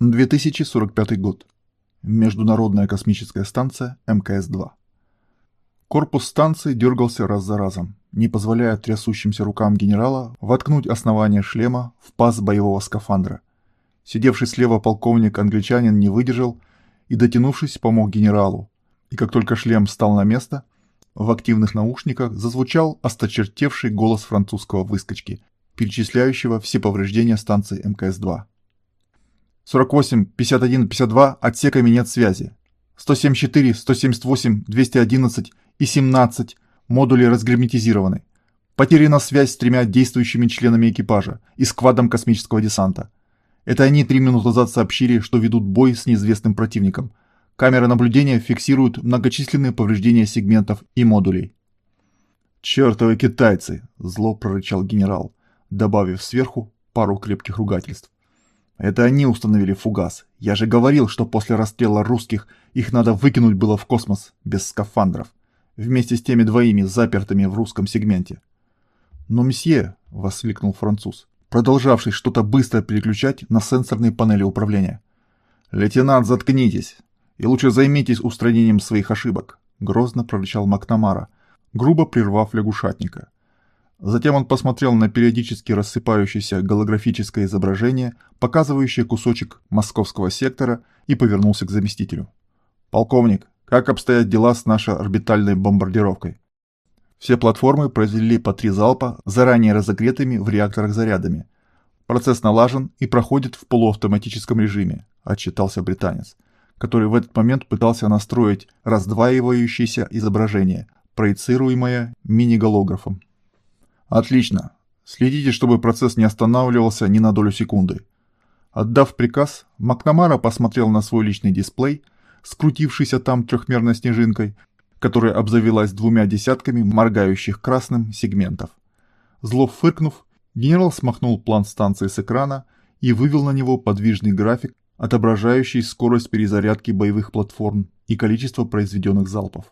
2045 год. Международная космическая станция МКС-2. Корпус станции дергался раз за разом, не позволяя трясущимся рукам генерала воткнуть основание шлема в паз боевого скафандра. Сидевший слева полковник-англичанин не выдержал и, дотянувшись, помог генералу. И как только шлем стал на место, в активных наушниках зазвучал осточертевший голос французского выскочки, перечисляющего все повреждения станции МКС-2. 48, 51, 52 отсеками нет связи. 174, 178, 211 и 17 модули разгерметизированы. Потеряна связь с тремя действующими членами экипажа и сквадом космического десанта. Это они три минуты назад сообщили, что ведут бой с неизвестным противником. Камеры наблюдения фиксируют многочисленные повреждения сегментов и модулей. «Чертовы китайцы!» – зло прорычал генерал, добавив сверху пару крепких ругательств. Это они установили фугас. Я же говорил, что после расстрела русских их надо выкинуть было в космос без скафандров, вместе с теми двоими запертыми в русском сегменте. Но мсье, воскликнул француз, продолжавший что-то быстро переключать на сенсорные панели управления. Лейтенант, заткнитесь и лучше займитесь устранением своих ошибок, грозно прорычал Макнамара, грубо прервав лягушатника. Затем он посмотрел на периодически рассыпающееся голографическое изображение, показывающее кусочек московского сектора, и повернулся к заместителю. «Полковник, как обстоят дела с нашей орбитальной бомбардировкой?» Все платформы произвели по три залпа заранее разогретыми в реакторах зарядами. Процесс налажен и проходит в полуавтоматическом режиме, отчитался британец, который в этот момент пытался настроить раздваивающееся изображение, проецируемое мини-голографом. Отлично. Следите, чтобы процесс не останавливался ни на долю секунды. Отдав приказ, Макнамара посмотрел на свой личный дисплей, скрутившийся там трехмерной снежинкой, которая обзавелась двумя десятками моргающих красным сегментов. Зло фыркнув, генерал смахнул план станции с экрана и вывел на него подвижный график, отображающий скорость перезарядки боевых платформ и количество произведенных залпов.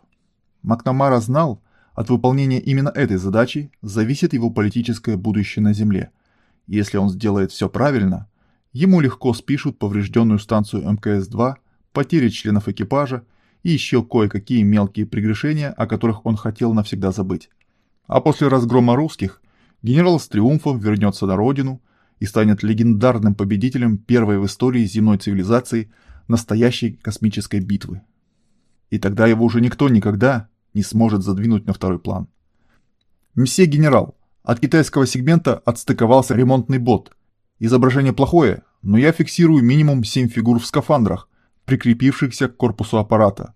Макнамара знал, от выполнения именно этой задачи зависит его политическое будущее на Земле. Если он сделает все правильно, ему легко спишут поврежденную станцию МКС-2, потери членов экипажа и еще кое-какие мелкие прегрешения, о которых он хотел навсегда забыть. А после разгрома русских генерал с триумфом вернется на родину и станет легендарным победителем первой в истории земной цивилизации настоящей космической битвы. И тогда его уже никто никогда не сможет задвинуть на второй план. «Мсье генерал, от китайского сегмента отстыковался ремонтный бот. Изображение плохое, но я фиксирую минимум 7 фигур в скафандрах, прикрепившихся к корпусу аппарата».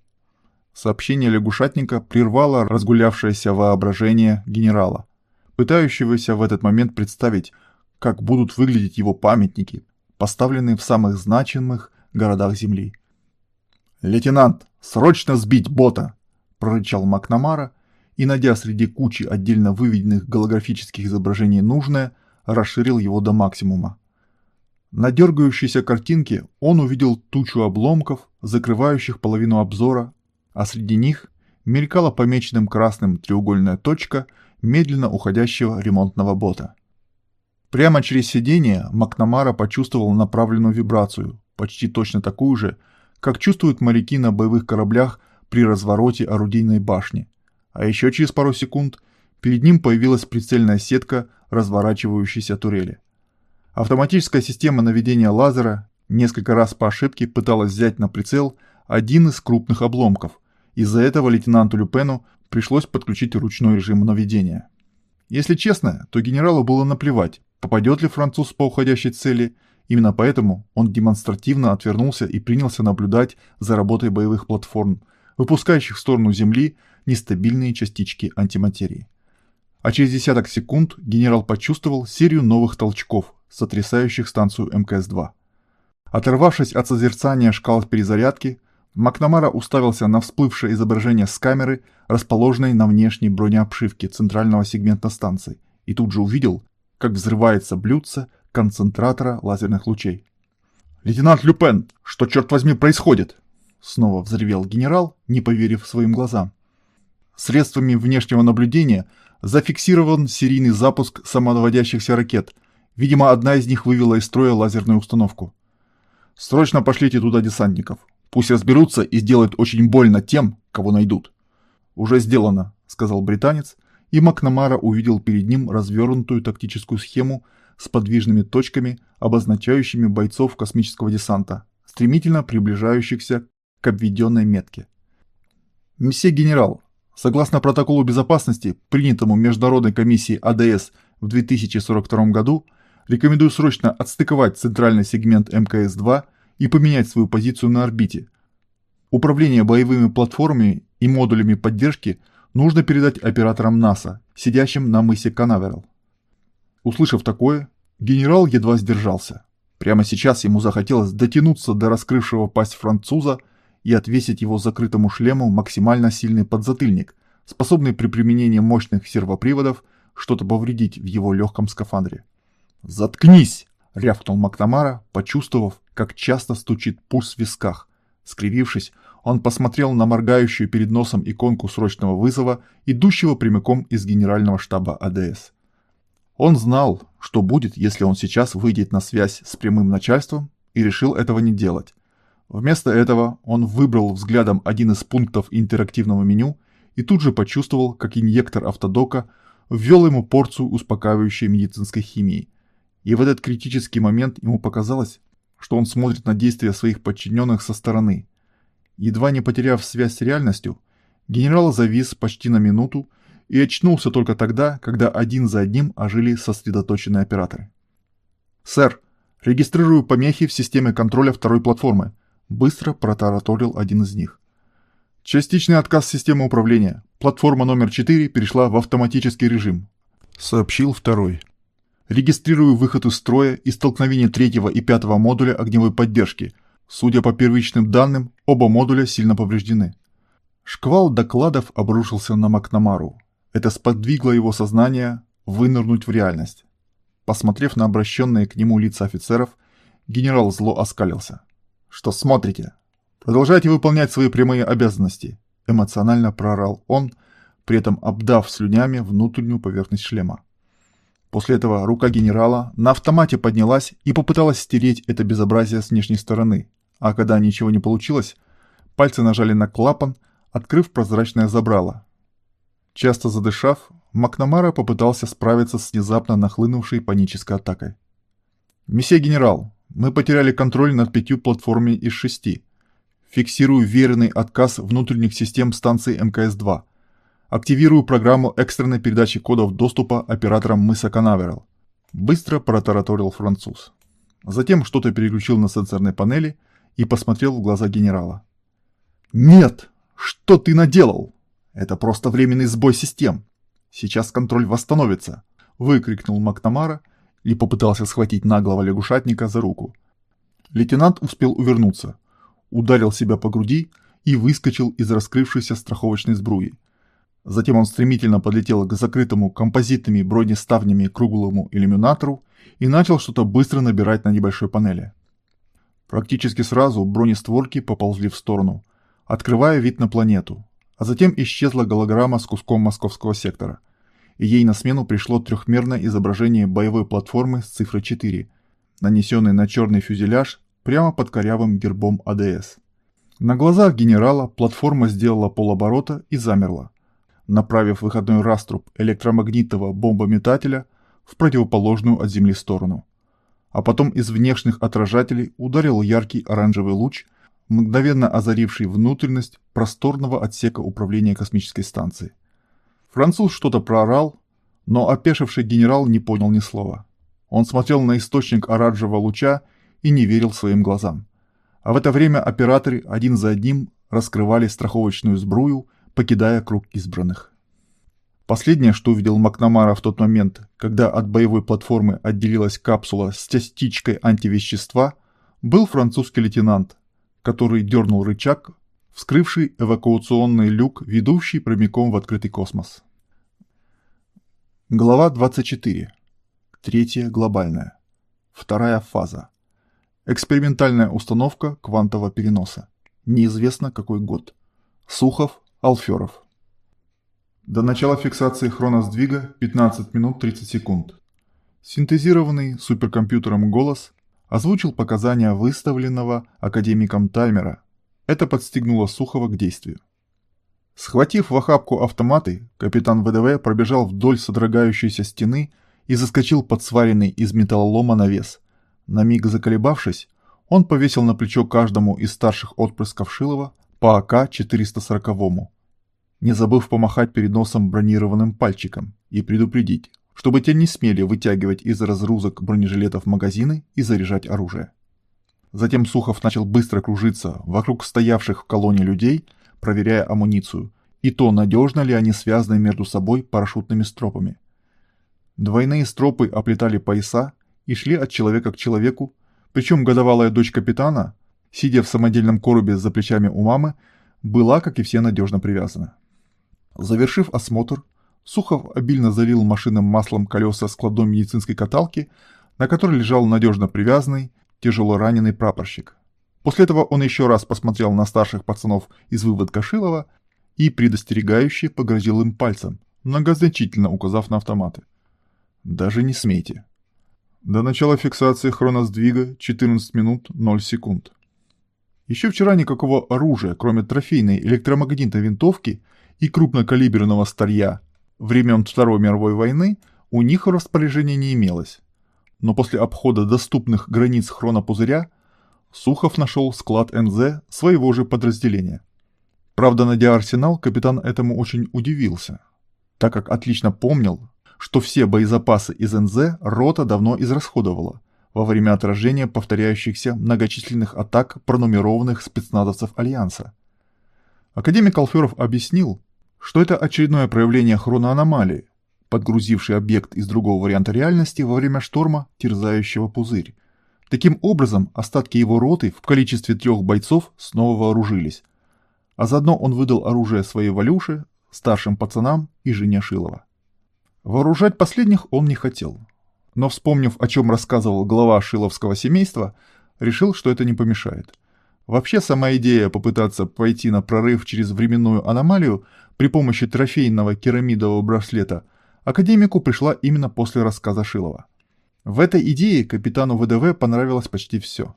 Сообщение лягушатника прервало разгулявшееся воображение генерала, пытающегося в этот момент представить, как будут выглядеть его памятники, поставленные в самых значимых городах Земли. «Лейтенант, срочно сбить бота!» Прорычал Макнамара и, найдя среди кучи отдельно выведенных голографических изображений нужное, расширил его до максимума. На дергающейся картинке он увидел тучу обломков, закрывающих половину обзора, а среди них мелькала помеченным красным треугольная точка медленно уходящего ремонтного бота. Прямо через сиденье Макнамара почувствовал направленную вибрацию, почти точно такую же, как чувствуют моряки на боевых кораблях при развороте орудийной башни, а еще через пару секунд перед ним появилась прицельная сетка разворачивающейся турели. Автоматическая система наведения лазера несколько раз по ошибке пыталась взять на прицел один из крупных обломков. Из-за этого лейтенанту Люпену пришлось подключить ручной режим наведения. Если честно, то генералу было наплевать, попадет ли француз по уходящей цели, именно поэтому он демонстративно отвернулся и принялся наблюдать за работой боевых платформ, выпускающих в сторону Земли нестабильные частички антиматерии. А через десяток секунд генерал почувствовал серию новых толчков, сотрясающих станцию МКС-2. Оторвавшись от созерцания шкал перезарядки, Макнамара уставился на всплывшее изображение с камеры, расположенной на внешней бронеобшивке центрального сегмента станции, и тут же увидел, как взрывается блюдце концентратора лазерных лучей. «Лейтенант Люпен, что, черт возьми, происходит?» Снова взревел генерал, не поверив своим глазам. Средствами внешнего наблюдения зафиксирован серийный запуск самонаводящихся ракет. Видимо, одна из них вывела из строя лазерную установку. Срочно пошлите туда десантников. Пусть разберутся и сделают очень больно тем, кого найдут. Уже сделано, сказал британец, и Макнамара увидел перед ним развернутую тактическую схему с подвижными точками, обозначающими бойцов космического десанта, стремительно приближающихся к обведенной метке. Месье генерал, согласно протоколу безопасности, принятому Международной комиссией АДС в 2042 году, рекомендую срочно отстыковать центральный сегмент МКС-2 и поменять свою позицию на орбите. Управление боевыми платформами и модулями поддержки нужно передать операторам НАСА, сидящим на мысе Канаверал. Услышав такое, генерал едва сдержался. Прямо сейчас ему захотелось дотянуться до раскрывшего пасть француза и отвесить его закрытому шлему максимально сильный подзатыльник, способный при применении мощных сервоприводов что-то повредить в его легком скафандре. «Заткнись!» — рявкнул Макнамара, почувствовав, как часто стучит пульс в висках. Скривившись, он посмотрел на моргающую перед носом иконку срочного вызова, идущего прямиком из генерального штаба АДС. Он знал, что будет, если он сейчас выйдет на связь с прямым начальством, и решил этого не делать. Вместо этого он выбрал взглядом один из пунктов интерактивного меню и тут же почувствовал, как инъектор автодока ввел ему порцию успокаивающей медицинской химии. И в этот критический момент ему показалось, что он смотрит на действия своих подчиненных со стороны. Едва не потеряв связь с реальностью, генерал завис почти на минуту и очнулся только тогда, когда один за одним ожили сосредоточенные операторы. «Сэр, регистрирую помехи в системе контроля второй платформы», – быстро протараторил один из них. «Частичный отказ системы управления. Платформа номер 4 перешла в автоматический режим», – сообщил второй. «Регистрирую выход из строя и столкновение третьего и пятого модуля огневой поддержки. Судя по первичным данным, оба модуля сильно повреждены». Шквал докладов обрушился на Макнамару. Это сподвигло его сознание вынырнуть в реальность. Посмотрев на обращенные к нему лица офицеров, генерал зло оскалился. «Что смотрите? Продолжайте выполнять свои прямые обязанности», — эмоционально проорал он, при этом обдав слюнями внутреннюю поверхность шлема. После этого рука генерала на автомате поднялась и попыталась стереть это безобразие с внешней стороны, а когда ничего не получилось, пальцы нажали на клапан, открыв прозрачное забрало, Часто задышав, Макнамара попытался справиться с внезапно нахлынувшей панической атакой. «Месье генерал, мы потеряли контроль над пятью платформами из шести. Фиксирую верный отказ внутренних систем станции МКС-2. Активирую программу экстренной передачи кодов доступа операторам мыса Канаверал». Быстро протараторил француз. Затем что-то переключил на сенсорной панели и посмотрел в глаза генерала. «Нет! Что ты наделал?» Это просто временный сбой систем. Сейчас контроль восстановится, выкрикнул Макнамара и попытался схватить наглого лягушатника за руку. Лейтенант успел увернуться, ударил себя по груди и выскочил из раскрывшейся страховочной сбруи. Затем он стремительно подлетел к закрытому композитными бронеставнями круглому иллюминатору и начал что-то быстро набирать на небольшой панели. Практически сразу бронестворки поползли в сторону, открывая вид на планету, а затем исчезла голограмма с куском московского сектора. И ей на смену пришло трехмерное изображение боевой платформы с цифрой 4, нанесенной на черный фюзеляж прямо под корявым гербом АДС. На глазах генерала платформа сделала полоборота и замерла, направив выходной раструб электромагнитного бомбометателя в противоположную от Земли сторону. А потом из внешних отражателей ударил яркий оранжевый луч – мгновенно озаривший внутренность просторного отсека управления космической станцией. Француз что-то проорал, но опешивший генерал не понял ни слова. Он смотрел на источник оранжевого луча и не верил своим глазам. А в это время операторы один за одним раскрывали страховочную сбрую, покидая круг избранных. Последнее, что увидел Макнамара в тот момент, когда от боевой платформы отделилась капсула с частичкой антивещества, был французский лейтенант, который дернул рычаг, вскрывший эвакуационный люк, ведущий прямиком в открытый космос. Глава 24. Третья глобальная. Вторая фаза. Экспериментальная установка квантового переноса. Неизвестно какой год. Сухов, Алферов. До начала фиксации хроносдвига 15 минут 30 секунд. Синтезированный суперкомпьютером голос озвучил показания выставленного академиком таймера. Это подстегнуло Сухова к действию. Схватив в охапку автоматы, капитан ВДВ пробежал вдоль содрогающейся стены и заскочил под сваренный из металлолома навес. На миг заколебавшись, он повесил на плечо каждому из старших отпрысков Шилова по АК-440, не забыв помахать перед носом бронированным пальчиком и предупредить, чтобы те не смели вытягивать из разгрузок бронежилетов магазины и заряжать оружие. Затем Сухов начал быстро кружиться вокруг стоявших в колонне людей, проверяя амуницию, и то, надежно ли они связаны между собой парашютными стропами. Двойные стропы оплетали пояса и шли от человека к человеку, причем годовалая дочь капитана, сидя в самодельном коробе за плечами у мамы, была, как и все, надежно привязана. Завершив осмотр, Сухов обильно залил машинным маслом колеса складной медицинской каталки, на которой лежал надежно привязанный, тяжело раненый прапорщик. После этого он еще раз посмотрел на старших пацанов из выводка Шилова и предостерегающе погрозил им пальцем, многозначительно указав на автоматы. «Даже не смейте». До начала фиксации хроносдвига 14 минут 0 секунд. Еще вчера никакого оружия, кроме трофейной электромагнитной винтовки и крупнокалиберного старья времен Второй мировой войны у них в распоряжении не имелось. Но после обхода доступных границ хронопузыря Сухов нашел склад НЗ своего же подразделения. Правда, найдя арсенал, капитан этому очень удивился, так как отлично помнил, что все боезапасы из НЗ рота давно израсходовала во время отражения повторяющихся многочисленных атак пронумерованных спецназовцев Альянса. Академик Алферов объяснил, что это очередное проявление хроноаномалии, подгрузивший объект из другого варианта реальности во время шторма, терзающего пузырь. Таким образом, остатки его роты в количестве трех бойцов снова вооружились, а заодно он выдал оружие своей Валюше, старшим пацанам и жене Шилова. Вооружать последних он не хотел, но вспомнив, о чем рассказывал глава шиловского семейства, решил, что это не помешает. Вообще, сама идея попытаться пойти на прорыв через временную аномалию при помощи трофейного керамидового браслета академику пришла именно после рассказа Шилова. В этой идее капитану ВДВ понравилось почти все.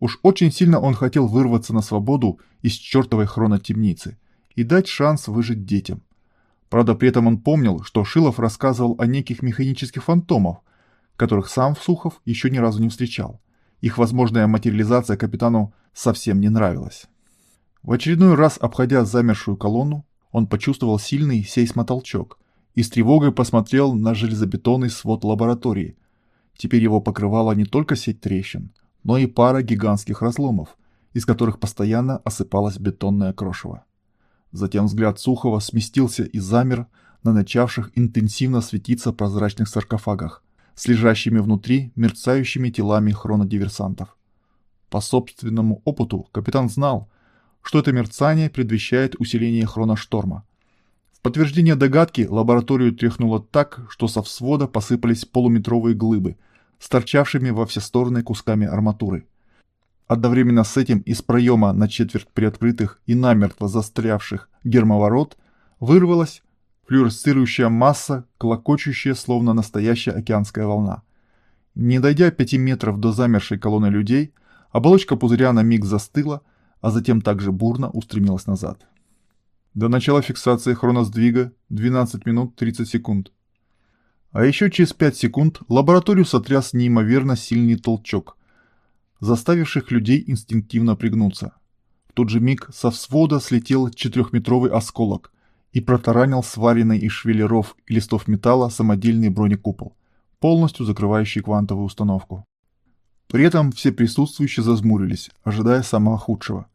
Уж очень сильно он хотел вырваться на свободу из чертовой хронотемницы и дать шанс выжить детям. Правда, при этом он помнил, что Шилов рассказывал о неких механических фантомах, которых сам Сухов еще ни разу не встречал. Их возможная материализация капитану совсем не нравилась. В очередной раз, обходя замершую колонну, он почувствовал сильный сейсмотолчок и с тревогой посмотрел на железобетонный свод лаборатории. Теперь его покрывала не только сеть трещин, но и пара гигантских разломов, из которых постоянно осыпалось бетонное крошево. Затем взгляд Сухова сместился и замер на начавших интенсивно светиться прозрачных саркофагах с лежащими внутри мерцающими телами хронодиверсантов. По собственному опыту капитан знал, что это мерцание предвещает усиление хроношторма. Подтверждение догадки лабораторию тряхнуло так, что со свода посыпались полуметровые глыбы с торчавшими во все стороны кусками арматуры. Одновременно с этим из проема на четверть приоткрытых и намертво застрявших гермоворот вырвалась флюоресцирующая масса, клокочущая, словно настоящая океанская волна. Не дойдя пяти метров до замершей колонны людей, оболочка пузыря на миг застыла, а затем также бурно устремилась назад. До начала фиксации хроносдвига 12 минут 30 секунд. А еще через 5 секунд лабораторию сотряс неимоверно сильный толчок, заставивших людей инстинктивно пригнуться. В тот же миг со свода слетел четырехметровый осколок и протаранил сваренный из швеллеров и листов металла самодельный бронекупол, полностью закрывающий квантовую установку. При этом все присутствующие зазмурились, ожидая самого худшего.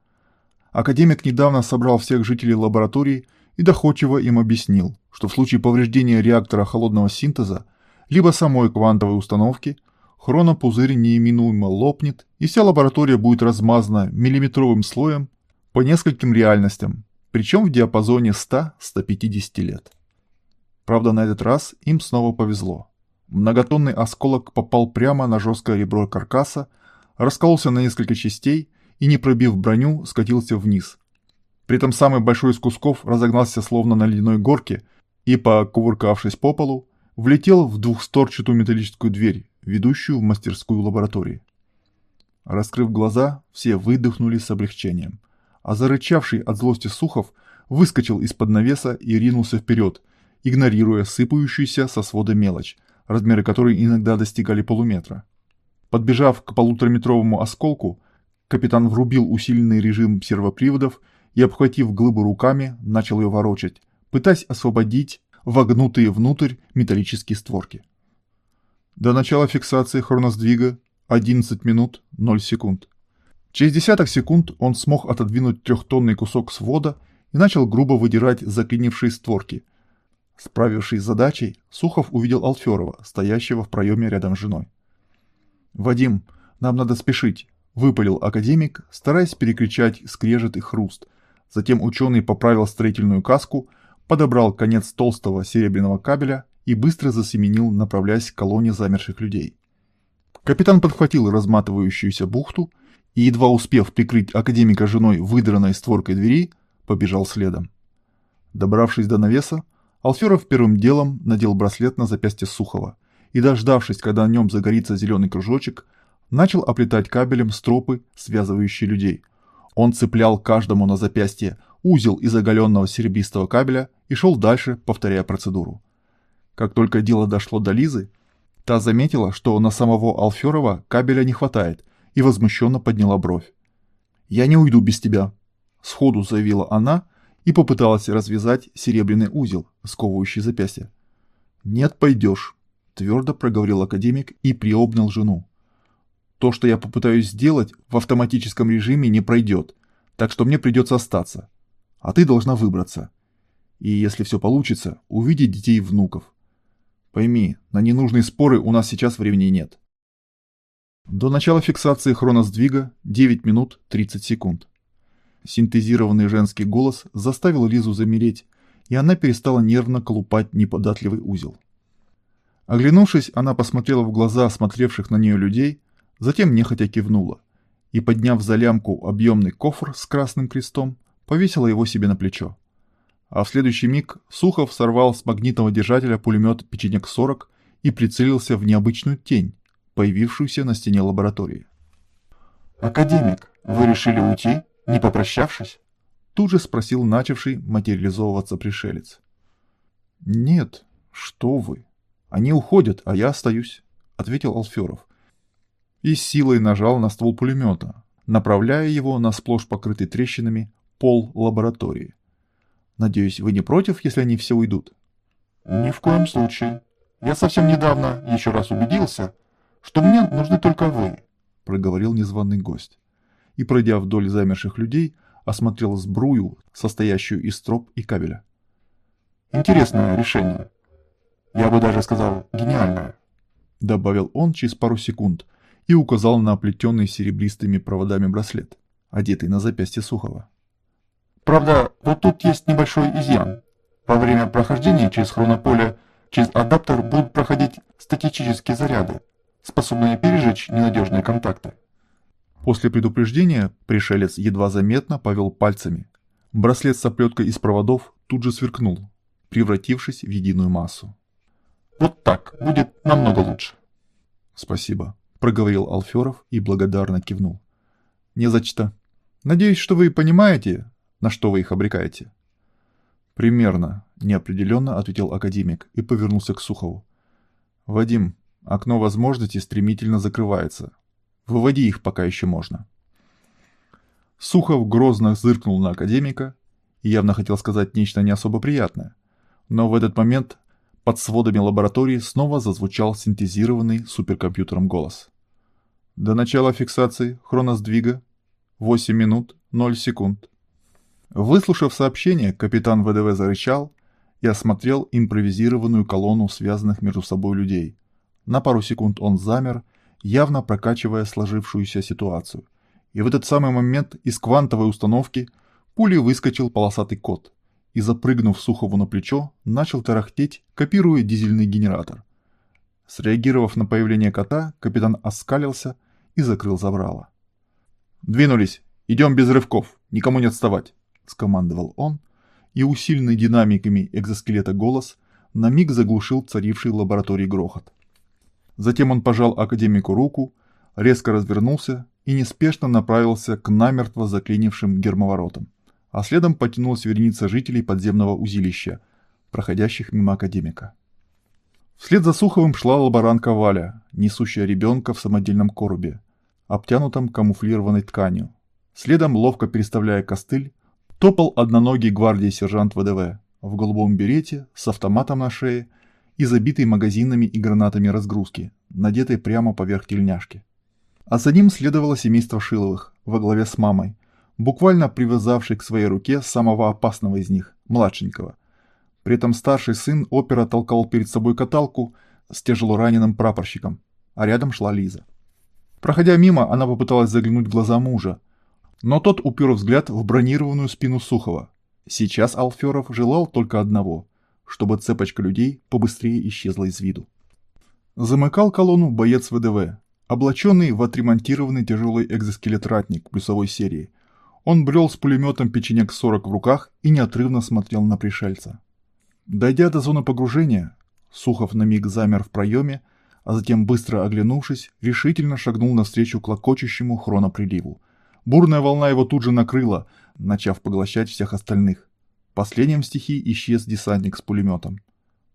Академик недавно собрал всех жителей лаборатории и доходчиво им объяснил, что в случае повреждения реактора холодного синтеза либо самой квантовой установки, хронопузырь неименуемо лопнет, и вся лаборатория будет размазана миллиметровым слоем по нескольким реальностям, причем в диапазоне 100-150 лет. Правда, на этот раз им снова повезло. Многотонный осколок попал прямо на жесткое ребро каркаса, раскололся на несколько частей и, не пробив броню, скатился вниз. При этом самый большой из кусков разогнался словно на ледяной горке и, покувыркавшись по полу, влетел в двухсторчатую металлическую дверь, ведущую в мастерскую лаборатории. Раскрыв глаза, все выдохнули с облегчением. А зарычавший от злости Сухов выскочил из-под навеса и ринулся вперед, игнорируя сыпающуюся со свода мелочь, размеры которой иногда достигали полуметра. Подбежав к полутораметровому осколку, капитан врубил усиленный режим сервоприводов и, обхватив глыбу руками, начал ее ворочать, пытаясь освободить вогнутые внутрь металлические створки. До начала фиксации хроносдвига 11 минут 0 секунд. Через десяток секунд он смог отодвинуть трехтонный кусок свода и начал грубо выдирать заклинившие створки. Справившись с задачей, Сухов увидел Алферова, стоящего в проеме рядом с женой. «Вадим, нам надо спешить», — выпалил академик, стараясь перекричать скрежет и хруст. Затем ученый поправил строительную каску, подобрал конец толстого серебряного кабеля и быстро засеменил, направляясь к колонне замерших людей. Капитан подхватил разматывающуюся бухту и, едва успев прикрыть академика женой выдранной створкой двери, побежал следом. Добравшись до навеса, Алферов первым делом надел браслет на запястье Сухова и, дождавшись, когда на нем загорится зеленый кружочек, начал оплетать кабелем стропы, связывающие людей. Он цеплял каждому на запястье узел из оголенного серебристого кабеля и шел дальше, повторяя процедуру. Как только дело дошло до Лизы, та заметила, что на самого Алферова кабеля не хватает, и возмущенно подняла бровь. «Я не уйду без тебя», — сходу заявила она и попыталась развязать серебряный узел, сковывающий запястье. «Нет, пойдешь», — твердо проговорил академик и приобнял жену. «То, что я попытаюсь сделать, в автоматическом режиме не пройдет, так что мне придется остаться. А ты должна выбраться. И, если все получится, увидеть детей и внуков. Пойми, на ненужные споры у нас сейчас времени нет». До начала фиксации хроносдвига 9 минут 30 секунд. Синтезированный женский голос заставил Лизу замереть, и она перестала нервно колупать неподатливый узел. Оглянувшись, она посмотрела в глаза смотревших на нее людей, затем нехотя кивнула и, подняв за лямку объемный кофр с красным крестом, повесила его себе на плечо. А в следующий миг Сухов сорвал с магнитного держателя пулемет «Печенек-40» и прицелился в необычную тень, появившуюся на стене лаборатории. «Академик, вы решили уйти?» Не попрощавшись? Тут же спросил начавший материализовываться пришелец. Нет, что вы. Они уходят, а я остаюсь, ответил Алферов. И с силой нажал на ствол пулемета, направляя его на сплошь покрытый трещинами пол лаборатории. Надеюсь, вы не против, если они все уйдут? Ни в коем случае. Я совсем недавно еще раз убедился, что мне нужны только вы, проговорил незваный гость и, пройдя вдоль замерших людей, осмотрел сбрую, состоящую из троп и кабеля. «Интересное решение. Я бы даже сказал, гениальное», — добавил он через пару секунд и указал на оплетенный серебристыми проводами браслет, одетый на запястье Сухова. «Правда, вот тут есть небольшой изъян. Во время прохождения через хронополе через адаптер будут проходить статические заряды, способные пережечь ненадежные контакты. После предупреждения пришелец едва заметно повел пальцами. Браслет с оплеткой из проводов тут же сверкнул, превратившись в единую массу. «Вот так будет намного лучше». «Спасибо», — проговорил Алферов и благодарно кивнул. «Не за что. Надеюсь, что вы понимаете, на что вы их обрекаете». «Примерно», — неопределенно ответил академик и повернулся к Сухову. «Вадим, окно возможностей стремительно закрывается. Выводи их пока еще можно. Сухов грозно зыркнул на академика и явно хотел сказать нечто не особо приятное. Но в этот момент под сводами лаборатории снова зазвучал синтезированный суперкомпьютером голос. До начала фиксации хроносдвига 8 минут 0 секунд. Выслушав сообщение, капитан ВДВ зарычал и осмотрел импровизированную колонну связанных между собой людей. На пару секунд он замер явно прокачивая сложившуюся ситуацию. И в этот самый момент из квантовой установки пулей выскочил полосатый кот и, запрыгнув Сухову на плечо, начал тарахтеть, копируя дизельный генератор. Среагировав на появление кота, капитан оскалился и закрыл забрало. «Двинулись! Идем без рывков! Никому не отставать!» – скомандовал он, и усиленный динамиками экзоскелета голос на миг заглушил царивший в лаборатории грохот. Затем он пожал академику руку, резко развернулся и неспешно направился к намертво заклинившим гермоворотам, а следом потянулась вереница жителей подземного узилища, проходящих мимо академика. Вслед за Суховым шла лаборантка Валя, несущая ребенка в самодельном коробе, обтянутом камуфлированной тканью. Следом, ловко переставляя костыль, топал одноногий гвардии сержант ВДВ в голубом берете с автоматом на шее и забитой магазинами и гранатами разгрузки, надетой прямо поверх тельняшки. А за ним следовало семейство Шиловых во главе с мамой, буквально привязавшей к своей руке самого опасного из них, младшенького. При этом старший сын опера толкал перед собой каталку с тяжело раненым прапорщиком, а рядом шла Лиза. Проходя мимо, она попыталась заглянуть в глаза мужа, но тот упер взгляд в бронированную спину Сухова. Сейчас Алферов желал только одного чтобы цепочка людей побыстрее исчезла из виду. Замыкал колонну боец ВДВ, облаченный в отремонтированный тяжелый экзоскелет-ратник плюсовой серии. Он брел с пулеметом печенек 40 в руках и неотрывно смотрел на пришельца. Дойдя до зоны погружения, Сухов на миг замер в проеме, а затем, быстро оглянувшись, решительно шагнул навстречу клокочущему хроноприливу. Бурная волна его тут же накрыла, начав поглощать всех остальных. Последним в стихии исчез десантник с пулеметом.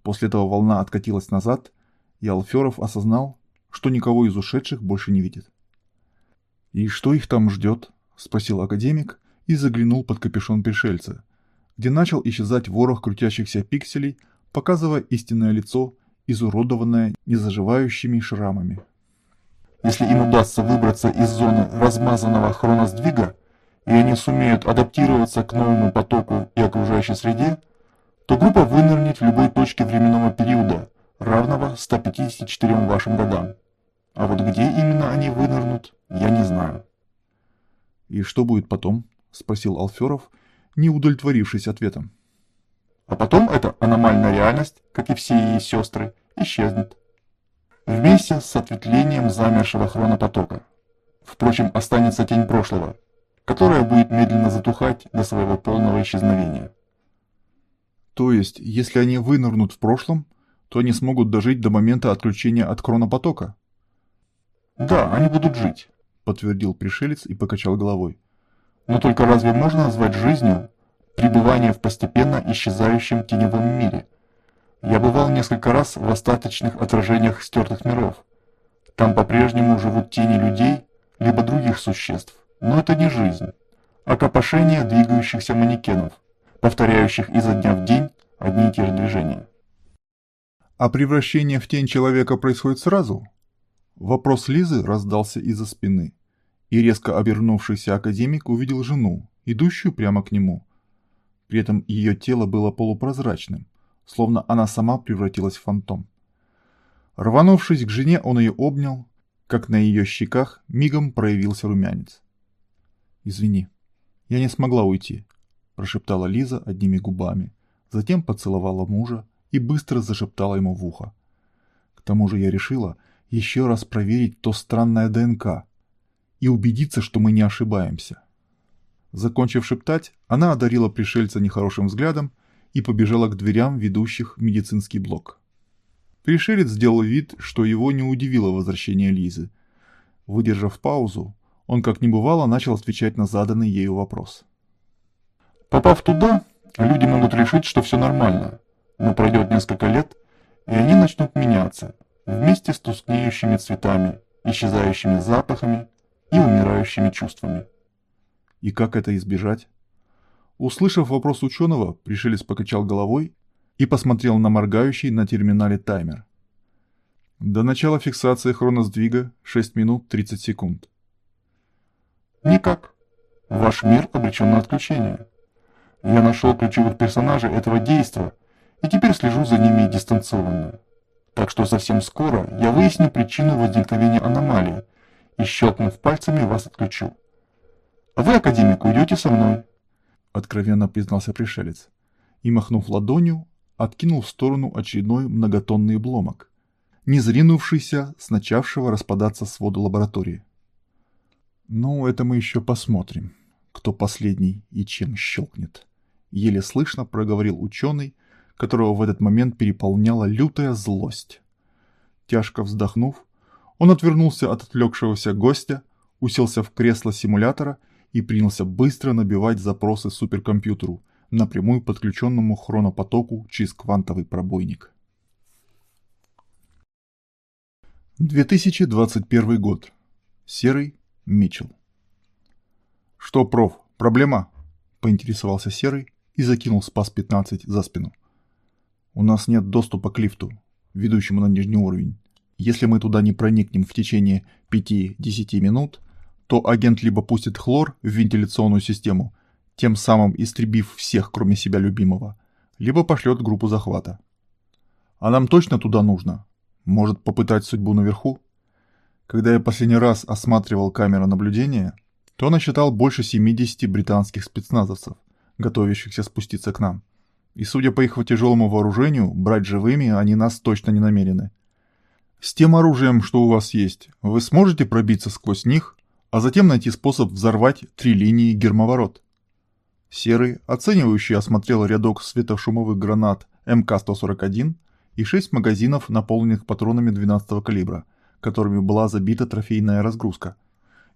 После этого волна откатилась назад, и Алферов осознал, что никого из ушедших больше не видит. «И что их там ждет?» – спросил академик и заглянул под капюшон пришельца, где начал исчезать ворох крутящихся пикселей, показывая истинное лицо, изуродованное незаживающими шрамами. Если им удастся выбраться из зоны размазанного хроносдвига, и они сумеют адаптироваться к новому потоку и окружающей среде, то группа вынырнет в любой точке временного периода, равного 154 вашим годам. А вот где именно они вынырнут, я не знаю. «И что будет потом?» – спросил Алферов, не удовлетворившись ответом. А потом эта аномальная реальность, как и все ее сестры, исчезнет. Вместе с ответвлением замершего хронопотока. Впрочем, останется тень прошлого, которая будет медленно затухать до своего полного исчезновения. То есть, если они вынырнут в прошлом, то они смогут дожить до момента отключения от кронопотока? Да, они будут жить, подтвердил пришелец и покачал головой. Но только разве можно назвать жизнью пребывание в постепенно исчезающем теневом мире? Я бывал несколько раз в остаточных отражениях стертых миров. Там по-прежнему живут тени людей, либо других существ. Но это не жизнь, а копошение двигающихся манекенов, повторяющих изо дня в день одни и те же движения. А превращение в тень человека происходит сразу? Вопрос Лизы раздался из-за спины, и резко обернувшийся академик увидел жену, идущую прямо к нему. При этом ее тело было полупрозрачным, словно она сама превратилась в фантом. Рванувшись к жене, он ее обнял, как на ее щеках мигом проявился румянец. «Извини, я не смогла уйти», – прошептала Лиза одними губами, затем поцеловала мужа и быстро зашептала ему в ухо. К тому же я решила еще раз проверить то странное ДНК и убедиться, что мы не ошибаемся. Закончив шептать, она одарила пришельца нехорошим взглядом и побежала к дверям, ведущих в медицинский блок. Пришелец сделал вид, что его не удивило возвращение Лизы. Выдержав паузу, он как ни бывало начал отвечать на заданный ею вопрос. Попав туда, люди могут решить, что все нормально, но пройдет несколько лет, и они начнут меняться, вместе с тускнеющими цветами, исчезающими запахами и умирающими чувствами. И как это избежать? Услышав вопрос ученого, пришелец покачал головой и посмотрел на моргающий на терминале таймер. До начала фиксации хроносдвига 6 минут 30 секунд. Никак. Ваш мир обречен на отключение. Я нашел ключевых персонажей этого действа и теперь слежу за ними дистанционно. Так что совсем скоро я выясню причину возникновения аномалии и, щелкнув пальцами, вас отключу. А вы, академик, уйдете со мной. Откровенно признался пришелец и, махнув ладонью, откинул в сторону очередной многотонный обломок, не зринувшийся с начавшего распадаться свода лаборатории. Ну, это мы еще посмотрим, кто последний и чем щелкнет. Еле слышно проговорил ученый, которого в этот момент переполняла лютая злость. Тяжко вздохнув, он отвернулся от отвлекшегося гостя, уселся в кресло симулятора и принялся быстро набивать запросы суперкомпьютеру, напрямую подключенному хронопотоку через квантовый пробойник. 2021 год. Серый Митчелл. «Что, проф, проблема?» – поинтересовался Серый и закинул СПАС-15 за спину. «У нас нет доступа к лифту, ведущему на нижний уровень. Если мы туда не проникнем в течение 5-10 минут, то агент либо пустит хлор в вентиляционную систему, тем самым истребив всех, кроме себя любимого, либо пошлет группу захвата. А нам точно туда нужно? Может попытать судьбу наверху? Когда я последний раз осматривал камеры наблюдения, то насчитал больше 70 британских спецназовцев, готовящихся спуститься к нам. И судя по их тяжелому вооружению, брать живыми они нас точно не намерены. С тем оружием, что у вас есть, вы сможете пробиться сквозь них, а затем найти способ взорвать три линии гермоворот. Серый, оценивающий, осмотрел рядок светошумовых гранат МК-141 и шесть магазинов, наполненных патронами 12-го калибра, которыми была забита трофейная разгрузка,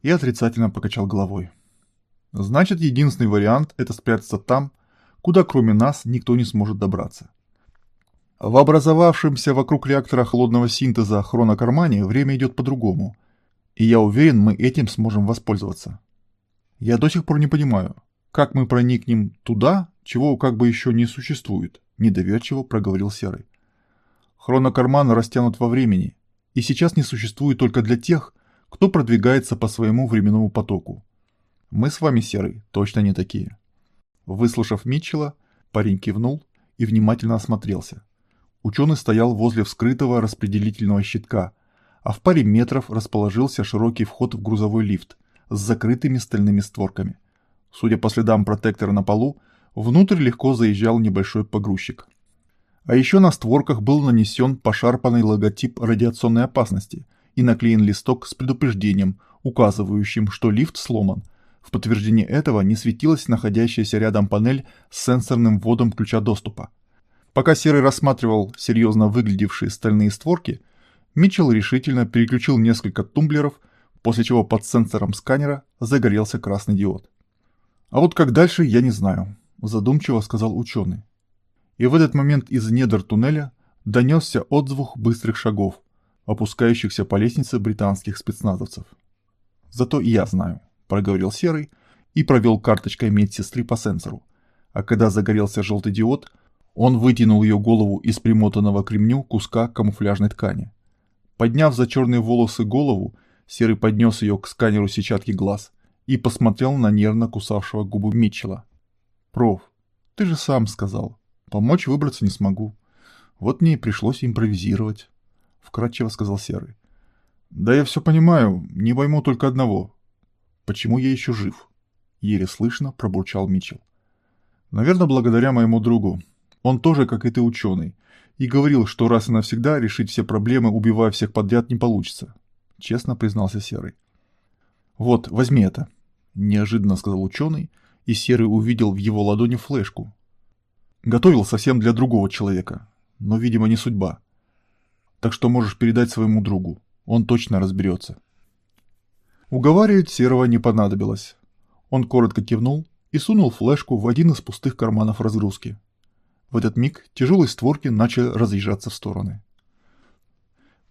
и отрицательно покачал головой. Значит, единственный вариант – это спрятаться там, куда кроме нас никто не сможет добраться. В образовавшемся вокруг реактора холодного синтеза хронокармане время идет по-другому, и я уверен, мы этим сможем воспользоваться. Я до сих пор не понимаю, как мы проникнем туда, чего как бы еще не существует, недоверчиво проговорил Серый. Хронокарман растянут во времени, и сейчас не существует только для тех, кто продвигается по своему временному потоку. Мы с вами, Серый, точно не такие. Выслушав Митчелла, парень кивнул и внимательно осмотрелся. Ученый стоял возле вскрытого распределительного щитка, а в паре метров расположился широкий вход в грузовой лифт с закрытыми стальными створками. Судя по следам протектора на полу, внутрь легко заезжал небольшой погрузчик. А еще на створках был нанесен пошарпанный логотип радиационной опасности и наклеен листок с предупреждением, указывающим, что лифт сломан. В подтверждение этого не светилась находящаяся рядом панель с сенсорным вводом ключа доступа. Пока Серый рассматривал серьезно выглядевшие стальные створки, Митчелл решительно переключил несколько тумблеров, после чего под сенсором сканера загорелся красный диод. «А вот как дальше, я не знаю», – задумчиво сказал ученый. И в этот момент из недр туннеля донесся отзвук быстрых шагов, опускающихся по лестнице британских спецназовцев. «Зато и я знаю», – проговорил Серый и провел карточкой медсестры по сенсору, а когда загорелся желтый диод – он вытянул ее голову из примотанного к ремню куска камуфляжной ткани. Подняв за черные волосы голову, Серый поднес ее к сканеру сетчатки глаз и посмотрел на нервно кусавшего губу Митчелла. «Проф, ты же сам сказал. Помочь выбраться не смогу. Вот мне и пришлось импровизировать», — вкратчиво сказал Серый. «Да я все понимаю, не пойму только одного. Почему я еще жив?» — еле слышно пробурчал Митчелл. «Наверное, благодаря моему другу. Он тоже, как и ты, ученый. И говорил, что раз и навсегда решить все проблемы, убивая всех подряд, не получится. Честно признался Серый. Вот, возьми это. Неожиданно сказал ученый, и Серый увидел в его ладони флешку. Готовил совсем для другого человека, но, видимо, не судьба. Так что можешь передать своему другу. Он точно разберется. Уговаривать Серого не понадобилось. Он коротко кивнул и сунул флешку в один из пустых карманов разгрузки. В этот миг тяжелые створки начали разъезжаться в стороны.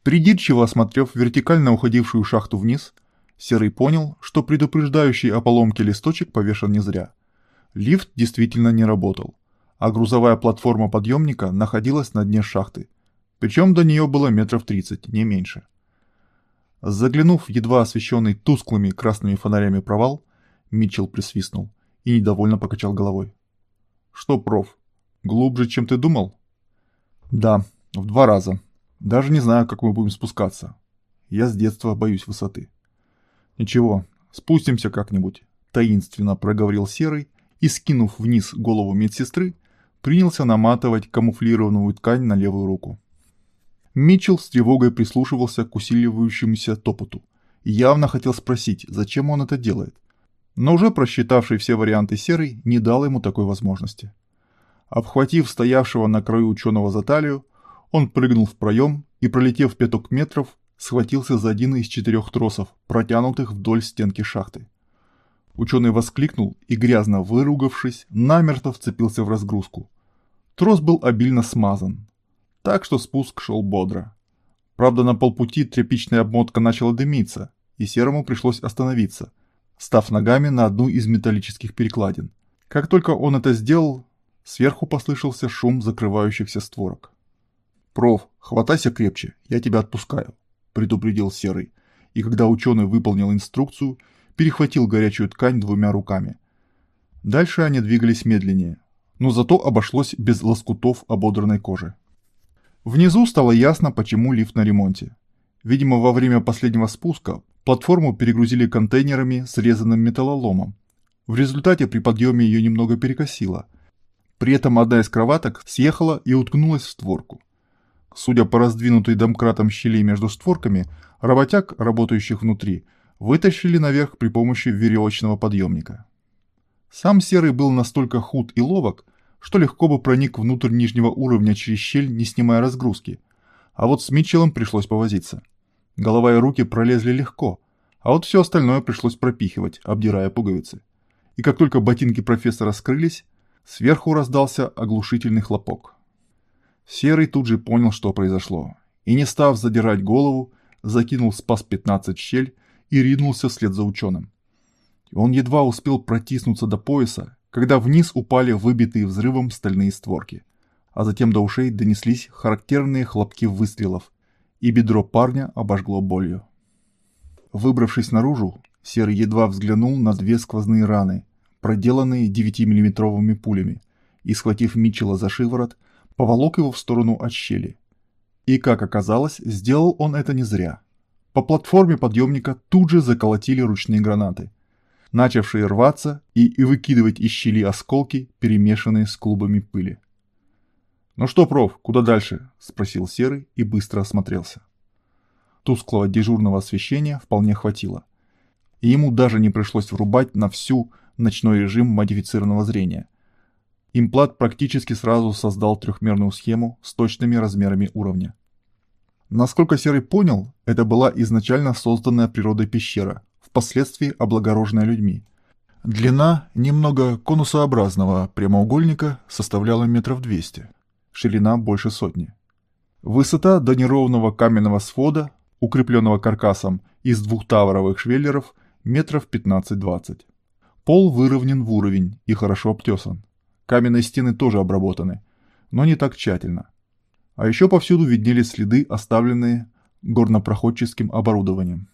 Придирчиво осмотрев вертикально уходившую шахту вниз, Серый понял, что предупреждающий о поломке листочек повешен не зря. Лифт действительно не работал, а грузовая платформа подъемника находилась на дне шахты, причем до нее было метров 30, не меньше. Заглянув в едва освещенный тусклыми красными фонарями провал, Митчелл присвистнул и недовольно покачал головой. «Что, проф, Глубже, чем ты думал? Да, в два раза. Даже не знаю, как мы будем спускаться. Я с детства боюсь высоты. Ничего, спустимся как-нибудь, таинственно проговорил Серый и, скинув вниз голову медсестры, принялся наматывать камуфлированную ткань на левую руку. Митчелл с тревогой прислушивался к усиливающемуся топоту и явно хотел спросить, зачем он это делает. Но уже просчитавший все варианты Серый не дал ему такой возможности. Обхватив стоявшего на краю ученого за талию, он прыгнул в проем и, пролетев пяток метров, схватился за один из четырех тросов, протянутых вдоль стенки шахты. Ученый воскликнул и, грязно выругавшись, намертво вцепился в разгрузку. Трос был обильно смазан, так что спуск шел бодро. Правда, на полпути тряпичная обмотка начала дымиться, и Серому пришлось остановиться, став ногами на одну из металлических перекладин. Как только он это сделал, сверху послышался шум закрывающихся створок. «Проф, хватайся крепче, я тебя отпускаю», — предупредил Серый, и когда ученый выполнил инструкцию, перехватил горячую ткань двумя руками. Дальше они двигались медленнее, но зато обошлось без лоскутов ободранной кожи. Внизу стало ясно, почему лифт на ремонте. Видимо, во время последнего спуска платформу перегрузили контейнерами с резаным металлоломом. В результате при подъеме ее немного перекосило. При этом одна из кроваток съехала и уткнулась в створку. Судя по раздвинутой домкратом щели между створками, работяг, работающих внутри, вытащили наверх при помощи веревочного подъемника. Сам Серый был настолько худ и ловок, что легко бы проник внутрь нижнего уровня через щель, не снимая разгрузки. А вот с Митчеллом пришлось повозиться. Голова и руки пролезли легко, а вот все остальное пришлось пропихивать, обдирая пуговицы. И как только ботинки профессора скрылись, сверху раздался оглушительный хлопок. Серый тут же понял, что произошло, и не став задирать голову, закинул спас-15 в щель и ринулся вслед за ученым. Он едва успел протиснуться до пояса, когда вниз упали выбитые взрывом стальные створки, а затем до ушей донеслись характерные хлопки выстрелов, и бедро парня обожгло болью. Выбравшись наружу, Серый едва взглянул на две сквозные раны, проделанные 9-миллиметровыми пулями, и, схватив Митчелла за шиворот, поволок его в сторону от щели. И, как оказалось, сделал он это не зря – по платформе подъемника тут же заколотили ручные гранаты, начавшие рваться и, и выкидывать из щели осколки, перемешанные с клубами пыли. «Ну что, проф, куда дальше?» – спросил Серый и быстро осмотрелся. Тусклого дежурного освещения вполне хватило. И ему даже не пришлось врубать на всю ночной режим модифицированного зрения. Имплант практически сразу создал трехмерную схему с точными размерами уровня. Насколько Серый понял, это была изначально созданная природой пещера, впоследствии облагороженная людьми. Длина немного конусообразного прямоугольника составляла метров 200, ширина больше сотни. Высота до неровного каменного свода, укрепленного каркасом из двух тавровых швеллеров, метров 15-20. Пол выровнен в уровень и хорошо обтесан. Каменные стены тоже обработаны, но не так тщательно – а еще повсюду виднелись следы, оставленные горнопроходческим оборудованием.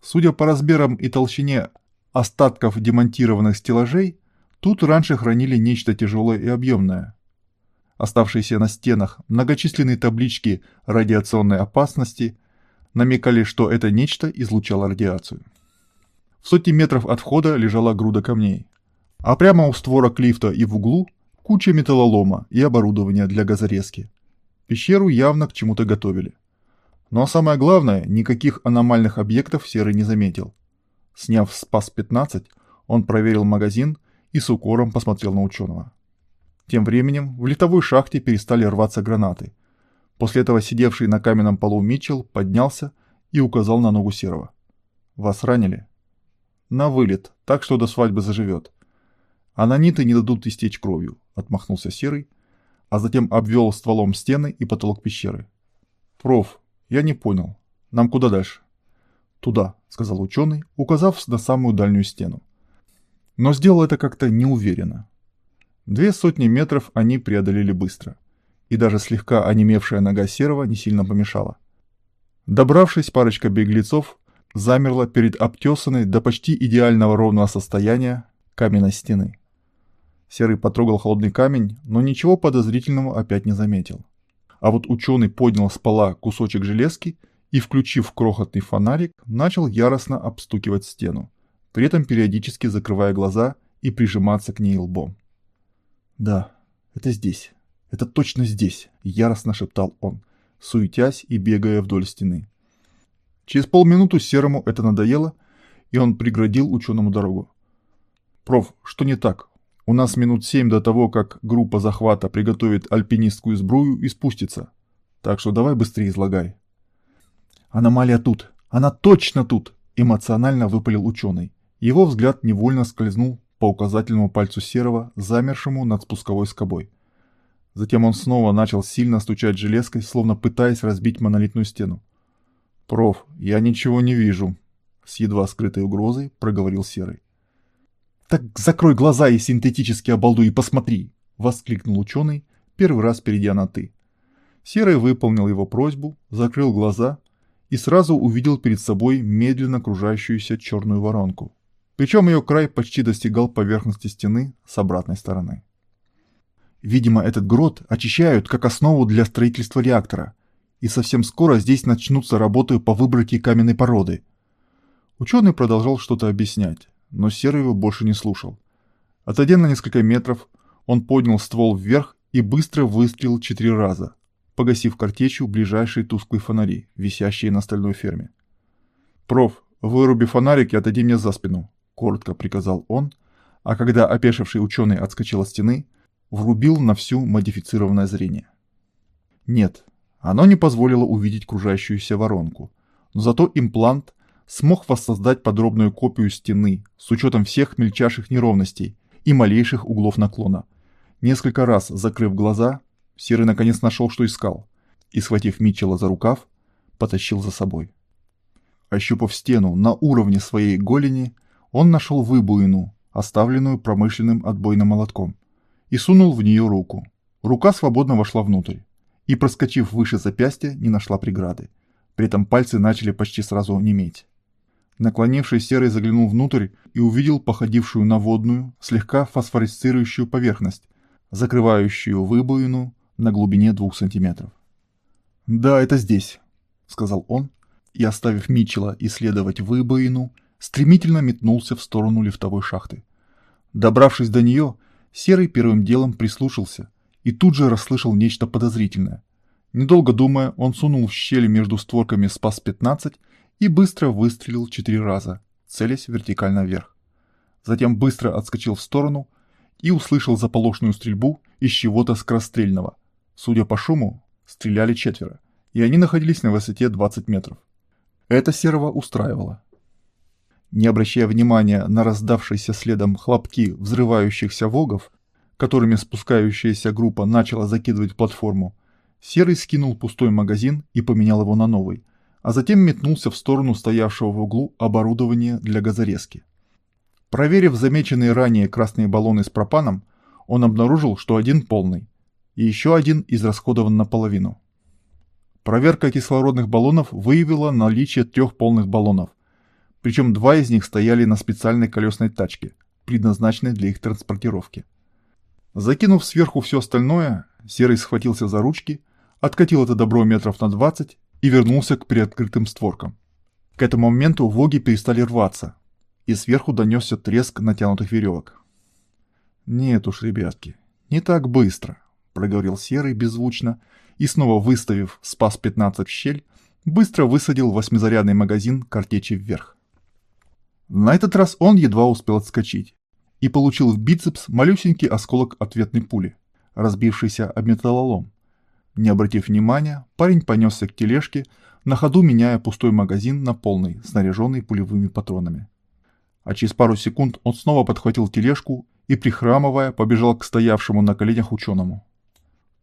Судя по размерам и толщине остатков демонтированных стеллажей, тут раньше хранили нечто тяжелое и объемное. Оставшиеся на стенах многочисленные таблички радиационной опасности намекали, что это нечто излучало радиацию. В сотни метров от входа лежала груда камней, а прямо у створок лифта и в углу куча металлолома и оборудования для газорезки. Пещеру явно к чему-то готовили. Но самое главное, никаких аномальных объектов Серый не заметил. Сняв СПАС-15, он проверил магазин и с укором посмотрел на ученого. Тем временем в литовой шахте перестали рваться гранаты. После этого сидевший на каменном полу Митчелл поднялся и указал на ногу Серого. «Вас ранили?» «На вылет, так что до свадьбы заживет. А наниты не дадут истечь кровью», — отмахнулся Серый, — а затем обвел стволом стены и потолок пещеры. «Проф, я не понял. Нам куда дальше?» «Туда», — сказал ученый, указав на самую дальнюю стену. Но сделал это как-то неуверенно. Две сотни метров они преодолели быстро, и даже слегка онемевшая нога Серого не сильно помешала. Добравшись, парочка беглецов замерла перед обтесанной до почти идеального ровного состояния каменной стены. Серый потрогал холодный камень, но ничего подозрительного опять не заметил. А вот ученый поднял с пола кусочек железки и, включив крохотный фонарик, начал яростно обстукивать стену, при этом периодически закрывая глаза и прижиматься к ней лбом. «Да, это здесь. Это точно здесь», — яростно шептал он, суетясь и бегая вдоль стены. Через полминуты Серому это надоело, и он преградил ученому дорогу. «Проф, что не так? У нас минут семь до того, как группа захвата приготовит альпинистскую сбрую и спустится. Так что давай быстрее излагай. «Аномалия тут! Она точно тут!» – эмоционально выпалил ученый. Его взгляд невольно скользнул по указательному пальцу Серого, замершему над спусковой скобой. Затем он снова начал сильно стучать железкой, словно пытаясь разбить монолитную стену. «Проф, я ничего не вижу», — с едва скрытой угрозой проговорил Серый. «Так закрой глаза и синтетически обалдуй и посмотри!» — воскликнул ученый, первый раз перейдя на «ты». Серый выполнил его просьбу, закрыл глаза и сразу увидел перед собой медленно кружащуюся черную воронку. Причем ее край почти достигал поверхности стены с обратной стороны. Видимо, этот грот очищают как основу для строительства реактора, и совсем скоро здесь начнутся работы по выборке каменной породы. Ученый продолжал что-то объяснять, но Серый его больше не слушал. Отойдя на несколько метров, он поднял ствол вверх и быстро выстрелил четыре раза, погасив картечью ближайшие тусклые фонари, висящие на стальной ферме. «Проф, выруби фонарик и отойди мне за спину», — коротко приказал он, а когда опешивший ученый отскочил от стены, врубил на всю модифицированное зрение. Нет, оно не позволило увидеть кружащуюся воронку, но зато имплант смог воссоздать подробную копию стены с учетом всех мельчайших неровностей и малейших углов наклона. Несколько раз закрыв глаза, Серый наконец нашел, что искал, и, схватив Митчелла за рукав, потащил за собой. Ощупав стену на уровне своей голени, он нашел выбоину, оставленную промышленным отбойным молотком, и сунул в нее руку. Рука свободно вошла внутрь, и, проскочив выше запястья, не нашла преграды. При этом пальцы начали почти сразу неметь. Наклонивший серый заглянул внутрь и увидел походившую на водную, слегка фосфорисцирующую поверхность, закрывающую выбоину на глубине двух сантиметров. «Да, это здесь», — сказал он, и, оставив Митчелла исследовать выбоину, стремительно метнулся в сторону лифтовой шахты. Добравшись до нее, Серый первым делом прислушался и тут же расслышал нечто подозрительное. Недолго думая, он сунул в щель между створками СПАС-15 и быстро выстрелил четыре раза, целясь вертикально вверх. Затем быстро отскочил в сторону и услышал заполошную стрельбу из чего-то скорострельного. Судя по шуму, стреляли четверо, и они находились на высоте 20 метров. Это Серого устраивало. Не обращая внимания на раздавшиеся следом хлопки взрывающихся вогов, которыми спускающаяся группа начала закидывать платформу, Серый скинул пустой магазин и поменял его на новый, а затем метнулся в сторону стоявшего в углу оборудования для газорезки. Проверив замеченные ранее красные баллоны с пропаном, он обнаружил, что один полный, и еще один израсходован наполовину. Проверка кислородных баллонов выявила наличие трех полных баллонов – причем два из них стояли на специальной колесной тачке, предназначенной для их транспортировки. Закинув сверху все остальное, Серый схватился за ручки, откатил это добро метров на 20 и вернулся к приоткрытым створкам. К этому моменту воги перестали рваться, и сверху донесся треск натянутых веревок. «Нет уж, ребятки, не так быстро», — проговорил Серый беззвучно, и снова выставив «Спас-15» в щель, быстро высадил восьмизарядный магазин картечи вверх. На этот раз он едва успел отскочить и получил в бицепс малюсенький осколок ответной пули, разбившийся об металлолом. Не обратив внимания, парень понесся к тележке, на ходу меняя пустой магазин на полный, снаряженный пулевыми патронами. А через пару секунд он снова подхватил тележку и, прихрамывая, побежал к стоявшему на коленях ученому.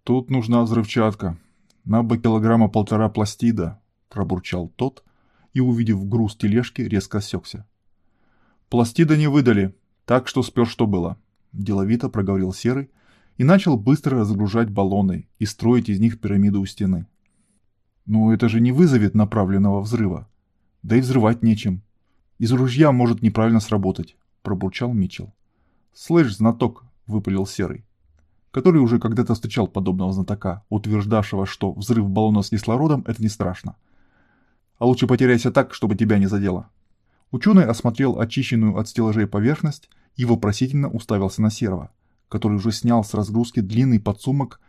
«Тут нужна взрывчатка. На бы килограмма полтора пластида», – пробурчал тот и, увидев груз тележки, резко осекся. Пластида не выдали, так что спер, что было. Деловито проговорил Серый и начал быстро разгружать баллоны и строить из них пирамиду у стены. Ну это же не вызовет направленного взрыва. Да и взрывать нечем. Из ружья может неправильно сработать, пробурчал Митчелл. Слышь, знаток, выпалил Серый, который уже когда-то встречал подобного знатока, утверждавшего, что взрыв баллона с кислородом это не страшно. А лучше потеряйся так, чтобы тебя не задело. Ученый осмотрел очищенную от стеллажей поверхность и вопросительно уставился на Серого, который уже снял с разгрузки длинный подсумок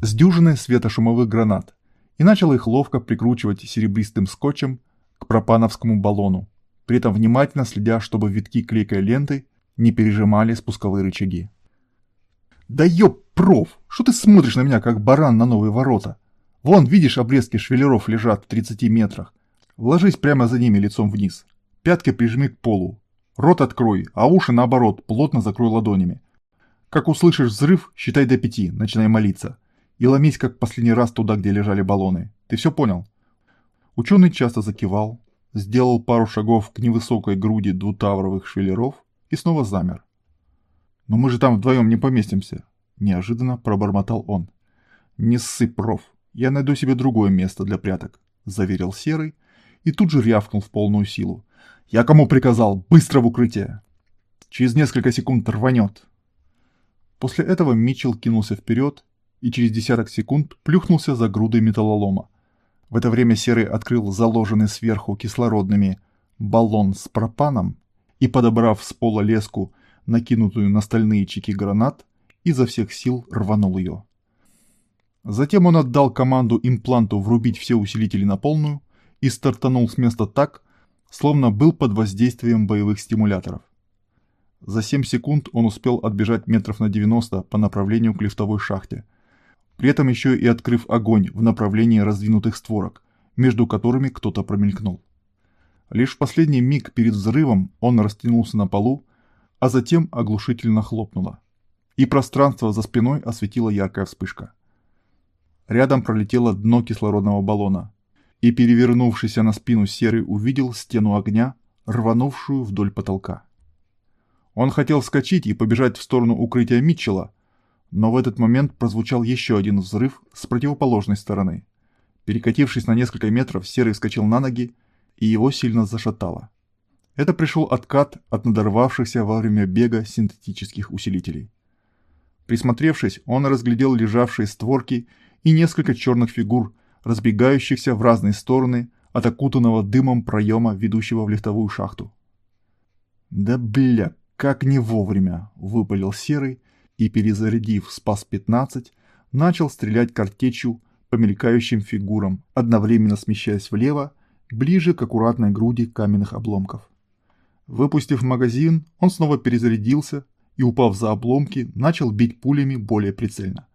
с дюжиной светошумовых гранат и начал их ловко прикручивать серебристым скотчем к пропановскому баллону, при этом внимательно следя, чтобы витки клейкой ленты не пережимали спусковые рычаги. «Да ёп, проф, что ты смотришь на меня, как баран на новые ворота? Вон, видишь, обрезки швеллеров лежат в 30 метрах, Ложись прямо за ними лицом вниз. Пятки прижми к полу. Рот открой, а уши, наоборот, плотно закрой ладонями. Как услышишь взрыв, считай до пяти, начинай молиться. И ломись как последний раз туда, где лежали баллоны. Ты все понял? Ученый часто закивал, сделал пару шагов к невысокой груди двутавровых швеллеров и снова замер. «Но мы же там вдвоем не поместимся», – неожиданно пробормотал он. «Не ссы, проф, я найду себе другое место для пряток», – заверил Серый и тут же рявкнул в полную силу. «Я кому приказал? Быстро в укрытие!» «Через несколько секунд рванет!» После этого Митчелл кинулся вперед и через десяток секунд плюхнулся за грудой металлолома. В это время Серый открыл заложенный сверху кислородными баллон с пропаном и, подобрав с пола леску, накинутую на стальные чеки гранат, изо всех сил рванул ее. Затем он отдал команду импланту врубить все усилители на полную и стартанул с места так, словно был под воздействием боевых стимуляторов. За 7 секунд он успел отбежать метров на 90 по направлению к лифтовой шахте, при этом еще и открыв огонь в направлении раздвинутых створок, между которыми кто-то промелькнул. Лишь в последний миг перед взрывом он растянулся на полу, а затем оглушительно хлопнуло, и пространство за спиной осветила яркая вспышка. Рядом пролетело дно кислородного баллона, и перевернувшийся на спину серый увидел стену огня, рванувшую вдоль потолка. Он хотел вскочить и побежать в сторону укрытия Митчелла, но в этот момент прозвучал еще один взрыв с противоположной стороны. Перекатившись на несколько метров, Серый вскочил на ноги, и его сильно зашатало. Это пришел откат от надорвавшихся во время бега синтетических усилителей. Присмотревшись, он разглядел лежавшие створки и несколько черных фигур, разбегающихся в разные стороны от окутанного дымом проема, ведущего в лифтовую шахту. «Да бля, как не вовремя!» – выпалил Серый и, перезарядив СПАС-15, начал стрелять картечью по мелькающим фигурам, одновременно смещаясь влево, ближе к аккуратной груди каменных обломков. Выпустив магазин, он снова перезарядился и, упав за обломки, начал бить пулями более прицельно.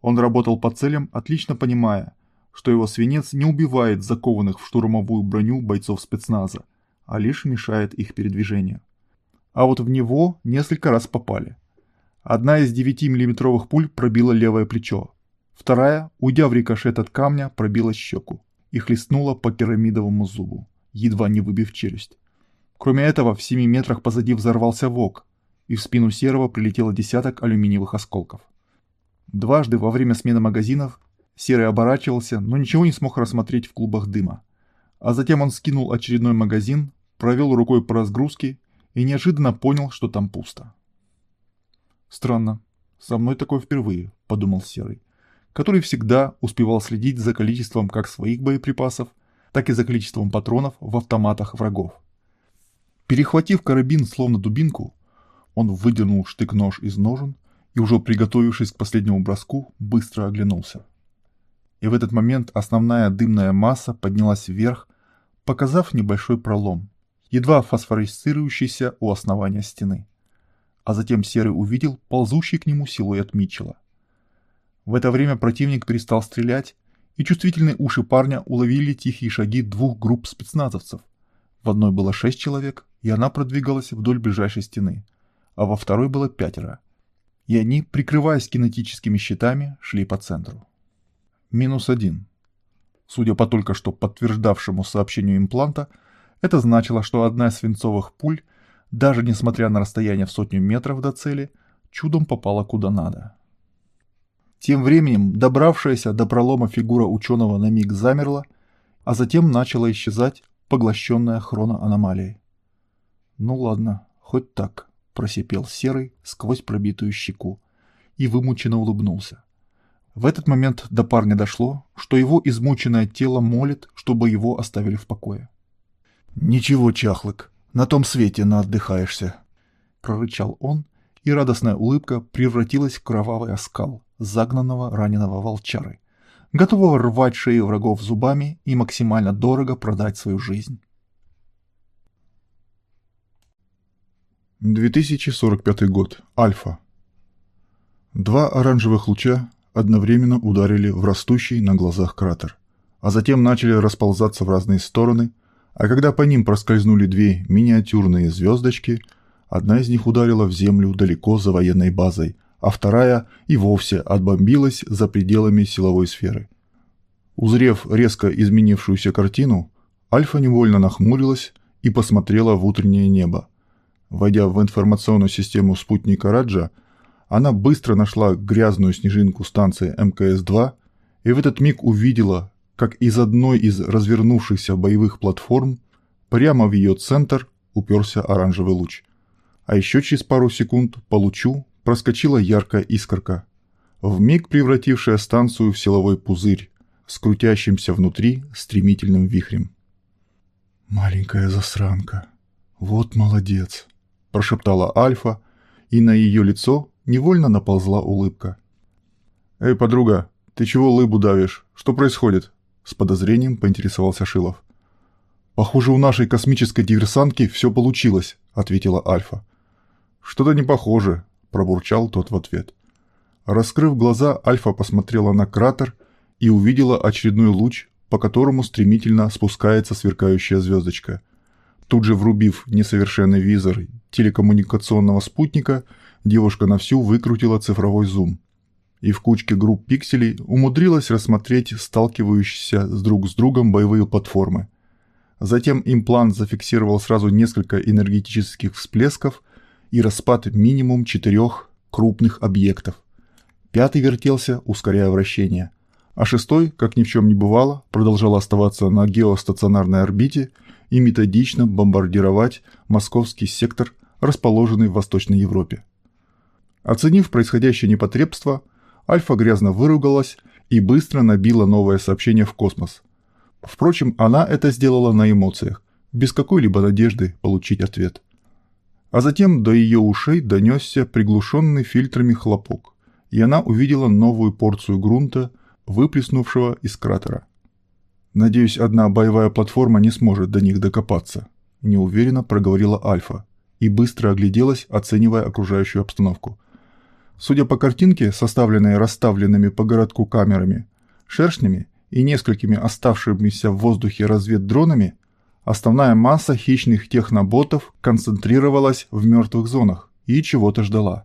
Он работал по целям, отлично понимая, что его свинец не убивает закованных в штурмовую броню бойцов спецназа, а лишь мешает их передвижению. А вот в него несколько раз попали. Одна из 9-миллиметровых пуль пробила левое плечо, вторая, уйдя в рикошет от камня, пробила щеку и хлестнула по керамидовому зубу, едва не выбив челюсть. Кроме этого, в 7 метрах позади взорвался вок, и в спину Серого прилетело десяток алюминиевых осколков. Дважды во время смены магазинов Серый оборачивался, но ничего не смог рассмотреть в клубах дыма. А затем он скинул очередной магазин, провел рукой по разгрузке и неожиданно понял, что там пусто. «Странно. Со мной такое впервые», — подумал Серый, который всегда успевал следить за количеством как своих боеприпасов, так и за количеством патронов в автоматах врагов. Перехватив карабин словно дубинку, он выдернул штык-нож из ножен и, уже приготовившись к последнему броску, быстро оглянулся и в этот момент основная дымная масса поднялась вверх, показав небольшой пролом, едва фосфорисцирующийся у основания стены. А затем Серый увидел ползущий к нему силуэт Митчелла. В это время противник перестал стрелять, и чувствительные уши парня уловили тихие шаги двух групп спецназовцев. В одной было шесть человек, и она продвигалась вдоль ближайшей стены, а во второй было пятеро. И они, прикрываясь кинетическими щитами, шли по центру. Минус один. Судя по только что подтверждавшему сообщению импланта, это значило, что одна из свинцовых пуль, даже несмотря на расстояние в сотню метров до цели, чудом попала куда надо. Тем временем добравшаяся до пролома фигура ученого на миг замерла, а затем начала исчезать, поглощенная хроноаномалией. «Ну ладно, хоть так», – просипел Серый сквозь пробитую щеку и вымученно улыбнулся. В этот момент до парня дошло, что его измученное тело молит, чтобы его оставили в покое. «Ничего, чахлык, на том свете наотдыхаешься», — прорычал он, и радостная улыбка превратилась в кровавый оскал загнанного раненого волчары, готового рвать шеи врагов зубами и максимально дорого продать свою жизнь. 2045 год. Альфа. Два оранжевых луча одновременно ударили в растущий на глазах кратер. а затем начали расползаться в разные стороны, а когда по ним проскользнули две миниатюрные звездочки, одна из них ударила в землю далеко за военной базой, а вторая и вовсе отбомбилась за пределами силовой сферы. Узрев резко изменившуюся картину, Альфа невольно нахмурилась и посмотрела в утреннее небо. Войдя в информационную систему спутника Раджа, она быстро нашла грязную снежинку станции МКС-2 и в этот миг увидела, как из одной из развернувшихся боевых платформ прямо в ее центр уперся оранжевый луч. А еще через пару секунд по лучу проскочила яркая искорка, вмиг превратившая станцию в силовой пузырь с внутри стремительным вихрем. «Маленькая засранка, вот молодец!» – прошептала Альфа, и на ее лицо невольно наползла улыбка. «Эй, подруга, ты чего лыбу давишь? Что происходит?» С подозрением поинтересовался Шилов. «Похоже, у нашей космической диверсантки все получилось», — ответила Альфа. «Что-то не похоже», — пробурчал тот в ответ. Раскрыв глаза, Альфа посмотрела на кратер и увидела очередной луч, по которому стремительно спускается сверкающая звездочка. Тут же врубив несовершенный визор телекоммуникационного спутника, девушка на всю выкрутила цифровой зум. И в кучке групп пикселей умудрилась рассмотреть сталкивающиеся с друг с другом боевые платформы. Затем имплант зафиксировал сразу несколько энергетических всплесков и распад минимум четырех крупных объектов. Пятый вертелся, ускоряя вращение, а шестой, как ни в чем не бывало, продолжал оставаться на геостационарной орбите и методично бомбардировать московский сектор, расположенный в Восточной Европе. Оценив происходящее непотребство, Альфа грязно выругалась и быстро набила новое сообщение в космос. Впрочем, она это сделала на эмоциях, без какой-либо надежды получить ответ. А затем до ее ушей донесся приглушенный фильтрами хлопок, и она увидела новую порцию грунта, выплеснувшего из кратера. «Надеюсь, одна боевая платформа не сможет до них докопаться», – неуверенно проговорила Альфа и быстро огляделась, оценивая окружающую обстановку. Судя по картинке, составленной расставленными по городку камерами, шершнями и несколькими оставшимися в воздухе разведдронами, основная масса хищных техноботов концентрировалась в мертвых зонах и чего-то ждала.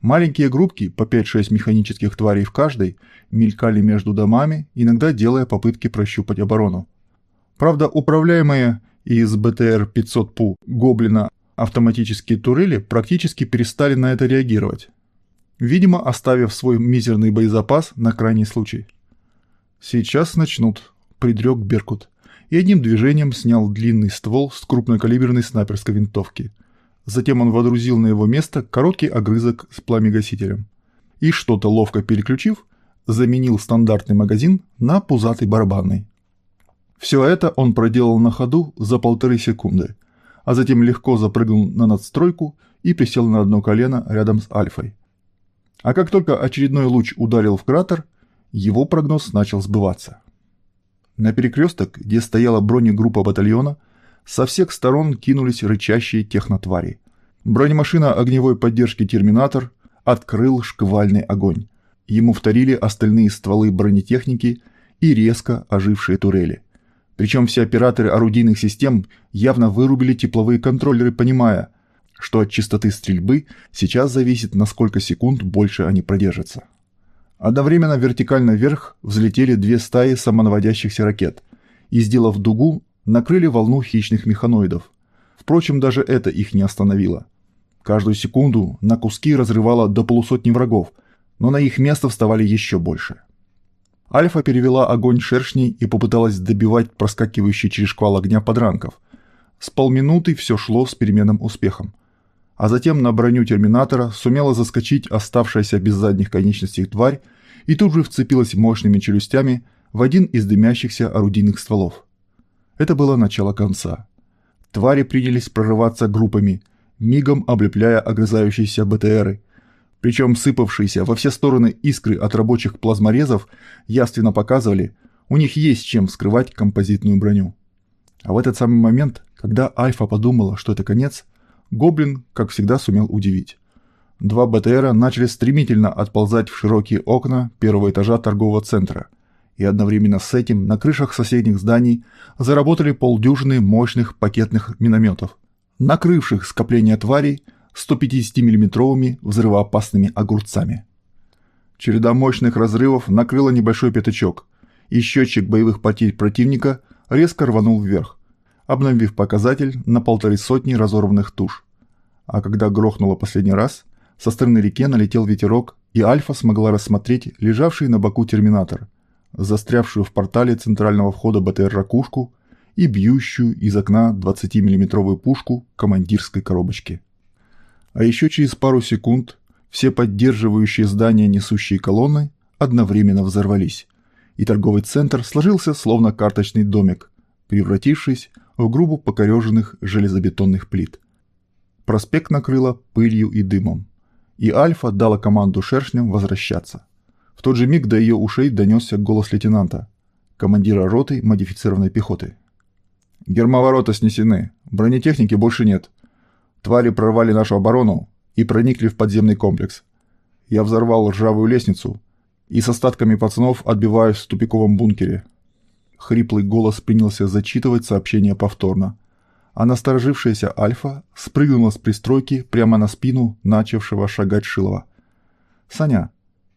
Маленькие группки, по 5-6 механических тварей в каждой, мелькали между домами, иногда делая попытки прощупать оборону. Правда, управляемые из БТР-500ПУ «Гоблина» автоматические турели практически перестали на это реагировать, видимо, оставив свой мизерный боезапас на крайний случай. «Сейчас начнут», — предрек Беркут, и одним движением снял длинный ствол с крупнокалиберной снайперской винтовки. Затем он водрузил на его место короткий огрызок с пламегасителем. И что-то ловко переключив, заменил стандартный магазин на пузатый барабанный. Все это он проделал на ходу за полторы секунды, а затем легко запрыгнул на надстройку и присел на одно колено рядом с Альфой. А как только очередной луч ударил в кратер, его прогноз начал сбываться. На перекресток, где стояла бронегруппа батальона, со всех сторон кинулись рычащие технотвари. Бронемашина огневой поддержки «Терминатор» открыл шквальный огонь. Ему вторили остальные стволы бронетехники и резко ожившие турели. Причем все операторы орудийных систем явно вырубили тепловые контроллеры, понимая – что от частоты стрельбы сейчас зависит, на сколько секунд больше они продержатся. Одновременно вертикально вверх взлетели две стаи самонаводящихся ракет и, сделав дугу, накрыли волну хищных механоидов. Впрочем, даже это их не остановило. Каждую секунду на куски разрывало до полусотни врагов, но на их место вставали еще больше. Альфа перевела огонь шершней и попыталась добивать проскакивающий через шквал огня подранков. С полминуты все шло с переменным успехом а затем на броню терминатора сумела заскочить оставшаяся без задних конечностей тварь и тут же вцепилась мощными челюстями в один из дымящихся орудийных стволов. Это было начало конца. Твари принялись прорываться группами, мигом облепляя огрызающиеся БТРы. Причем сыпавшиеся во все стороны искры от рабочих плазморезов яственно показывали, у них есть чем скрывать композитную броню. А в этот самый момент, когда Альфа подумала, что это конец, Гоблин, как всегда, сумел удивить. Два БТРа начали стремительно отползать в широкие окна первого этажа торгового центра, и одновременно с этим на крышах соседних зданий заработали полдюжины мощных пакетных минометов, накрывших скопление тварей 150 миллиметровыми взрывоопасными огурцами. Череда мощных разрывов накрыла небольшой пятачок, и счетчик боевых потерь противника резко рванул вверх, обновив показатель на полторы сотни разорванных туш. А когда грохнуло последний раз, со стороны реки налетел ветерок, и Альфа смогла рассмотреть лежавший на боку терминатор, застрявшую в портале центрального входа БТР ракушку и бьющую из окна 20-миллиметровую пушку командирской коробочки. А еще через пару секунд все поддерживающие здание несущие колонны одновременно взорвались, и торговый центр сложился словно карточный домик, превратившись в грубо покореженных железобетонных плит. Проспект накрыло пылью и дымом, и Альфа дала команду шершням возвращаться. В тот же миг до ее ушей донесся голос лейтенанта, командира роты модифицированной пехоты. «Гермоворота снесены, бронетехники больше нет. Твари прорвали нашу оборону и проникли в подземный комплекс. Я взорвал ржавую лестницу и с остатками пацанов отбиваюсь в тупиковом бункере. Хриплый голос принялся зачитывать сообщение повторно. А насторожившаяся Альфа спрыгнула с пристройки прямо на спину начавшего шагать Шилова. «Саня,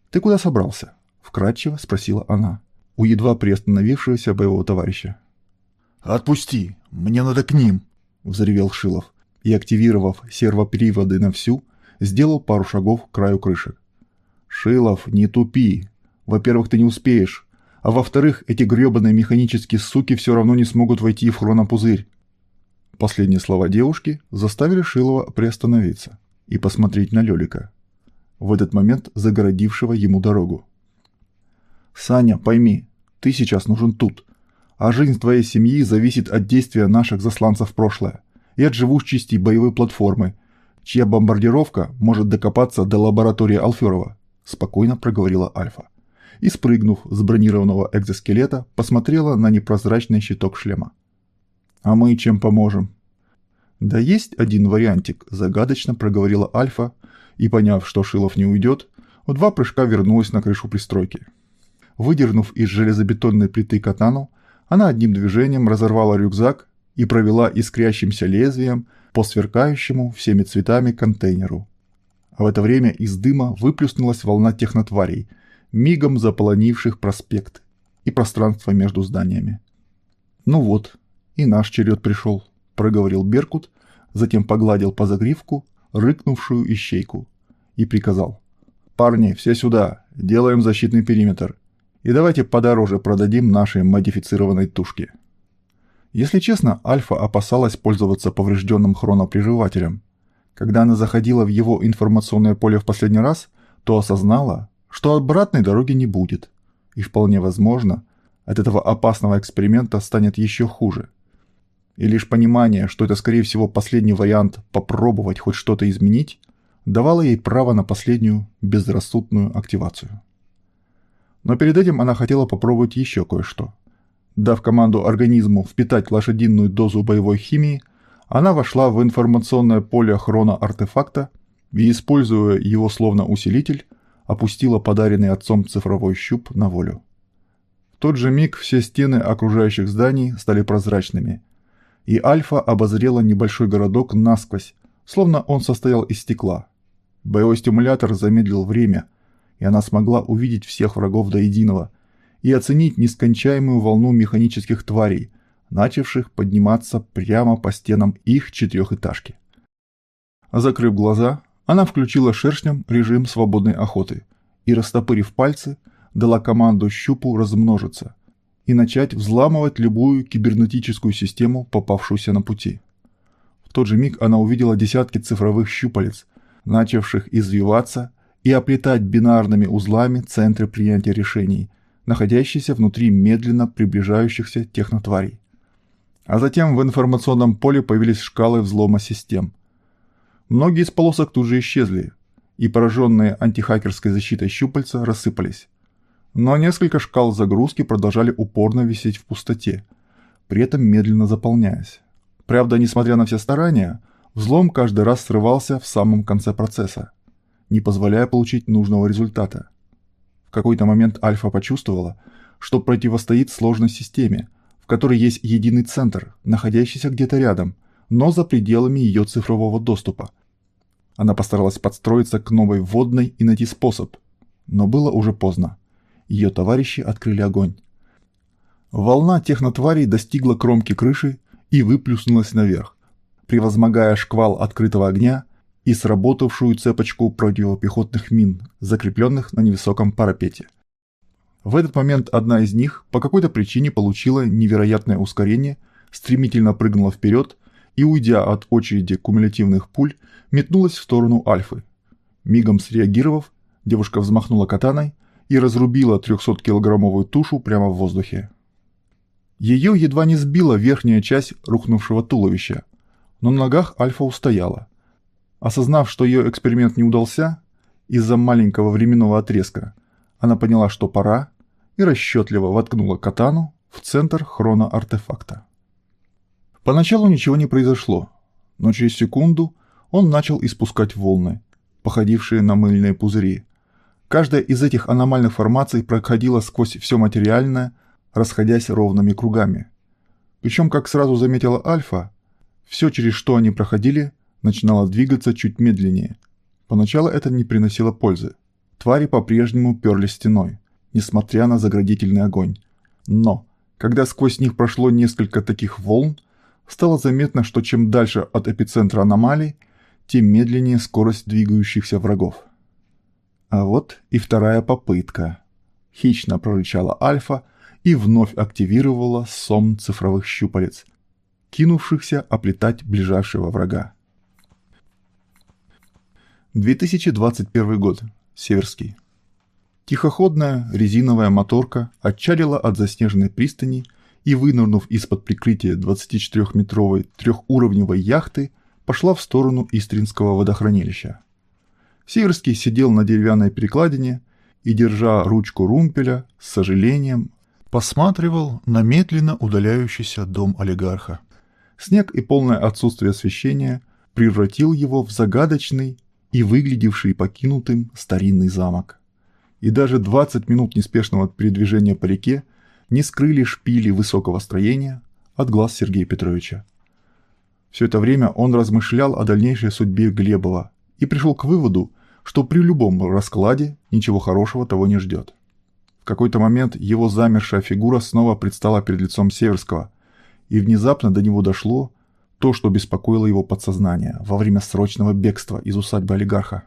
ты куда собрался?» – вкратчиво спросила она у едва приостановившегося боевого товарища. «Отпусти, мне надо к ним!» – взревел Шилов и, активировав сервоприводы на всю, сделал пару шагов к краю крыши. «Шилов, не тупи! Во-первых, ты не успеешь, а во-вторых, эти грёбаные механические суки все равно не смогут войти в хронопузырь. Последние слова девушки заставили Шилова приостановиться и посмотреть на Лёлика, в этот момент загородившего ему дорогу. «Саня, пойми, ты сейчас нужен тут, а жизнь твоей семьи зависит от действия наших засланцев в прошлое и от живучести боевой платформы, чья бомбардировка может докопаться до лаборатории Алферова», спокойно проговорила Альфа и, спрыгнув с бронированного экзоскелета, посмотрела на непрозрачный щиток шлема. «А мы чем поможем?» «Да есть один вариантик», – загадочно проговорила Альфа, и, поняв, что Шилов не уйдет, в два прыжка вернулась на крышу пристройки. Выдернув из железобетонной плиты катану, она одним движением разорвала рюкзак и провела искрящимся лезвием по сверкающему всеми цветами контейнеру. А в это время из дыма выплюснулась волна технотварей – мигом заполонивших проспект и пространство между зданиями. «Ну вот, и наш черед пришел», – проговорил Беркут, затем погладил по загривку рыкнувшую ищейку и приказал. «Парни, все сюда, делаем защитный периметр, и давайте подороже продадим нашей модифицированной тушке». Если честно, Альфа опасалась пользоваться поврежденным хронопрерывателем. Когда она заходила в его информационное поле в последний раз, то осознала, что обратной дороги не будет. И вполне возможно, от этого опасного эксперимента станет еще хуже. И лишь понимание, что это скорее всего последний вариант попробовать хоть что-то изменить, давало ей право на последнюю безрассудную активацию. Но перед этим она хотела попробовать еще кое-что. Дав команду организму впитать лошадиную дозу боевой химии, она вошла в информационное поле хрона артефакта и, используя его словно усилитель, опустила подаренный отцом цифровой щуп на волю. В тот же миг все стены окружающих зданий стали прозрачными, и Альфа обозрела небольшой городок насквозь, словно он состоял из стекла. Боевой стимулятор замедлил время, и она смогла увидеть всех врагов до единого и оценить нескончаемую волну механических тварей, начавших подниматься прямо по стенам их четырехэтажки. Закрыв глаза, она включила шершням режим свободной охоты и, растопырив пальцы, дала команду щупу размножиться и начать взламывать любую кибернетическую систему, попавшуюся на пути. В тот же миг она увидела десятки цифровых щупалец, начавших извиваться и оплетать бинарными узлами центры принятия решений, находящиеся внутри медленно приближающихся технотварей. А затем в информационном поле появились шкалы взлома систем – Многие из полосок тут же исчезли, и пораженные антихакерской защитой щупальца рассыпались. Но несколько шкал загрузки продолжали упорно висеть в пустоте, при этом медленно заполняясь. Правда, несмотря на все старания, взлом каждый раз срывался в самом конце процесса, не позволяя получить нужного результата. В какой-то момент Альфа почувствовала, что противостоит сложной системе, в которой есть единый центр, находящийся где-то рядом, но за пределами ее цифрового доступа. Она постаралась подстроиться к новой вводной и найти способ, но было уже поздно. Ее товарищи открыли огонь. Волна технотварей достигла кромки крыши и выплюснулась наверх, превозмогая шквал открытого огня и сработавшую цепочку противопехотных мин, закрепленных на невысоком парапете. В этот момент одна из них по какой-то причине получила невероятное ускорение, стремительно прыгнула вперед и, уйдя от очереди кумулятивных пуль, метнулась в сторону Альфы. Мигом среагировав, девушка взмахнула катаной и разрубила 300-килограммовую тушу прямо в воздухе. Ее едва не сбила верхняя часть рухнувшего туловища, но на ногах Альфа устояла. Осознав, что ее эксперимент не удался, из-за маленького временного отрезка, она поняла, что пора, и расчетливо воткнула катану в центр хроноартефакта. Поначалу ничего не произошло, но через секунду он начал испускать волны, походившие на мыльные пузыри. Каждая из этих аномальных формаций проходила сквозь все материальное, расходясь ровными кругами. Причем, как сразу заметила Альфа, все, через что они проходили, начинало двигаться чуть медленнее. Поначалу это не приносило пользы. Твари по-прежнему перли стеной, несмотря на заградительный огонь. Но, когда сквозь них прошло несколько таких волн, стало заметно, что чем дальше от эпицентра аномалий, тем медленнее скорость двигающихся врагов. А вот и вторая попытка. Хищно прорычала Альфа и вновь активировала сом цифровых щупалец, кинувшихся оплетать ближайшего врага. 2021 год. Северский. Тихоходная резиновая моторка отчалила от заснеженной пристани и, вынырнув из-под прикрытия 24-метровой трехуровневой яхты, пошла в сторону Истринского водохранилища. Северский сидел на деревянной перекладине и, держа ручку румпеля, с сожалением посматривал на медленно удаляющийся дом олигарха. Снег и полное отсутствие освещения превратил его в загадочный и выглядевший покинутым старинный замок. И даже 20 минут неспешного передвижения по реке не скрыли шпили высокого строения от глаз Сергея Петровича. Все это время он размышлял о дальнейшей судьбе Глебова и пришел к выводу, что при любом раскладе ничего хорошего того не ждет. В какой-то момент его замершая фигура снова предстала перед лицом Северского, и внезапно до него дошло то, что беспокоило его подсознание во время срочного бегства из усадьбы олигарха.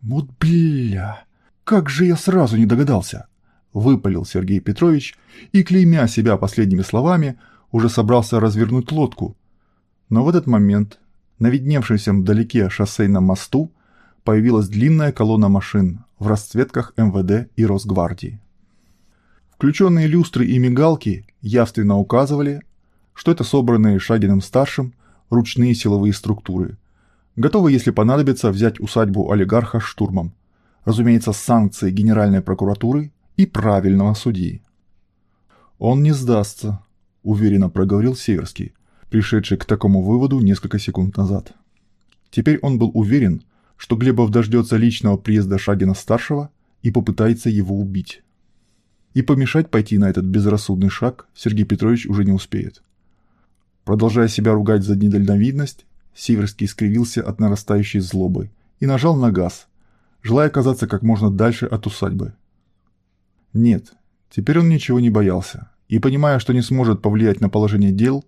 «Вот бля! Как же я сразу не догадался!» – выпалил Сергей Петрович и, клеймя себя последними словами, уже собрался развернуть лодку. Но в этот момент на видневшемся вдалеке шоссейном мосту появилась длинная колонна машин в расцветках МВД и Росгвардии. Включенные люстры и мигалки явственно указывали, что это собранные Шагиным-старшим ручные силовые структуры, готовы, если понадобится, взять усадьбу олигарха штурмом, разумеется, с санкцией Генеральной прокуратуры и правильного судьи. «Он не сдастся», – уверенно проговорил Северский, пришедший к такому выводу несколько секунд назад. Теперь он был уверен, что Глебов дождется личного приезда Шагина-старшего и попытается его убить. И помешать пойти на этот безрассудный шаг Сергей Петрович уже не успеет. Продолжая себя ругать за недальновидность, Северский скривился от нарастающей злобы и нажал на газ, желая оказаться как можно дальше от усадьбы. Нет, теперь он ничего не боялся, и, понимая, что не сможет повлиять на положение дел,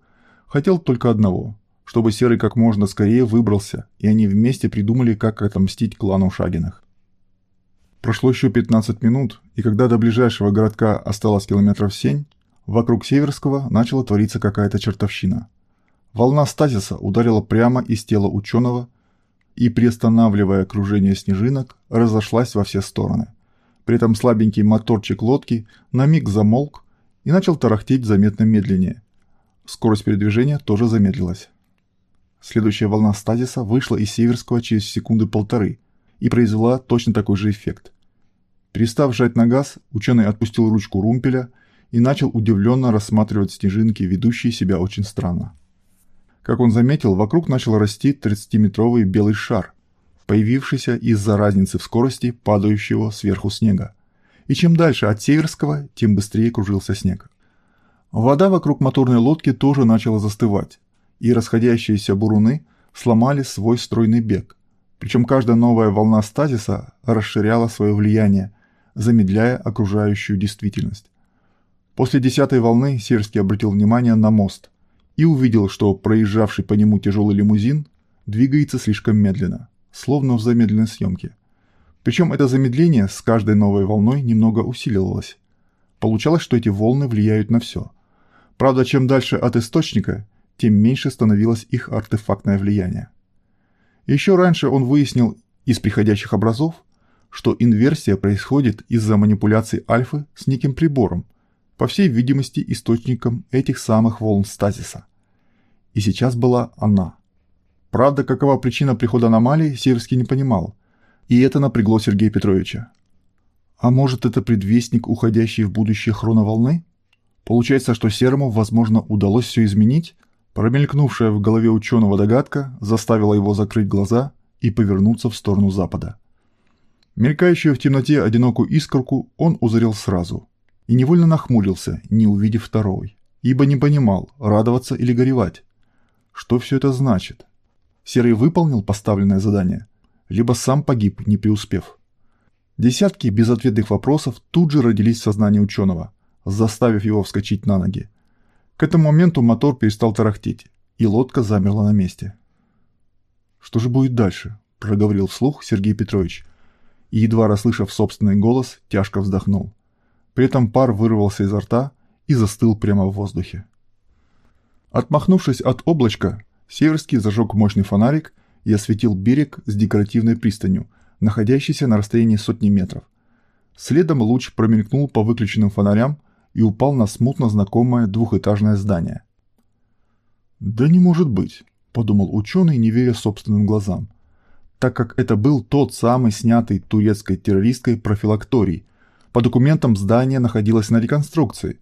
хотел только одного – чтобы Серый как можно скорее выбрался, и они вместе придумали, как отомстить клану Шагиных. Прошло еще 15 минут, и когда до ближайшего городка осталось километров 7, вокруг Северского начала твориться какая-то чертовщина. Волна стазиса ударила прямо из тела ученого и, приостанавливая кружение снежинок, разошлась во все стороны – при этом слабенький моторчик лодки на миг замолк и начал тарахтеть заметно медленнее. Скорость передвижения тоже замедлилась. Следующая волна стазиса вышла из Северского через секунды полторы и произвела точно такой же эффект. Перестав жать на газ, ученый отпустил ручку румпеля и начал удивленно рассматривать снежинки, ведущие себя очень странно. Как он заметил, вокруг начал расти 30-метровый белый шар – появившийся из-за разницы в скорости падающего сверху снега, и чем дальше от Северского, тем быстрее кружился снег. Вода вокруг моторной лодки тоже начала застывать, и расходящиеся буруны сломали свой стройный бег. Причем каждая новая волна стазиса расширяла свое влияние, замедляя окружающую действительность. После десятой волны Северский обратил внимание на мост и увидел, что проезжавший по нему тяжелый лимузин двигается слишком медленно, словно в замедленной съемке. Причем это замедление с каждой новой волной немного усиливалось. Получалось, что эти волны влияют на все. Правда, чем дальше от источника, тем меньше становилось их артефактное влияние. Еще раньше он выяснил из приходящих образов, что инверсия происходит из-за манипуляций альфы с неким прибором, по всей видимости источником этих самых волн стазиса. И сейчас была она. Правда, какова причина прихода аномалии, Северский не понимал, и это напрягло Сергея Петровича. А может, это предвестник уходящей в будущее хроноволны? Получается, что Серому, возможно, удалось все изменить? Промелькнувшая в голове ученого догадка заставила его закрыть глаза и повернуться в сторону запада. Мелькающую в темноте одинокую искорку он узрел сразу и невольно нахмурился, не увидев второй, ибо не понимал, радоваться или горевать. Что все это значит? Серый выполнил поставленное задание? либо сам погиб, не преуспев. Десятки безответных вопросов тут же родились в сознании ученого, заставив его вскочить на ноги. К этому моменту мотор перестал тарахтеть, и лодка замерла на месте. «Что же будет дальше?» – проговорил вслух Сергей Петрович, и, едва расслышав собственный голос, тяжко вздохнул. При этом пар вырвался изо рта и застыл прямо в воздухе. Отмахнувшись от облачка, Северский зажег мощный фонарик и осветил берег с декоративной пристанью, находящейся на расстоянии сотни метров. Следом луч промелькнул по выключенным фонарям и упал на смутно знакомое двухэтажное здание. «Да не может быть», – подумал ученый, не веря собственным глазам, так как это был тот самый снятый турецкой террористкой профилакторий. По документам здание находилось на реконструкции,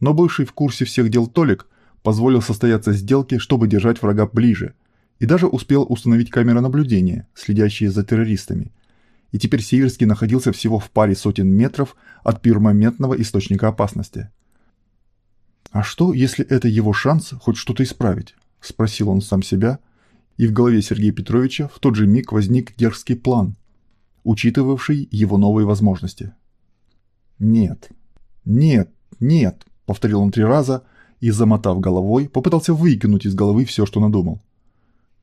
но бывший в курсе всех дел Толик позволил состояться сделке, чтобы держать врага ближе – и даже успел установить камеры наблюдения, следящие за террористами. И теперь Северский находился всего в паре сотен метров от пермоментного источника опасности. «А что, если это его шанс хоть что-то исправить?» – спросил он сам себя, и в голове Сергея Петровича в тот же миг возник дерзкий план, учитывавший его новые возможности. «Нет, нет, нет», – повторил он три раза и, замотав головой, попытался выкинуть из головы все, что надумал.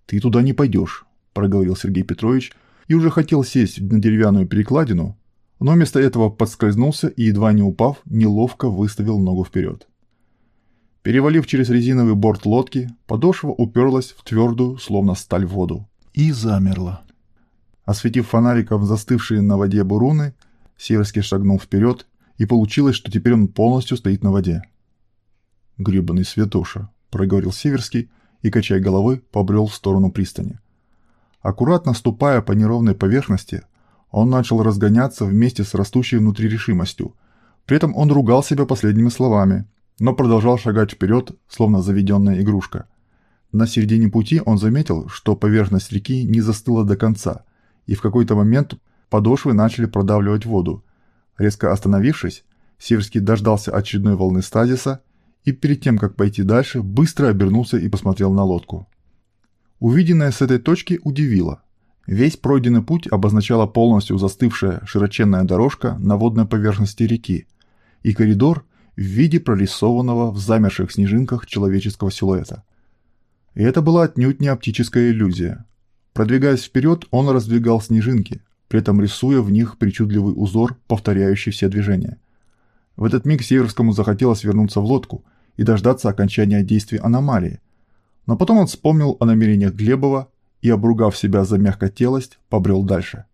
«Ты туда не пойдешь», – проговорил Сергей Петрович и уже хотел сесть на деревянную перекладину, но вместо этого подскользнулся и, едва не упав, неловко выставил ногу вперед. Перевалив через резиновый борт лодки, подошва уперлась в твердую, словно сталь, воду. И замерла. Осветив фонариком застывшие на воде буруны, Северский шагнул вперед, и получилось, что теперь он полностью стоит на воде. «Гребаный святоша», — проговорил Северский, — и, качая головой, побрел в сторону пристани. Аккуратно ступая по неровной поверхности, он начал разгоняться вместе с растущей внутри решимостью. При этом он ругал себя последними словами, но продолжал шагать вперед, словно заведенная игрушка. На середине пути он заметил, что поверхность реки не застыла до конца, и в какой-то момент подошвы начали продавливать воду. Резко остановившись, Северский дождался очередной волны стазиса и перед тем, как пойти дальше, быстро обернулся и посмотрел на лодку. Увиденное с этой точки удивило. Весь пройденный путь обозначала полностью застывшая широченная дорожка на водной поверхности реки и коридор в виде прорисованного в замерших снежинках человеческого силуэта. И это была отнюдь не оптическая иллюзия. Продвигаясь вперед, он раздвигал снежинки, при этом рисуя в них причудливый узор, повторяющий все движения. В этот миг Северскому захотелось вернуться в лодку и дождаться окончания действий аномалии. Но потом он вспомнил о намерениях Глебова и, обругав себя за мягкотелость, побрел дальше.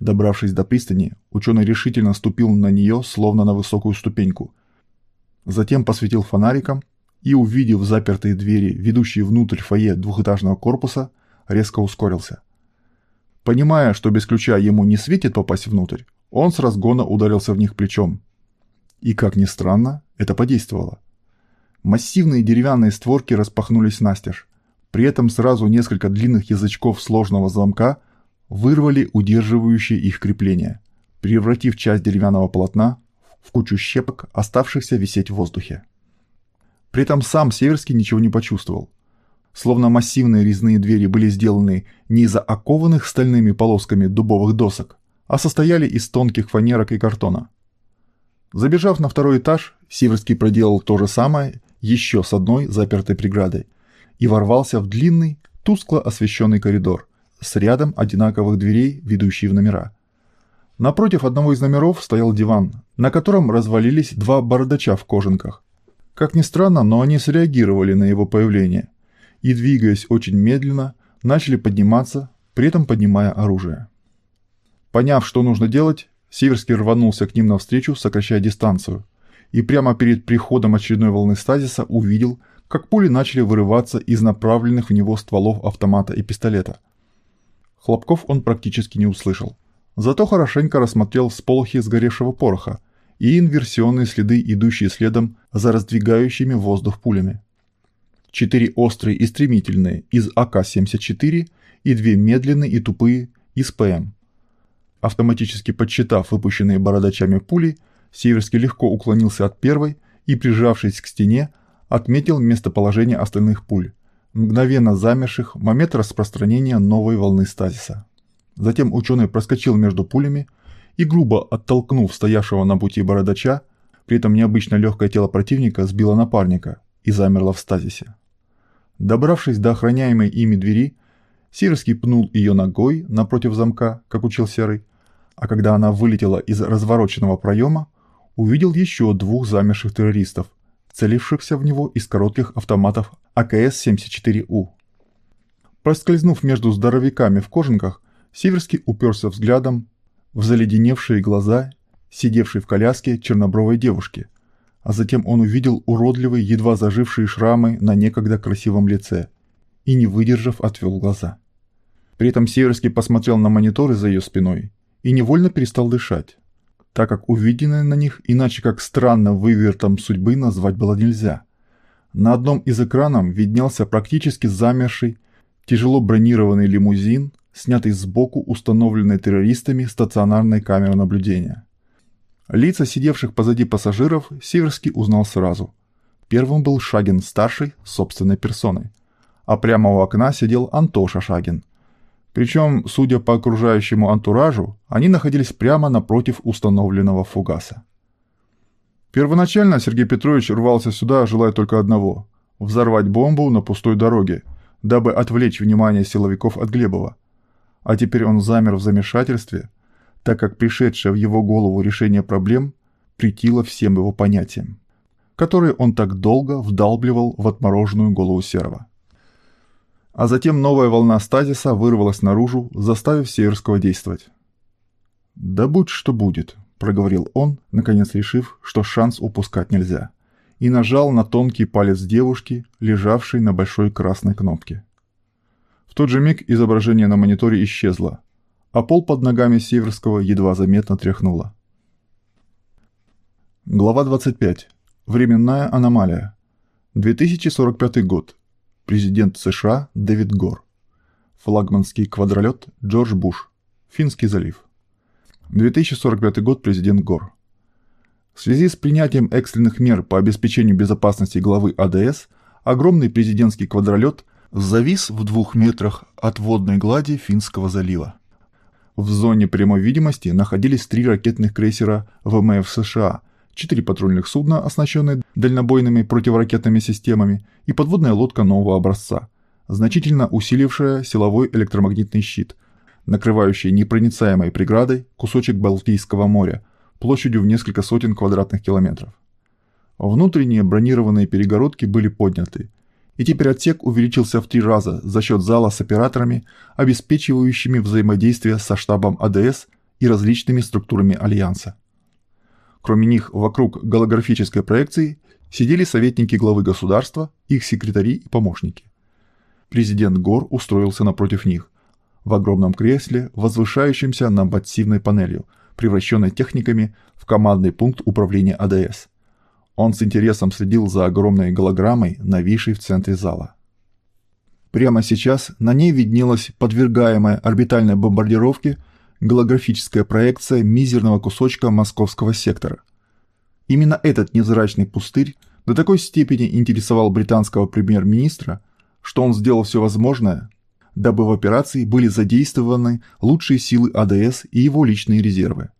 Добравшись до пристани, ученый решительно ступил на нее, словно на высокую ступеньку. Затем посветил фонариком и, увидев запертые двери, ведущие внутрь фойе двухэтажного корпуса, резко ускорился. Понимая, что без ключа ему не светит попасть внутрь, он с разгона ударился в них плечом. И, как ни странно, это подействовало. Массивные деревянные створки распахнулись настежь. При этом сразу несколько длинных язычков сложного замка вырвали удерживающие их крепления. превратив часть деревянного полотна в кучу щепок, оставшихся висеть в воздухе. При этом сам Северский ничего не почувствовал. Словно массивные резные двери были сделаны не из окованных стальными полосками дубовых досок, а состояли из тонких фанерок и картона. Забежав на второй этаж, Северский проделал то же самое еще с одной запертой преградой и ворвался в длинный, тускло освещенный коридор с рядом одинаковых дверей, ведущих в номера. Напротив одного из номеров стоял диван, на котором развалились два бородача в кожанках. Как ни странно, но они среагировали на его появление и, двигаясь очень медленно, начали подниматься, при этом поднимая оружие. Поняв, что нужно делать, Северский рванулся к ним навстречу, сокращая дистанцию, и прямо перед приходом очередной волны стазиса увидел, как пули начали вырываться из направленных в него стволов автомата и пистолета. Хлопков он практически не услышал. Зато хорошенько рассмотрел всполохи сгоревшего пороха и инверсионные следы, идущие следом за раздвигающими воздух пулями. Четыре острые и стремительные из АК-74 и две медленные и тупые из ПМ. Автоматически подсчитав выпущенные бородачами пули, Северский легко уклонился от первой и, прижавшись к стене, отметил местоположение остальных пуль, мгновенно замерших в момент распространения новой волны стазиса. Затем ученый проскочил между пулями и, грубо оттолкнув стоявшего на пути бородача, при этом необычно легкое тело противника сбило напарника и замерло в стазисе. Добравшись до охраняемой ими двери, Сирский пнул ее ногой напротив замка, как учил Серый, а когда она вылетела из развороченного проема, увидел еще двух замерших террористов, целившихся в него из коротких автоматов АКС-74У. Проскользнув между здоровяками в кожанках, Северский уперся взглядом в заледеневшие глаза сидевшей в коляске чернобровой девушки, а затем он увидел уродливые, едва зажившие шрамы на некогда красивом лице и, не выдержав, отвел глаза. При этом Северский посмотрел на мониторы за ее спиной и невольно перестал дышать, так как увиденное на них иначе как странно вывертом судьбы назвать было нельзя. На одном из экранов виднелся практически замерший, тяжело бронированный лимузин, снятый сбоку установленной террористами стационарной камеры наблюдения. Лица сидевших позади пассажиров Северский узнал сразу. Первым был Шагин-старший собственной персоной, а прямо у окна сидел Антоша Шагин, причем, судя по окружающему антуражу, они находились прямо напротив установленного фугаса. Первоначально Сергей Петрович рвался сюда, желая только одного – взорвать бомбу на пустой дороге, дабы отвлечь внимание силовиков от Глебова. А теперь он замер в замешательстве, так как пришедшее в его голову решение проблем притило всем его понятиям, которые он так долго вдалбливал в отмороженную голову Серого. А затем новая волна стазиса вырвалась наружу, заставив Северского действовать. «Да будь что будет», – проговорил он, наконец решив, что шанс упускать нельзя, и нажал на тонкий палец девушки, лежавшей на большой красной кнопке. В тот же миг изображение на мониторе исчезло, а пол под ногами Северского едва заметно тряхнуло. Глава 25. Временная аномалия. 2045 год. Президент США Дэвид Гор. Флагманский квадролет Джордж Буш. Финский залив. 2045 год. Президент Гор. В связи с принятием экстренных мер по обеспечению безопасности главы АДС, огромный президентский квадролет завис в двух метрах от водной глади Финского залива. В зоне прямой видимости находились три ракетных крейсера ВМФ США четыре патрульных судна, оснащенные дальнобойными противоракетными системами, и подводная лодка нового образца, значительно усилившая силовой электромагнитный щит, накрывающий непроницаемой преградой кусочек Балтийского моря площадью в несколько сотен квадратных километров. Внутренние бронированные перегородки были подняты, и теперь отсек увеличился в три раза за счет зала с операторами, обеспечивающими взаимодействие со штабом АДС и различными структурами Альянса. Кроме них, вокруг голографической проекции сидели советники главы государства, их секретари и помощники. Президент Гор устроился напротив них, в огромном кресле, возвышающемся над массивной панелью, превращенной техниками в командный пункт управления АДС. Он с интересом следил за огромной голограммой, нависшей в центре зала. Прямо сейчас на ней виднелась подвергаемая орбитальной бомбардировке голографическая проекция мизерного кусочка московского сектора. Именно этот невзрачный пустырь до такой степени интересовал британского премьер-министра, что он сделал все возможное, дабы в операции были задействованы лучшие силы АДС и его личные резервы.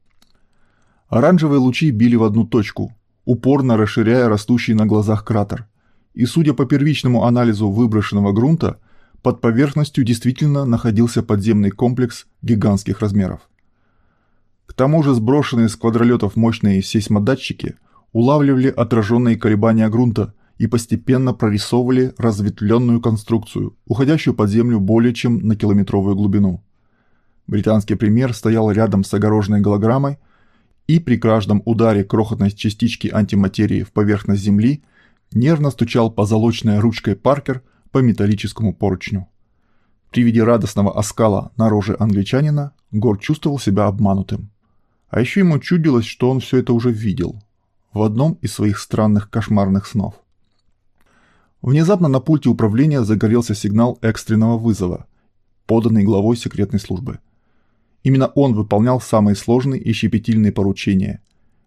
Оранжевые лучи били в одну точку, упорно расширяя растущий на глазах кратер, и судя по первичному анализу выброшенного грунта, под поверхностью действительно находился подземный комплекс гигантских размеров. К тому же сброшенные с квадролетов мощные сейсмодатчики улавливали отраженные колебания грунта и постепенно прорисовывали разветвленную конструкцию, уходящую под землю более чем на километровую глубину. Британский премьер стоял рядом с огороженной голограммой и при каждом ударе крохотной частички антиматерии в поверхность Земли нервно стучал позолоченной ручкой Паркер по металлическому поручню. При виде радостного оскала на роже англичанина Гор чувствовал себя обманутым. А еще ему чудилось, что он все это уже видел в одном из своих странных кошмарных снов. Внезапно на пульте управления загорелся сигнал экстренного вызова, поданный главой секретной службы. Именно он выполнял самые сложные и щепетильные поручения.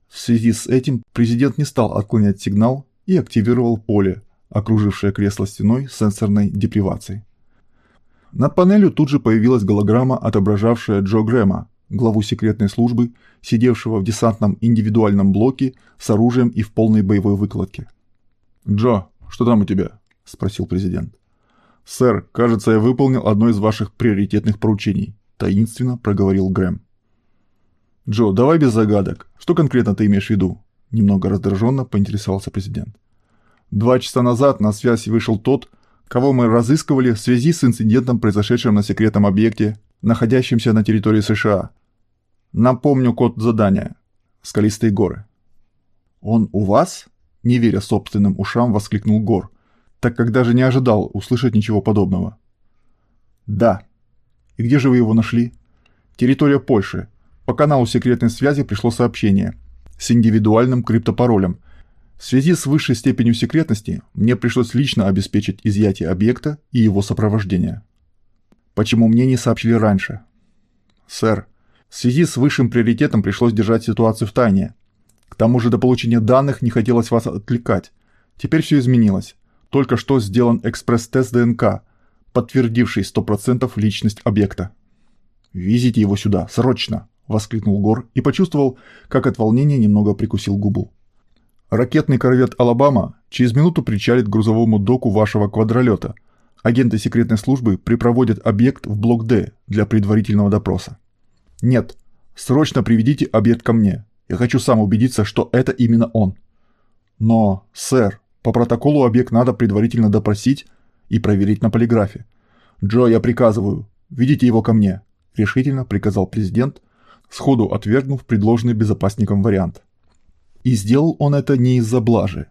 В связи с этим президент не стал отклонять сигнал и активировал поле, окружившее кресло стеной сенсорной депривации. Над панелью тут же появилась голограмма, отображавшая Джо Грэма, главу секретной службы, сидевшего в десантном индивидуальном блоке с оружием и в полной боевой выкладке. «Джо, что там у тебя?» – спросил президент. «Сэр, кажется, я выполнил одно из ваших приоритетных поручений», – таинственно проговорил Грэм. «Джо, давай без загадок. Что конкретно ты имеешь в виду?» – немного раздраженно поинтересовался президент. «Два часа назад на связь вышел тот, кого мы разыскивали в связи с инцидентом, произошедшим на секретном объекте, находящемся на территории США. Напомню код задания. Скалистые горы». «Он у вас?» не веря собственным ушам, воскликнул Гор, так как даже не ожидал услышать ничего подобного. «Да. И где же вы его нашли?» «Территория Польши. По каналу секретной связи пришло сообщение с индивидуальным криптопаролем. В связи с высшей степенью секретности мне пришлось лично обеспечить изъятие объекта и его сопровождение. Почему мне не сообщили раньше?» «Сэр, в связи с высшим приоритетом пришлось держать ситуацию в тайне, к тому же до получения данных не хотелось вас отвлекать. Теперь все изменилось. Только что сделан экспресс-тест ДНК, подтвердивший 100% личность объекта. «Везите его сюда, срочно!» – воскликнул Гор и почувствовал, как от волнения немного прикусил губу. «Ракетный корвет «Алабама» через минуту причалит к грузовому доку вашего квадролета. Агенты секретной службы припроводят объект в блок «Д» для предварительного допроса. Нет, срочно приведите объект ко мне. Я хочу сам убедиться, что это именно он. Но, сэр, по протоколу объект надо предварительно допросить и проверить на полиграфе. Джо, я приказываю, ведите его ко мне, решительно приказал президент, сходу отвергнув предложенный безопасником вариант. И сделал он это не из-за блажи.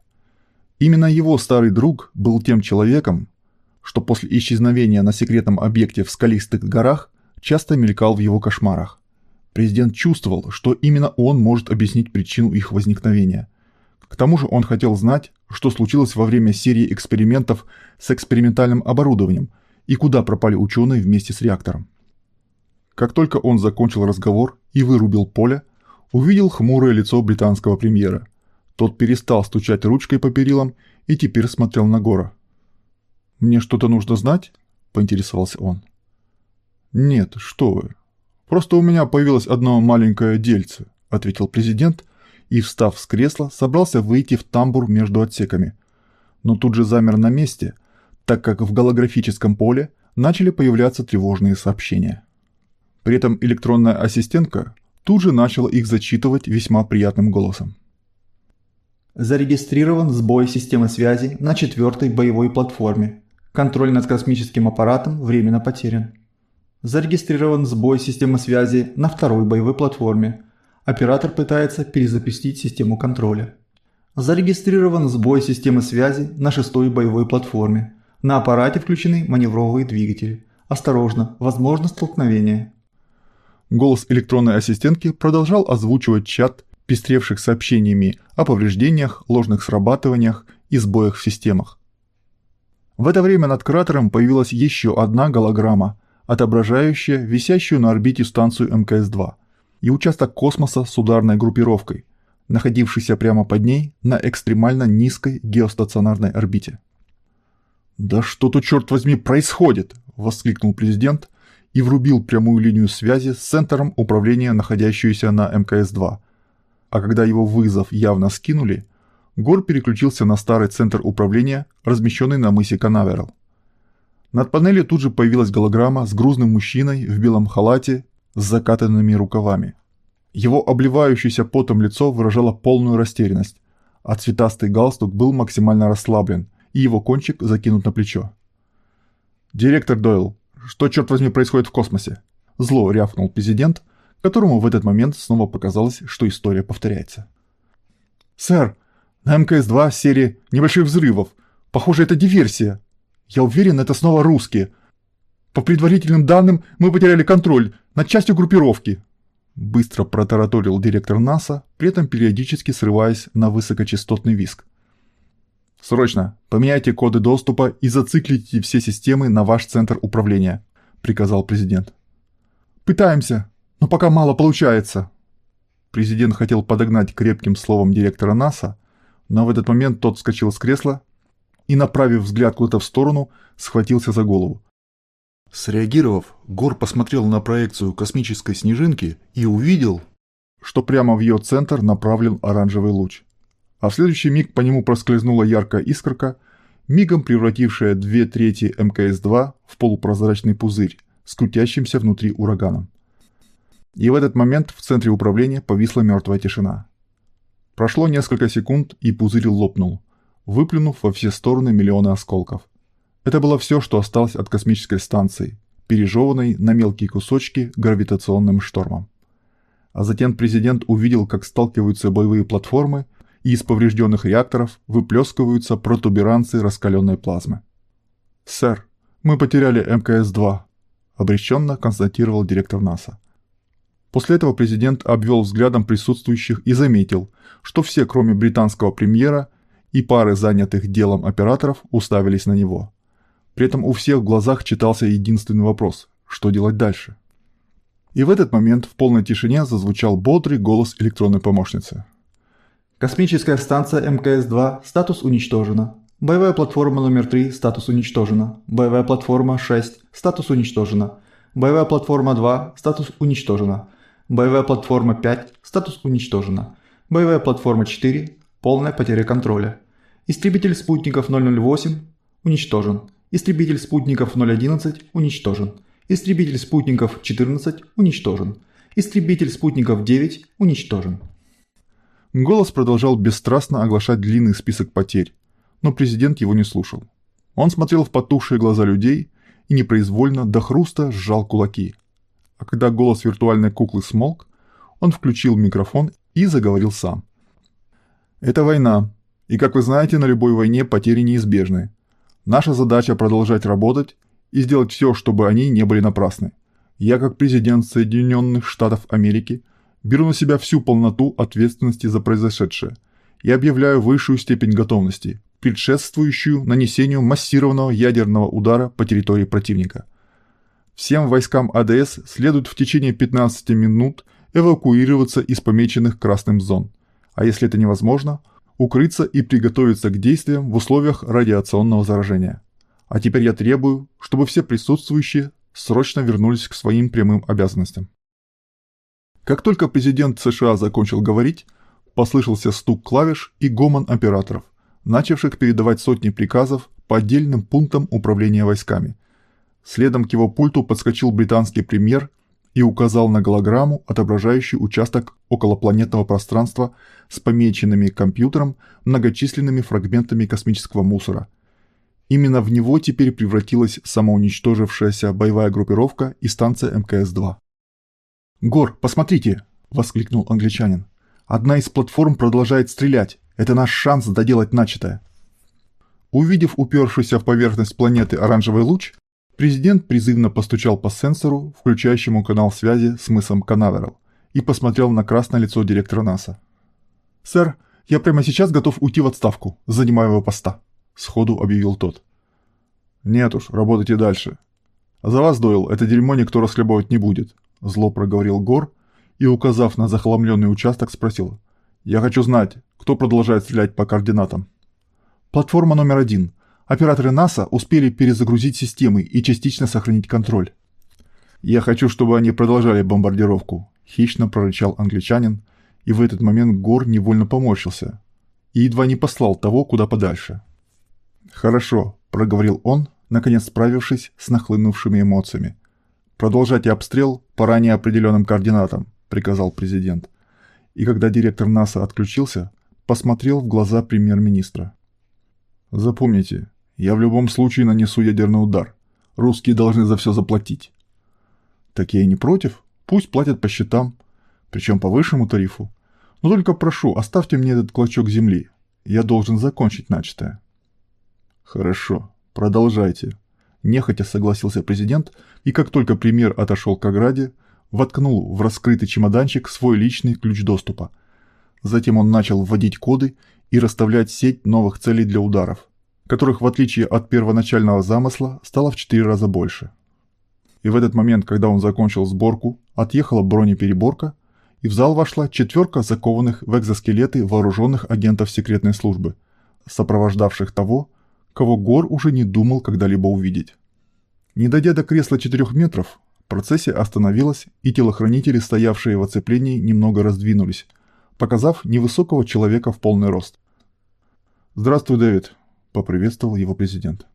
Именно его старый друг был тем человеком, что после исчезновения на секретном объекте в скалистых горах часто мелькал в его кошмарах. Президент чувствовал, что именно он может объяснить причину их возникновения. К тому же он хотел знать, что случилось во время серии экспериментов с экспериментальным оборудованием и куда пропали ученые вместе с реактором. Как только он закончил разговор и вырубил поле, увидел хмурое лицо британского премьера. Тот перестал стучать ручкой по перилам и теперь смотрел на Гора. «Мне что-то нужно знать?» – поинтересовался он. «Нет, что вы. «Просто у меня появилось одно маленькое дельце», – ответил президент и, встав с кресла, собрался выйти в тамбур между отсеками. Но тут же замер на месте, так как в голографическом поле начали появляться тревожные сообщения. При этом электронная ассистентка тут же начала их зачитывать весьма приятным голосом. Зарегистрирован сбой системы связи на четвертой боевой платформе. Контроль над космическим аппаратом временно потерян. Зарегистрирован сбой системы связи на второй боевой платформе. Оператор пытается перезапустить систему контроля. Зарегистрирован сбой системы связи на шестой боевой платформе. На аппарате включены маневровые двигатели. Осторожно, возможно столкновение. Голос электронной ассистентки продолжал озвучивать чат, пестревших сообщениями о повреждениях, ложных срабатываниях и сбоях в системах. В это время над кратером появилась еще одна голограмма – отображающая висящую на орбите станцию МКС-2 и участок космоса с ударной группировкой, находившийся прямо под ней на экстремально низкой геостационарной орбите. «Да что тут, черт возьми, происходит?» – воскликнул президент и врубил прямую линию связи с центром управления, находящуюся на МКС-2. А когда его вызов явно скинули, Гор переключился на старый центр управления, размещенный на мысе Канаверал. Над панелью тут же появилась голограмма с грузным мужчиной в белом халате с закатанными рукавами. Его обливающееся потом лицо выражало полную растерянность, а цветастый галстук был максимально расслаблен, и его кончик закинут на плечо. «Директор Дойл, что, черт возьми, происходит в космосе?» Зло рявкнул президент, которому в этот момент снова показалось, что история повторяется. «Сэр, на МКС-2 серии небольших взрывов. Похоже, это диверсия. Я уверен, это снова русские. По предварительным данным, мы потеряли контроль над частью группировки. Быстро протараторил директор НАСА, при этом периодически срываясь на высокочастотный виск. «Срочно! Поменяйте коды доступа и зациклите все системы на ваш центр управления», – приказал президент. «Пытаемся, но пока мало получается». Президент хотел подогнать крепким словом директора НАСА, но в этот момент тот вскочил с кресла и, направив взгляд куда-то в сторону, схватился за голову. Среагировав, Гор посмотрел на проекцию космической снежинки и увидел, что прямо в ее центр направлен оранжевый луч. А в следующий миг по нему проскользнула яркая искорка, мигом превратившая две трети МКС-2 в полупрозрачный пузырь с крутящимся внутри ураганом. И в этот момент в центре управления повисла мертвая тишина. Прошло несколько секунд, и пузырь лопнул, выплюнув во все стороны миллионы осколков. Это было все, что осталось от космической станции, пережеванной на мелкие кусочки гравитационным штормом. А затем президент увидел, как сталкиваются боевые платформы, и из поврежденных реакторов выплескиваются протуберанцы раскаленной плазмы. «Сэр, мы потеряли МКС-2», – обреченно констатировал директор НАСА. После этого президент обвел взглядом присутствующих и заметил, что все, кроме британского премьера и пары занятых делом операторов, уставились на него. При этом у всех в глазах читался единственный вопрос – что делать дальше? И в этот момент в полной тишине зазвучал бодрый голос электронной помощницы. Космическая станция МКС-2, статус уничтожена. Боевая платформа номер 3, статус уничтожена. Боевая платформа 6, статус уничтожена. Боевая платформа 2, статус уничтожена. Боевая платформа 5, статус уничтожена. Боевая платформа 4, полная потеря контроля. Истребитель спутников 008 уничтожен. Истребитель спутников 011 уничтожен. Истребитель спутников 14 уничтожен. Истребитель спутников 9 уничтожен. Голос продолжал бесстрастно оглашать длинный список потерь, но президент его не слушал. Он смотрел в потухшие глаза людей и непроизвольно до хруста сжал кулаки. А когда голос виртуальной куклы смолк, он включил микрофон и заговорил сам. «Это война, и, как вы знаете, на любой войне потери неизбежны. Наша задача продолжать работать и сделать все, чтобы они не были напрасны. Я, как президент Соединенных Штатов Америки, беру на себя всю полноту ответственности за произошедшее и объявляю высшую степень готовности, предшествующую нанесению массированного ядерного удара по территории противника. Всем войскам АДС следует в течение 15 минут эвакуироваться из помеченных красным зон, а если это невозможно, укрыться и приготовиться к действиям в условиях радиационного заражения. А теперь я требую, чтобы все присутствующие срочно вернулись к своим прямым обязанностям. Как только президент США закончил говорить, послышался стук клавиш и гомон операторов, начавших передавать сотни приказов по отдельным пунктам управления войсками. Следом к его пульту подскочил британский премьер и указал на голограмму, отображающую участок околопланетного пространства с помеченными компьютером многочисленными фрагментами космического мусора. Именно в него теперь превратилась самоуничтожившаяся боевая группировка и станция МКС-2. «Гор, посмотрите!» – воскликнул англичанин. «Одна из платформ продолжает стрелять. Это наш шанс доделать начатое». Увидев упершийся в поверхность планеты оранжевый луч, Президент призывно постучал по сенсору, включающему канал связи с мысом Канаверал, и посмотрел на красное лицо директора НАСА. «Сэр, я прямо сейчас готов уйти в отставку, занимаю его поста», – сходу объявил тот. «Нет уж, работайте дальше. «За вас, Дойл, это дерьмо никто расхлебывать не будет», – зло проговорил Гор и, указав на захламленный участок, спросил. «Я хочу знать, кто продолжает стрелять по координатам?» «Платформа номер один. Операторы НАСА успели перезагрузить системы и частично сохранить контроль». «Я хочу, чтобы они продолжали бомбардировку», – хищно прорычал англичанин, и в этот момент Гор невольно поморщился и едва не послал того куда подальше. «Хорошо», – проговорил он, наконец справившись с нахлынувшими эмоциями. «Продолжайте обстрел по ранее определенным координатам», – приказал президент. И когда директор НАСА отключился, посмотрел в глаза премьер-министра. «Запомните, я в любом случае нанесу ядерный удар. Русские должны за все заплатить». «Так я и не против. Пусть платят по счетам, причем по высшему тарифу. Но только прошу, оставьте мне этот клочок земли. Я должен закончить начатое». «Хорошо, продолжайте», – нехотя согласился президент, и как только премьер отошел к ограде, воткнул в раскрытый чемоданчик свой личный ключ доступа. Затем он начал вводить коды и расставлять сеть новых целей для ударов, которых в отличие от первоначального замысла стало в 4 раза больше. И в этот момент, когда он закончил сборку, отъехала бронепереборка, и в зал вошла четверка закованных в экзоскелеты вооруженных агентов секретной службы, сопровождавших того, кого Гор уже не думал когда-либо увидеть. Не дойдя до кресла четырех метров, процессия остановилась, и телохранители, стоявшие в оцеплении, немного раздвинулись, показав невысокого человека в полный рост. «Здравствуй, Дэвид», — поприветствовал его президент.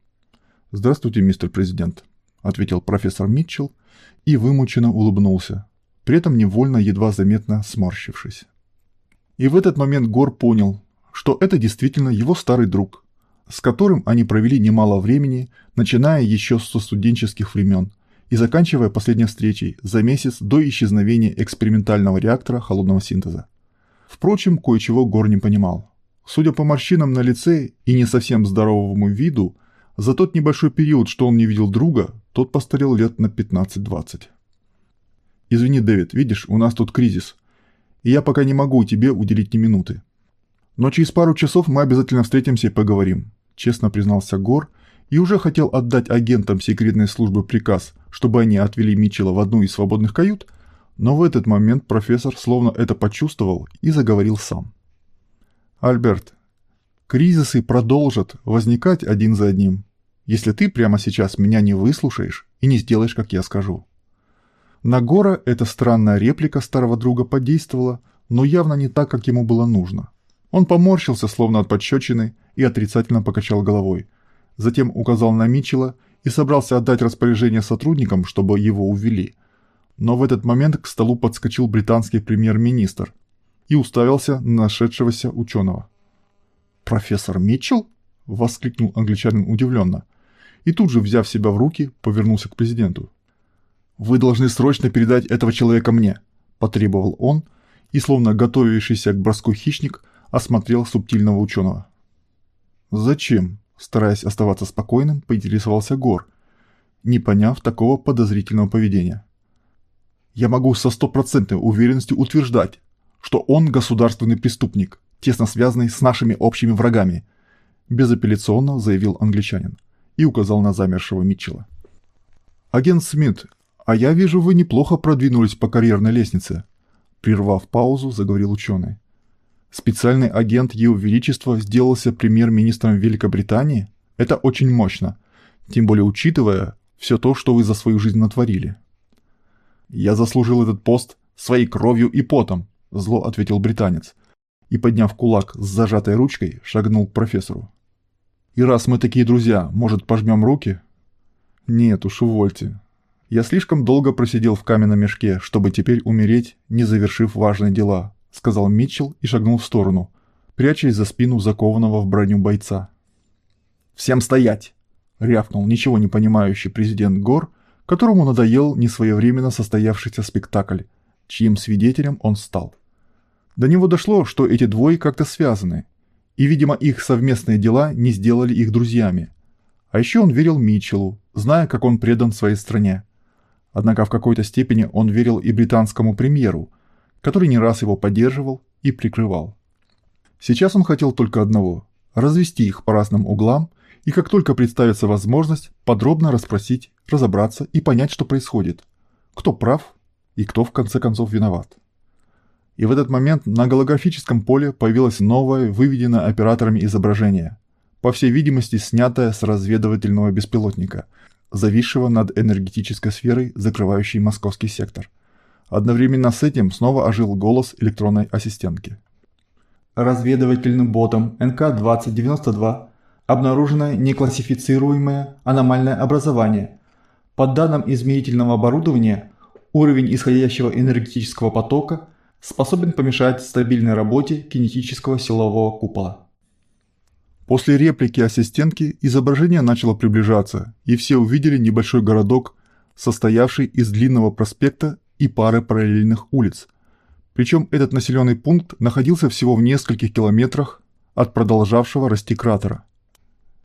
«Здравствуйте, мистер президент», — ответил профессор Митчелл и вымученно улыбнулся, при этом невольно едва заметно сморщившись. И в этот момент Гор понял, что это действительно его старый друг, с которым они провели немало времени, начиная еще со студенческих времен и заканчивая последней встречей за месяц до исчезновения экспериментального реактора холодного синтеза. Впрочем, кое-чего Гор не понимал. Судя по морщинам на лице и не совсем здоровому виду, за тот небольшой период, что он не видел друга, тот постарел лет на 15-20. «Извини, Дэвид, видишь, у нас тут кризис, и я пока не могу тебе уделить ни минуты. Но через пару часов мы обязательно встретимся и поговорим», – честно признался Гор и уже хотел отдать агентам секретной службы приказ, чтобы они отвели Митчелла в одну из свободных кают, но в этот момент профессор словно это почувствовал и заговорил сам. «Альберт, кризисы продолжат возникать один за одним, если ты прямо сейчас меня не выслушаешь и не сделаешь, как я скажу». На Гора эта странная реплика старого друга подействовала, но явно не так, как ему было нужно. Он поморщился, словно от подщечины, и отрицательно покачал головой. Затем указал на Митчелла и собрался отдать распоряжение сотрудникам, чтобы его увели. Но в этот момент к столу подскочил британский премьер-министр и уставился на нашедшегося ученого. «Профессор Митчелл?» – воскликнул англичанин удивленно. И тут же, взяв себя в руки, повернулся к президенту. «Вы должны срочно передать этого человека мне», – потребовал он, и, словно готовившийся к броску хищник, осмотрел субтильного ученого. «Зачем?» – стараясь оставаться спокойным, поинтересовался Гор, не поняв такого подозрительного поведения. «Я могу со стопроцентной уверенностью утверждать, что он государственный преступник, тесно связанный с нашими общими врагами», – безапелляционно заявил англичанин и указал на замершего Митчелла. «Агент Смит, а я вижу, вы неплохо продвинулись по карьерной лестнице», – прервав паузу, заговорил ученый. Специальный агент Его Величества сделался премьер-министром Великобритании? Это очень мощно, тем более учитывая все то, что вы за свою жизнь натворили. «Я заслужил этот пост своей кровью и потом», – зло ответил британец. И, подняв кулак с зажатой ручкой, шагнул к профессору. «И раз мы такие друзья, может, пожмем руки?» «Нет уж, увольте. Я слишком долго просидел в каменном мешке, чтобы теперь умереть, не завершив важные дела, сказал Митчелл и шагнул в сторону, прячась за спину закованного в броню бойца. «Всем стоять!» — рявкнул ничего не понимающий президент Гор, которому надоел несвоевременно состоявшийся спектакль, чьим свидетелем он стал. До него дошло, что эти двое как-то связаны, и, видимо, их совместные дела не сделали их друзьями. А еще он верил Митчеллу, зная, как он предан своей стране. Однако в какой-то степени он верил и британскому премьеру, который не раз его поддерживал и прикрывал. Сейчас он хотел только одного – развести их по разным углам и как только представится возможность, подробно расспросить разобраться и понять, что происходит. Кто прав и кто в конце концов виноват. И в этот момент на голографическом поле появилось новое, выведенное операторами изображение, по всей видимости снятое с разведывательного беспилотника, зависшего над энергетической сферой, закрывающей московский сектор. Одновременно с этим снова ожил голос электронной ассистентки. Разведывательным ботом НК-2092 обнаружено неклассифицируемое аномальное образование. По данным измерительного оборудования, уровень исходящего энергетического потока способен помешать стабильной работе кинетического силового купола. После реплики ассистентки изображение начало приближаться, и все увидели небольшой городок, состоявший из длинного проспекта и пары параллельных улиц. Причем этот населенный пункт находился всего в нескольких километрах от продолжавшего расти кратера.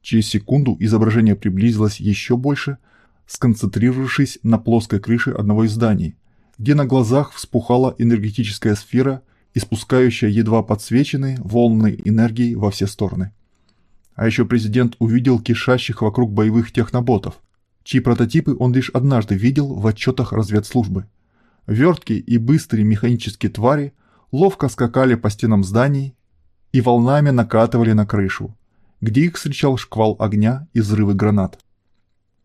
Через секунду изображение приблизилось еще больше, сконцентрировавшись на плоской крыше одного из зданий, где на глазах вспухала энергетическая сфера, испускающая едва подсвеченные волны энергии во все стороны. А еще президент увидел кишащих вокруг боевых техноботов, чьи прототипы он лишь однажды видел в отчетах разведслужбы. Верткие и быстрые механические твари ловко скакали по стенам зданий и волнами накатывали на крышу, где их встречал шквал огня и взрывы гранат.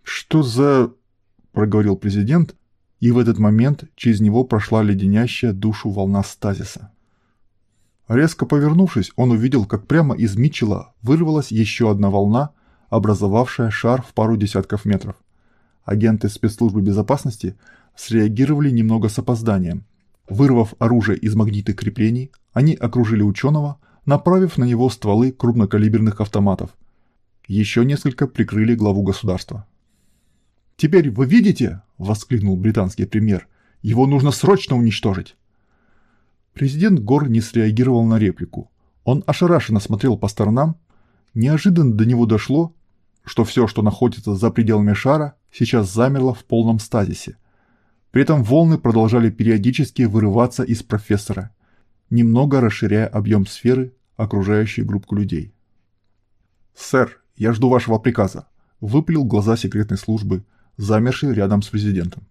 «Что за...» – проговорил президент, и в этот момент через него прошла леденящая душу волна стазиса. Резко повернувшись, он увидел, как прямо из Митчелла вырвалась еще одна волна, образовавшая шар в пару десятков метров. Агенты спецслужбы безопасности среагировали немного с опозданием. Вырвав оружие из магнитных креплений, они окружили ученого, направив на него стволы крупнокалиберных автоматов. Еще несколько прикрыли главу государства. «Теперь вы видите?» – воскликнул британский премьер. «Его нужно срочно уничтожить!» Президент Гор не среагировал на реплику. Он ошарашенно смотрел по сторонам. Неожиданно до него дошло, что все, что находится за пределами шара, сейчас замерло в полном стазисе. При этом волны продолжали периодически вырываться из профессора, немного расширяя объем сферы, окружающей группу людей. «Сэр, я жду вашего приказа», – выпалил глаза секретной службы, замерший рядом с президентом.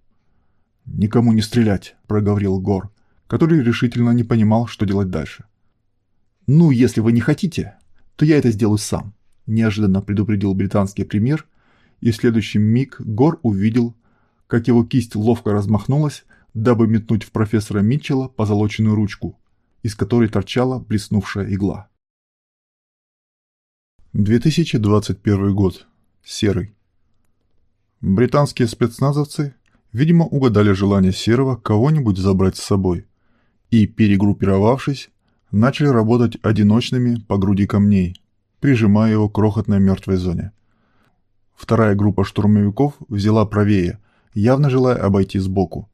«Никому не стрелять», – проговорил Гор, который решительно не понимал, что делать дальше. «Ну, если вы не хотите, то я это сделаю сам», – неожиданно предупредил британский премьер, и в следующий миг Гор увидел, как его кисть ловко размахнулась, дабы метнуть в профессора Митчелла позолоченную ручку, из которой торчала блеснувшая игла. 2021 год. Серый. Британские спецназовцы, видимо, угадали желание Серого кого-нибудь забрать с собой и, перегруппировавшись, начали работать одиночными по груди камней, прижимая его к крохотной мертвой зоне. Вторая группа штурмовиков взяла правее, явно желая обойти сбоку.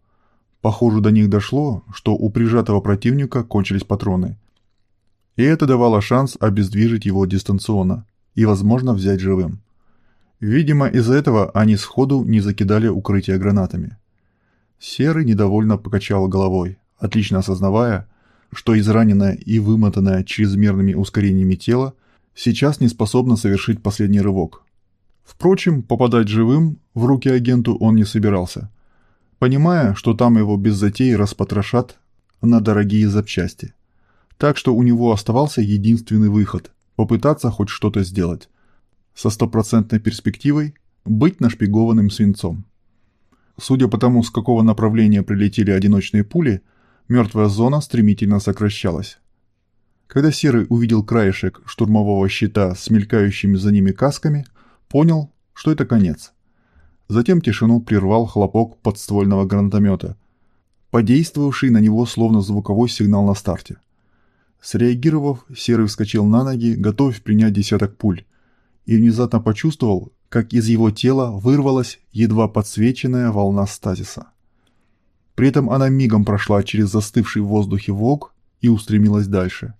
Похоже, до них дошло, что у прижатого противника кончились патроны. И это давало шанс обездвижить его дистанционно и, возможно, взять живым. Видимо, из-за этого они сходу не закидали укрытие гранатами. Серый недовольно покачал головой, отлично осознавая, что израненное и вымотанное чрезмерными ускорениями тело сейчас не способно совершить последний рывок. Впрочем, попадать живым в руки агенту он не собирался, понимая, что там его без затей распотрошат на дорогие запчасти. Так что у него оставался единственный выход – попытаться хоть что-то сделать со стопроцентной перспективой быть нашпигованным свинцом. Судя по тому, с какого направления прилетели одиночные пули, мертвая зона стремительно сокращалась. Когда Серый увидел краешек штурмового щита с мелькающими за ними касками, понял, что это конец. Затем тишину прервал хлопок подствольного гранатомета, подействовавший на него словно звуковой сигнал на старте. Среагировав, Серый вскочил на ноги, готовясь принять десяток пуль, и внезапно почувствовал, как из его тела вырвалась едва подсвеченная волна стазиса. При этом она мигом прошла через застывший в воздухе вок и устремилась дальше.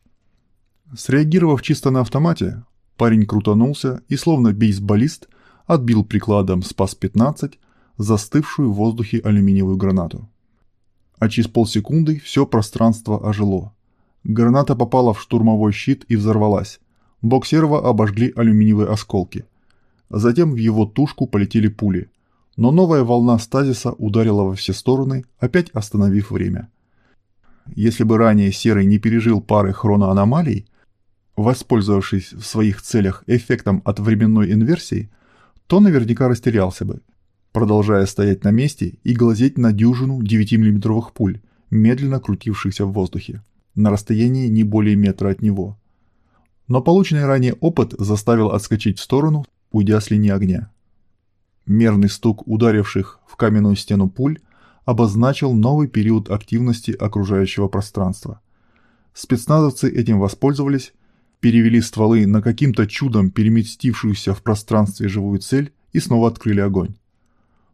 Среагировав чисто на автомате, парень крутанулся и словно бейсболист отбил прикладом СПАС-15 застывшую в воздухе алюминиевую гранату. А через полсекунды все пространство ожило. Граната попала в штурмовой щит и взорвалась, Боксерова обожгли алюминиевые осколки. Затем в его тушку полетели пули, но новая волна стазиса ударила во все стороны, опять остановив время. Если бы ранее Серый не пережил пары хроноаномалий, воспользовавшись в своих целях эффектом от временной инверсии, то наверняка растерялся бы, продолжая стоять на месте и глазеть на дюжину 9-миллиметровых пуль, медленно крутившихся в воздухе, на расстоянии не более метра от него. Но полученный ранее опыт заставил отскочить в сторону, уйдя с линии огня. Мерный стук ударивших в каменную стену пуль обозначил новый период активности окружающего пространства. Спецназовцы этим воспользовались, перевели стволы на каким-то чудом переместившуюся в пространстве живую цель и снова открыли огонь.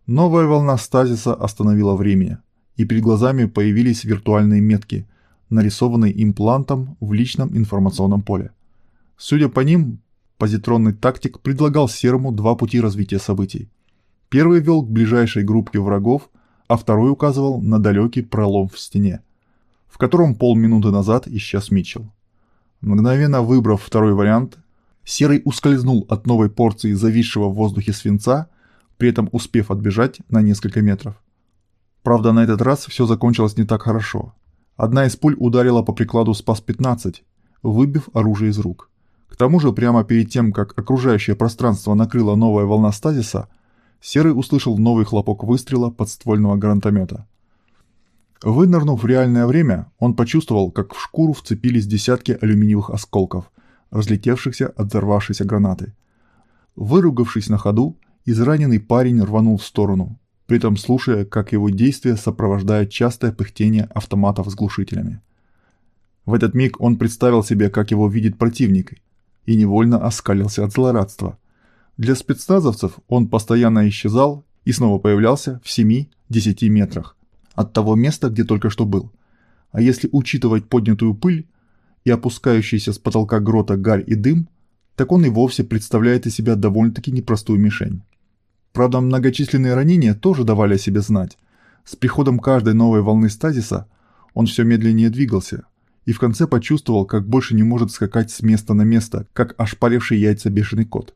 Новая волна стазиса остановила время, и перед глазами появились виртуальные метки, нарисованные имплантом в личном информационном поле. Судя по ним, позитронный тактик предлагал Серому два пути развития событий. Первый вел к ближайшей группе врагов, а второй указывал на далекий пролом в стене, в котором полминуты назад исчез Митчелл. Мгновенно выбрав второй вариант, Серый ускользнул от новой порции зависшего в воздухе свинца при этом успев отбежать на несколько метров. Правда, на этот раз все закончилось не так хорошо. Одна из пуль ударила по прикладу СПАС-15, выбив оружие из рук. К тому же, прямо перед тем, как окружающее пространство накрыла новая волна стазиса, Серый услышал новый хлопок выстрела подствольного гранатомета. Вынырнув в реальное время, он почувствовал, как в шкуру вцепились десятки алюминиевых осколков, разлетевшихся от взорвавшейся гранаты. Выругавшись на ходу, Израненный парень рванул в сторону, при этом слушая, как его действия сопровождает частое пыхтение автоматов с глушителями. В этот миг он представил себе, как его видит противник, и невольно оскалился от злорадства. Для спецназовцев он постоянно исчезал и снова появлялся в 7-10 метрах от того места, где только что был. А если учитывать поднятую пыль и опускающийся с потолка грота гарь и дым, так он и вовсе представляет из себя довольно-таки непростую мишень. Правда, многочисленные ранения тоже давали о себе знать. С приходом каждой новой волны стазиса он все медленнее двигался и в конце почувствовал, как больше не может скакать с места на место, как ошпаривший яйца бешеный кот.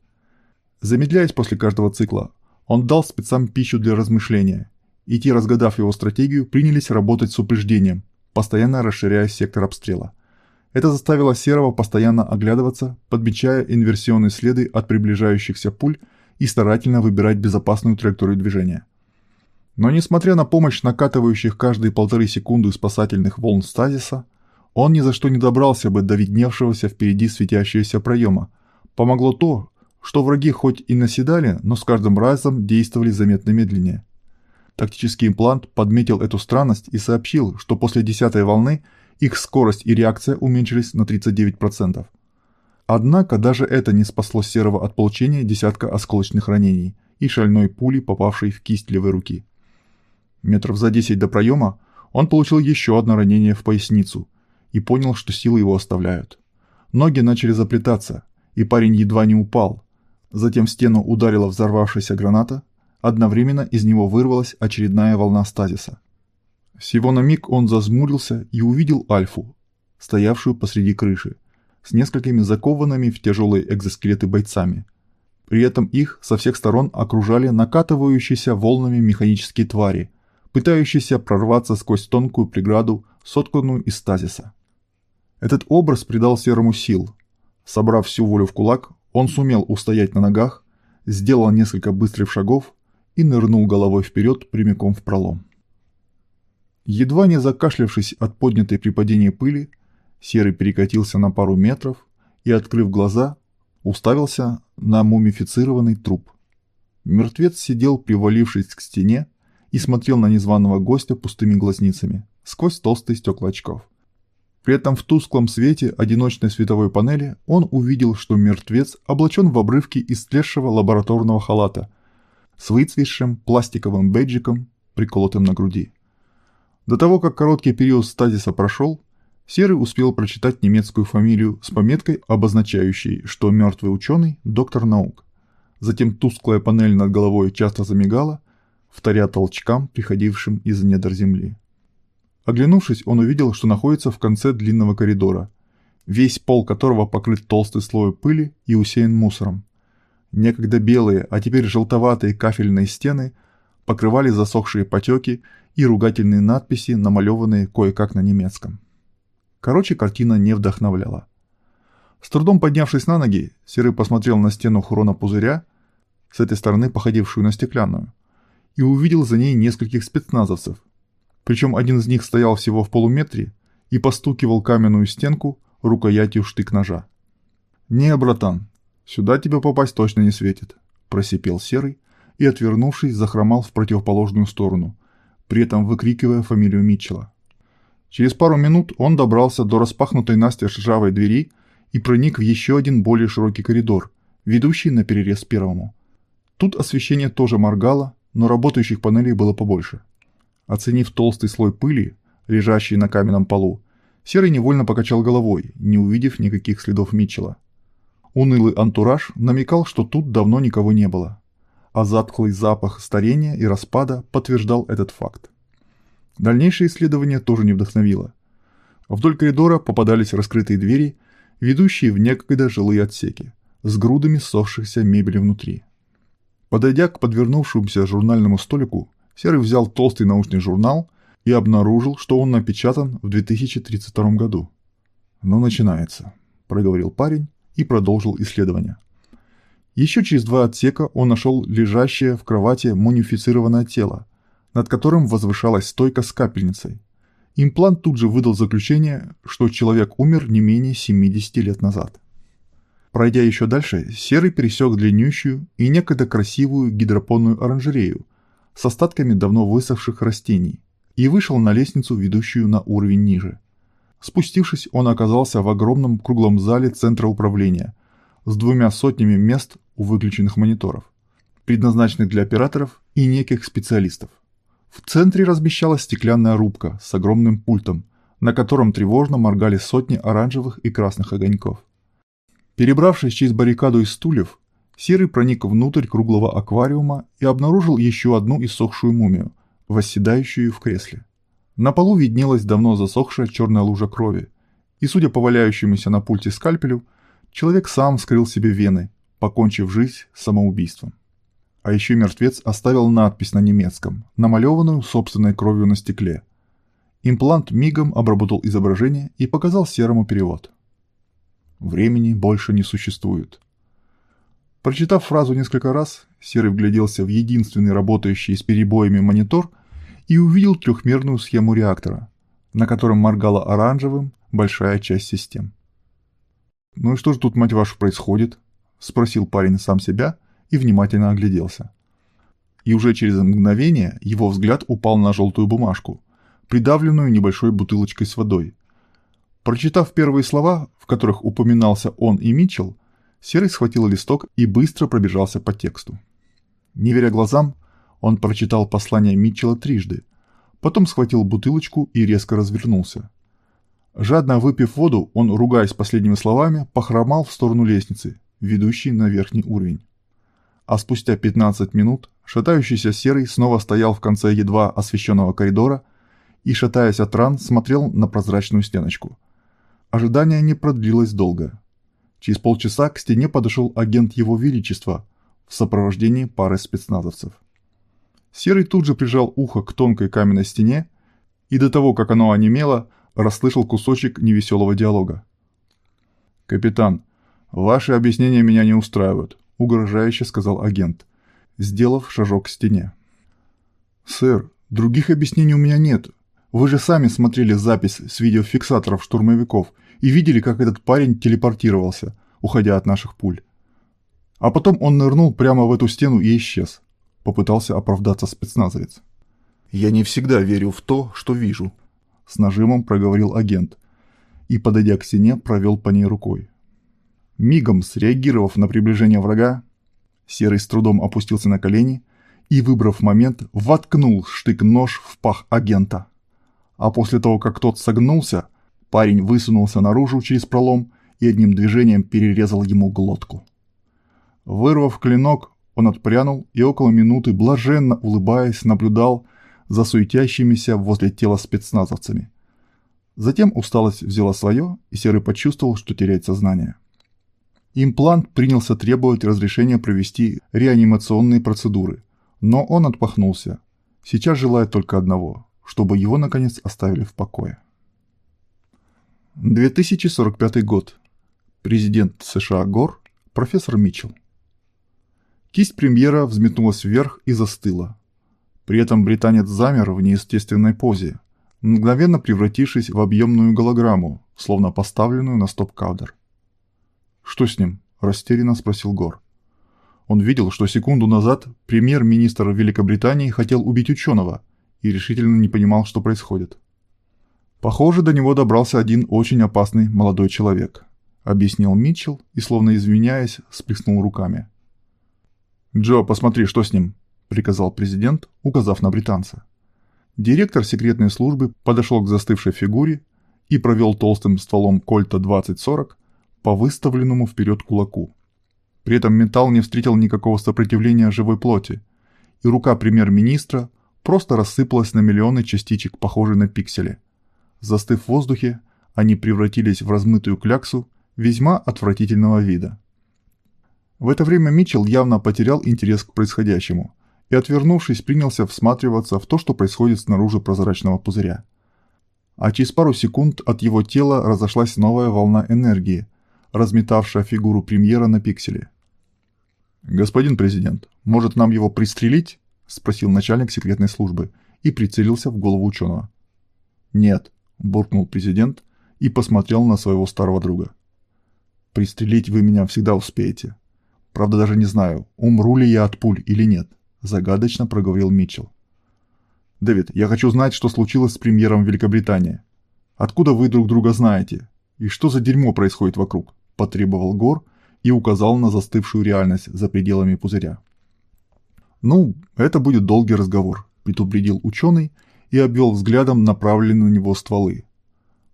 Замедляясь после каждого цикла, он дал спецам пищу для размышления, и те, разгадав его стратегию, принялись работать с упреждением, постоянно расширяя сектор обстрела. Это заставило Серого постоянно оглядываться, подмечая инверсионные следы от приближающихся пуль и старательно выбирать безопасную траекторию движения. Но несмотря на помощь накатывающих каждые полторы секунды спасательных волн стазиса, он ни за что не добрался бы до видневшегося впереди светящегося проема. Помогло то, что враги хоть и наседали, но с каждым разом действовали заметно медленнее. Тактический имплант подметил эту странность и сообщил, что после десятой волны их скорость и реакция уменьшились на 39%. Однако даже это не спасло Серого от получения десятка осколочных ранений и шальной пули, попавшей в кисть левой руки. Метров за десять до проема он получил еще одно ранение в поясницу и понял, что силы его оставляют. Ноги начали заплетаться, и парень едва не упал. Затем в стену ударила взорвавшаяся граната, одновременно из него вырвалась очередная волна стазиса. Всего на миг он зазмурился и увидел Альфу, стоявшую посреди крыши, с несколькими закованными в тяжелые экзоскелеты бойцами. При этом их со всех сторон окружали накатывающиеся волнами механические твари, пытающиеся прорваться сквозь тонкую преграду, сотканную из стазиса. Этот образ придал Серому сил. Собрав всю волю в кулак, он сумел устоять на ногах, сделал несколько быстрых шагов и нырнул головой вперед прямиком в пролом. Едва не закашлявшись от поднятой при падении пыли, Серый перекатился на пару метров и, открыв глаза, уставился на мумифицированный труп. Мертвец сидел, привалившись к стене, и смотрел на незваного гостя пустыми глазницами, сквозь толстые стекла очков. При этом в тусклом свете одиночной световой панели он увидел, что мертвец облачен в обрывки истлевшего лабораторного халата с выцветшим пластиковым бейджиком, приколотым на груди. До того, как короткий период стазиса прошел, Серый успел прочитать немецкую фамилию с пометкой, обозначающей, что мертвый ученый – доктор наук. Затем тусклая панель над головой часто замигала, вторя толчкам, приходившим из недр земли. Оглянувшись, он увидел, что находится в конце длинного коридора, весь пол которого покрыт толстой слоем пыли и усеян мусором. Некогда белые, а теперь желтоватые кафельные стены покрывали засохшие потеки и ругательные надписи, намалеванные кое-как на немецком. Короче, картина не вдохновляла. С трудом поднявшись на ноги, Серый посмотрел на стену хронопузыря, с этой стороны походившую на стеклянную, и увидел за ней нескольких спецназовцев. Причем один из них стоял всего в полуметре и постукивал каменную стенку рукоятью штык-ножа. «Не, братан, сюда тебе попасть точно не светит», – просипел Серый и, отвернувшись, захромал в противоположную сторону, при этом выкрикивая фамилию Митчелла. Через пару минут он добрался до распахнутой настежь ржавой двери и проник в еще один более широкий коридор, ведущий на перерез первому. Тут освещение тоже моргало, но работающих панелей было побольше. Оценив толстый слой пыли, лежащий на каменном полу, Серый невольно покачал головой, не увидев никаких следов Митчелла. Унылый антураж намекал, что тут давно никого не было, а затхлый запах старения и распада подтверждал этот факт. Дальнейшее исследование тоже не вдохновило. Вдоль коридора попадались раскрытые двери, ведущие в некогда жилые отсеки, с грудами ссохшихся мебели внутри. Подойдя к подвернувшемуся журнальному столику, Серый взял толстый научный журнал и обнаружил, что он напечатан в 2032 году. «Ну, начинается», – проговорил парень и продолжил исследование. Еще через два отсека он нашел лежащее в кровати мумифицированное тело, над которым возвышалась стойка с капельницей. Имплант тут же выдал заключение, что человек умер не менее 70 лет назад. Пройдя еще дальше, Серый пересек длиннющую и некогда красивую гидропонную оранжерею с остатками давно высохших растений и вышел на лестницу, ведущую на уровень ниже. Спустившись, он оказался в огромном круглом зале центра управления с двумя сотнями мест у выключенных мониторов, предназначенных для операторов и неких специалистов. В центре размещалась стеклянная рубка с огромным пультом, на котором тревожно моргали сотни оранжевых и красных огоньков. Перебравшись через баррикаду из стульев, Серый проник внутрь круглого аквариума и обнаружил еще одну иссохшую мумию, восседающую в кресле. На полу виднелась давно засохшая черная лужа крови, и, судя по валяющемуся на пульте скальпелю, человек сам вскрыл себе вены, покончив жизнь самоубийством. А еще мертвец оставил надпись на немецком, намалеванную собственной кровью на стекле. Имплант мигом обработал изображение и показал серому перевод. Времени больше не существует. Прочитав фразу несколько раз, Серый вгляделся в единственный работающий с перебоями монитор и увидел трехмерную схему реактора, на котором моргала оранжевым большая часть систем. «Ну и что же тут, мать вашу, происходит?» – спросил парень сам себя и внимательно огляделся. И уже через мгновение его взгляд упал на желтую бумажку, придавленную небольшой бутылочкой с водой. Прочитав первые слова, в которых упоминался он и Митчелл, Серый схватил листок и быстро пробежался по тексту. Не веря глазам, он прочитал послание Митчелла трижды, потом схватил бутылочку и резко развернулся. Жадно выпив воду, он, ругаясь последними словами, похромал в сторону лестницы, ведущей на верхний уровень. А спустя 15 минут шатающийся серый снова стоял в конце едва освещенного коридора и, шатаясь от ран, смотрел на прозрачную стеночку. Ожидание не продлилось долго. Через полчаса к стене подошел агент Его Величества в сопровождении пары спецназовцев. Серый тут же прижал ухо к тонкой каменной стене и до того, как оно онемело, расслышал кусочек невеселого диалога. «Капитан, ваши объяснения меня не устраивают», — угрожающе сказал агент, сделав шажок к стене. «Сэр, других объяснений у меня нет. Вы же сами смотрели запись с видеофиксаторов штурмовиков и видели, как этот парень телепортировался, уходя от наших пуль. А потом он нырнул прямо в эту стену и исчез. Попытался оправдаться спецназовец. «Я не всегда верю в то, что вижу», – с нажимом проговорил агент и, подойдя к стене, провел по ней рукой. Мигом среагировав на приближение врага, Серый с трудом опустился на колени и, выбрав момент, воткнул штык-нож в пах агента. А после того, как тот согнулся, Парень высунулся наружу через пролом и одним движением перерезал ему глотку. Вырвав клинок, он отпрянул и около минуты, блаженно улыбаясь, наблюдал за суетящимися возле тела спецназовцами. Затем усталость взяла свое, и Серый почувствовал, что теряет сознание. Имплант принялся требовать разрешения провести реанимационные процедуры, Но он отпахнулся. Сейчас желает только одного, чтобы его наконец оставили в покое. 2045 год. Президент США Гор, профессор Митчелл. Кисть премьера взметнулась вверх и застыла. При этом британец замер в неестественной позе, мгновенно превратившись в объемную голограмму, словно поставленную на стоп-кадр. «Что с ним?» – растерянно спросил Гор. Он видел, что секунду назад премьер-министр Великобритании хотел убить ученого и решительно не понимал, что происходит. «Похоже, до него добрался один очень опасный молодой человек», – объяснил Митчелл и, словно извиняясь, сплеснул руками. «Джо, посмотри, что с ним», – приказал президент, указав на британца. Директор секретной службы подошел к застывшей фигуре и провел толстым стволом кольта 2040 по выставленному вперед кулаку. При этом металл не встретил никакого сопротивления живой плоти, и рука премьер-министра просто рассыпалась на миллионы частичек, похожие на пиксели. Застыв в воздухе, они превратились в размытую кляксу весьма отвратительного вида. В это время Митчелл явно потерял интерес к происходящему и, отвернувшись, принялся всматриваться в то, что происходит снаружи прозрачного пузыря. А через пару секунд от его тела разошлась новая волна энергии, разметавшая фигуру премьера на пикселе. «Господин президент, может нам его пристрелить?» – спросил начальник секретной службы и прицелился в голову ученого. «Нет», – буркнул президент и посмотрел на своего старого друга. «Пристрелить вы меня всегда успеете. Правда, даже не знаю, умру ли я от пуль или нет», – загадочно проговорил Митчелл. «Дэвид, я хочу знать, что случилось с премьером Великобритании. Откуда вы друг друга знаете? И что за дерьмо происходит вокруг?» – потребовал Гор и указал на застывшую реальность за пределами пузыря. «Ну, это будет долгий разговор», – предупредил ученый и обвел взглядом направленные на него стволы.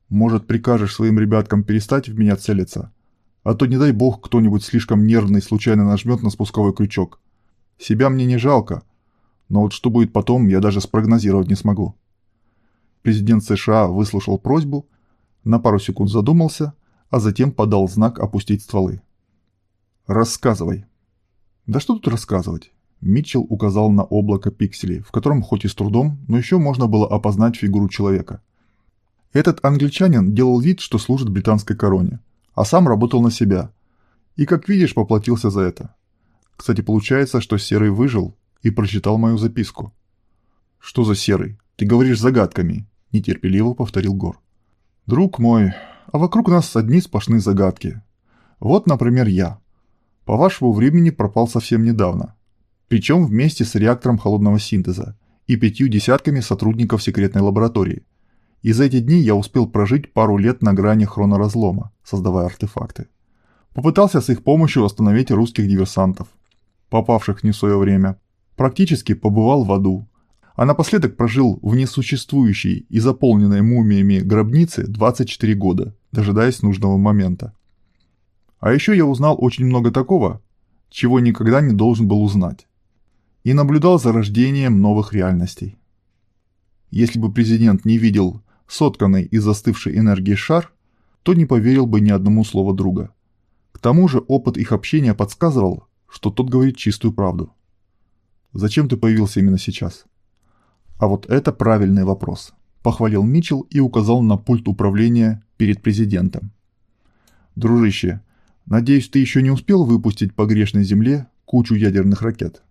«Может, прикажешь своим ребяткам перестать в меня целиться? А то, не дай бог, кто-нибудь слишком нервный случайно нажмет на спусковой крючок. Себя мне не жалко, но вот что будет потом, я даже спрогнозировать не смогу». Президент США выслушал просьбу, на пару секунд задумался, а затем подал знак опустить стволы. «Рассказывай». «Да что тут рассказывать?» Митчелл указал на облако пикселей, в котором хоть и с трудом, но еще можно было опознать фигуру человека. Этот англичанин делал вид, что служит британской короне, а сам работал на себя. И, как видишь, поплатился за это. Кстати, получается, что Серый выжил и прочитал мою записку. «Что за Серый? Ты говоришь загадками», – нетерпеливо повторил Гор. «Друг мой, а вокруг нас одни сплошные загадки. Вот, например, я по вашему времени пропал совсем недавно. Причем вместе с реактором холодного синтеза и пятью десятками сотрудников секретной лаборатории. И за эти дни я успел прожить пару лет на грани хроноразлома, создавая артефакты. Попытался с их помощью остановить русских диверсантов, попавших не в свое время. Практически побывал в аду, а напоследок прожил в несуществующей и заполненной мумиями гробнице 24 года, дожидаясь нужного момента. А еще я узнал очень много такого, чего никогда не должен был узнать. И наблюдал за рождением новых реальностей. Если бы президент не видел сотканный из застывшей энергии шар, то не поверил бы ни одному слову друга. К тому же опыт их общения подсказывал, что тот говорит чистую правду. Зачем ты появился именно сейчас? А вот это правильный вопрос, похвалил Митчелл и указал на пульт управления перед президентом. Дружище, Надеюсь, ты еще не успел выпустить по грешной земле кучу ядерных ракет?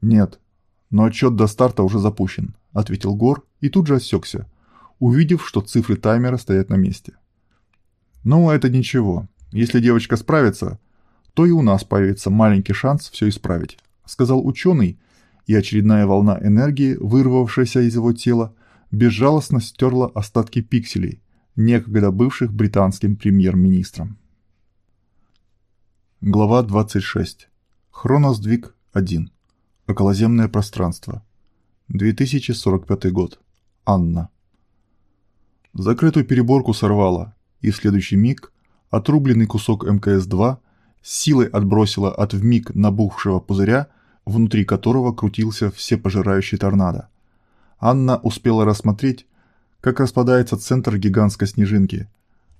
Нет, но отчет до старта уже запущен, ответил Гор и тут же осекся, увидев, что цифры таймера стоят на месте. Ну, это ничего. Если девочка справится, то и у нас появится маленький шанс все исправить, сказал ученый, и очередная волна энергии, вырвавшаяся из его тела, безжалостно стерла остатки пикселей, некогда бывших британским премьер-министром. Глава 26. Хроносдвиг 1. Околоземное пространство. 2045 год. Анна. Закрытую переборку сорвало, и в следующий миг отрубленный кусок МКС-2 силой отбросило от вмиг набухшего пузыря, внутри которого крутился всепожирающий торнадо. Анна успела рассмотреть, как распадается центр гигантской снежинки,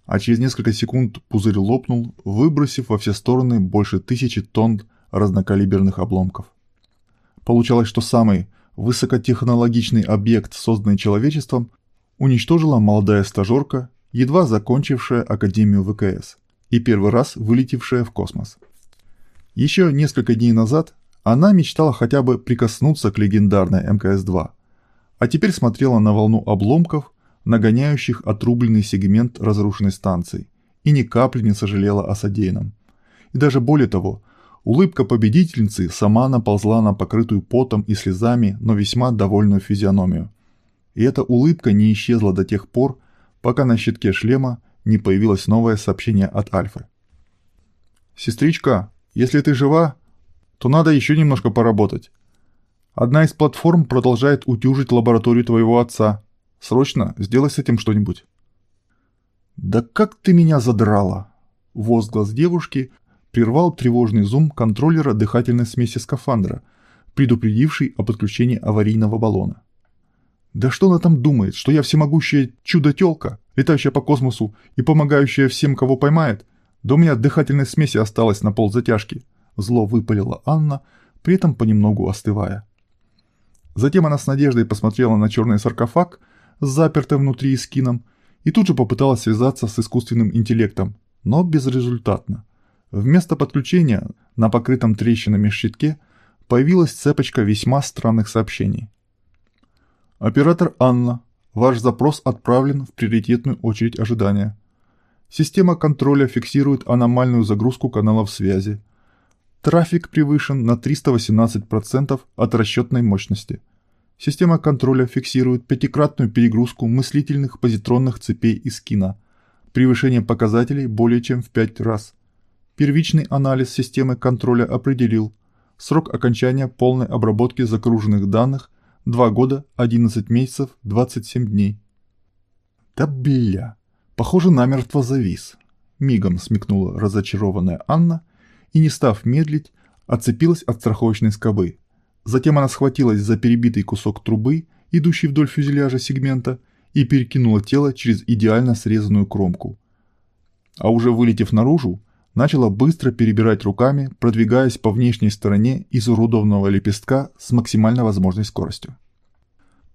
а через несколько секунд пузырь лопнул, выбросив во все стороны больше тысячи тонн разнокалиберных обломков. Получалось, что самый высокотехнологичный объект, созданный человечеством, уничтожила молодая стажерка, едва закончившая Академию ВКС и первый раз вылетевшая в космос. Еще несколько дней назад она мечтала хотя бы прикоснуться к легендарной МКС-2, а теперь смотрела на волну обломков, нагоняющих отрубленный сегмент разрушенной станции, и ни капли не сожалела о содеянном. И даже более того, улыбка победительницы сама наползла на покрытую потом и слезами, но весьма довольную физиономию. И эта улыбка не исчезла до тех пор, пока на щитке шлема не появилось новое сообщение от Альфы. «Сестричка, если ты жива, то надо еще немножко поработать. Одна из платформ продолжает утюжить лабораторию твоего отца. Срочно сделай с этим что-нибудь». «Да как ты меня задрала!» Возглас девушки прервал тревожный зум контроллера дыхательной смеси скафандра, предупредивший о подключении аварийного баллона. «Да что она там думает, что я всемогущая чудо-тёлка, летающая по космосу и помогающая всем, кого поймает? Да у меня дыхательной смеси осталось на пол затяжки!» Зло выпалила Анна, при этом понемногу остывая. Затем она с надеждой посмотрела на черный саркофаг с запертым внутри эскином и тут же попыталась связаться с искусственным интеллектом, но безрезультатно. Вместо подключения на покрытом трещинами щитке появилась цепочка весьма странных сообщений. Оператор Анна, ваш запрос отправлен в приоритетную очередь ожидания. Система контроля фиксирует аномальную загрузку каналов связи. Трафик превышен на 318% от расчетной мощности. Система контроля фиксирует пятикратную перегрузку мыслительных позитронных цепей из кино. Превышение показателей более чем в 5 раз. Первичный анализ системы контроля определил срок окончания полной обработки загруженных данных 2 года, 11 месяцев, 27 дней. Да бля, похоже намертво завис. Мигом смекнула разочарованная Анна и, не став медлить, отцепилась от страховочной скобы. Затем она схватилась за перебитый кусок трубы, идущий вдоль фюзеляжа сегмента, и перекинула тело через идеально срезанную кромку. А уже вылетев наружу, начала быстро перебирать руками, продвигаясь по внешней стороне изуродованного лепестка с максимально возможной скоростью.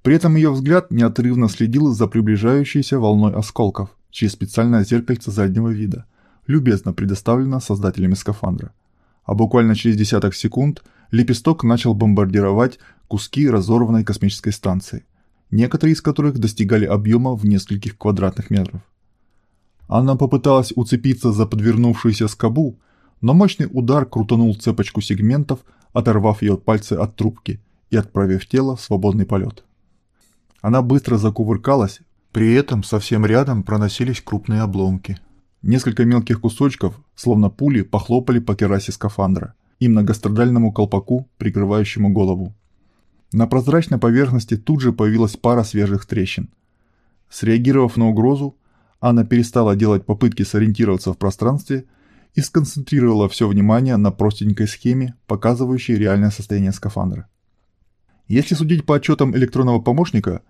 При этом ее взгляд неотрывно следил за приближающейся волной осколков через специальное зеркальце заднего вида, любезно предоставлено создателями скафандра. А буквально через десяток секунд лепесток начал бомбардировать куски разорванной космической станции, некоторые из которых достигали объема в нескольких квадратных метров. Она попыталась уцепиться за подвернувшуюся скобу, но мощный удар крутанул цепочку сегментов, оторвав ее пальцы от трубки и отправив тело в свободный полет. Она быстро закувыркалась, при этом совсем рядом проносились крупные обломки. Несколько мелких кусочков, словно пули, похлопали по керасе скафандра и многострадальному колпаку, прикрывающему голову. На прозрачной поверхности тут же появилась пара свежих трещин. Среагировав на угрозу, Анна перестала делать попытки сориентироваться в пространстве и сконцентрировала все внимание на простенькой схеме, показывающей реальное состояние скафандра. Если судить по отчетам электронного помощника,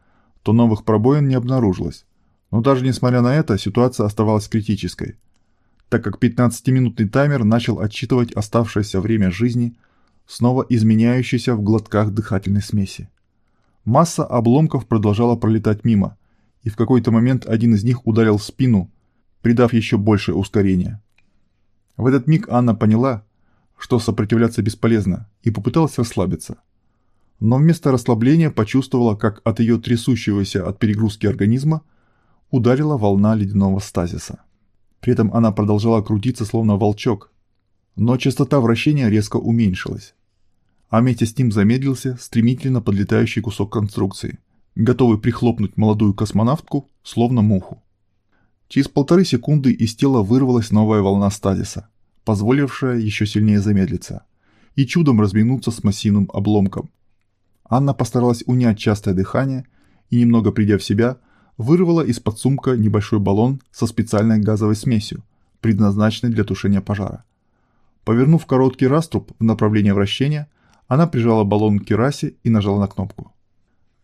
то новых пробоин не обнаружилось. Но даже несмотря на это, ситуация оставалась критической, так как 15-минутный таймер начал отсчитывать оставшееся время жизни, снова изменяющееся в глотках дыхательной смеси. Масса обломков продолжала пролетать мимо, и в какой-то момент один из них ударил в спину, придав еще большее ускорение. В этот миг Анна поняла, что сопротивляться бесполезно, и попыталась расслабиться. Но вместо расслабления почувствовала, как от ее трясущегося от перегрузки организма ударила волна ледяного стазиса. При этом она продолжала крутиться словно волчок, но частота вращения резко уменьшилась. А вместе с ним замедлился стремительно подлетающий кусок конструкции – готовый прихлопнуть молодую космонавтку, словно муху. Через полторы секунды из тела вырвалась новая волна стазиса, позволившая еще сильнее замедлиться, и чудом разминуться с массивным обломком. Анна постаралась унять частое дыхание и, немного придя в себя, вырвала из-под сумка небольшой баллон со специальной газовой смесью, предназначенной для тушения пожара. Повернув короткий раструб в направлении вращения, она прижала баллон к керасе и нажала на кнопку.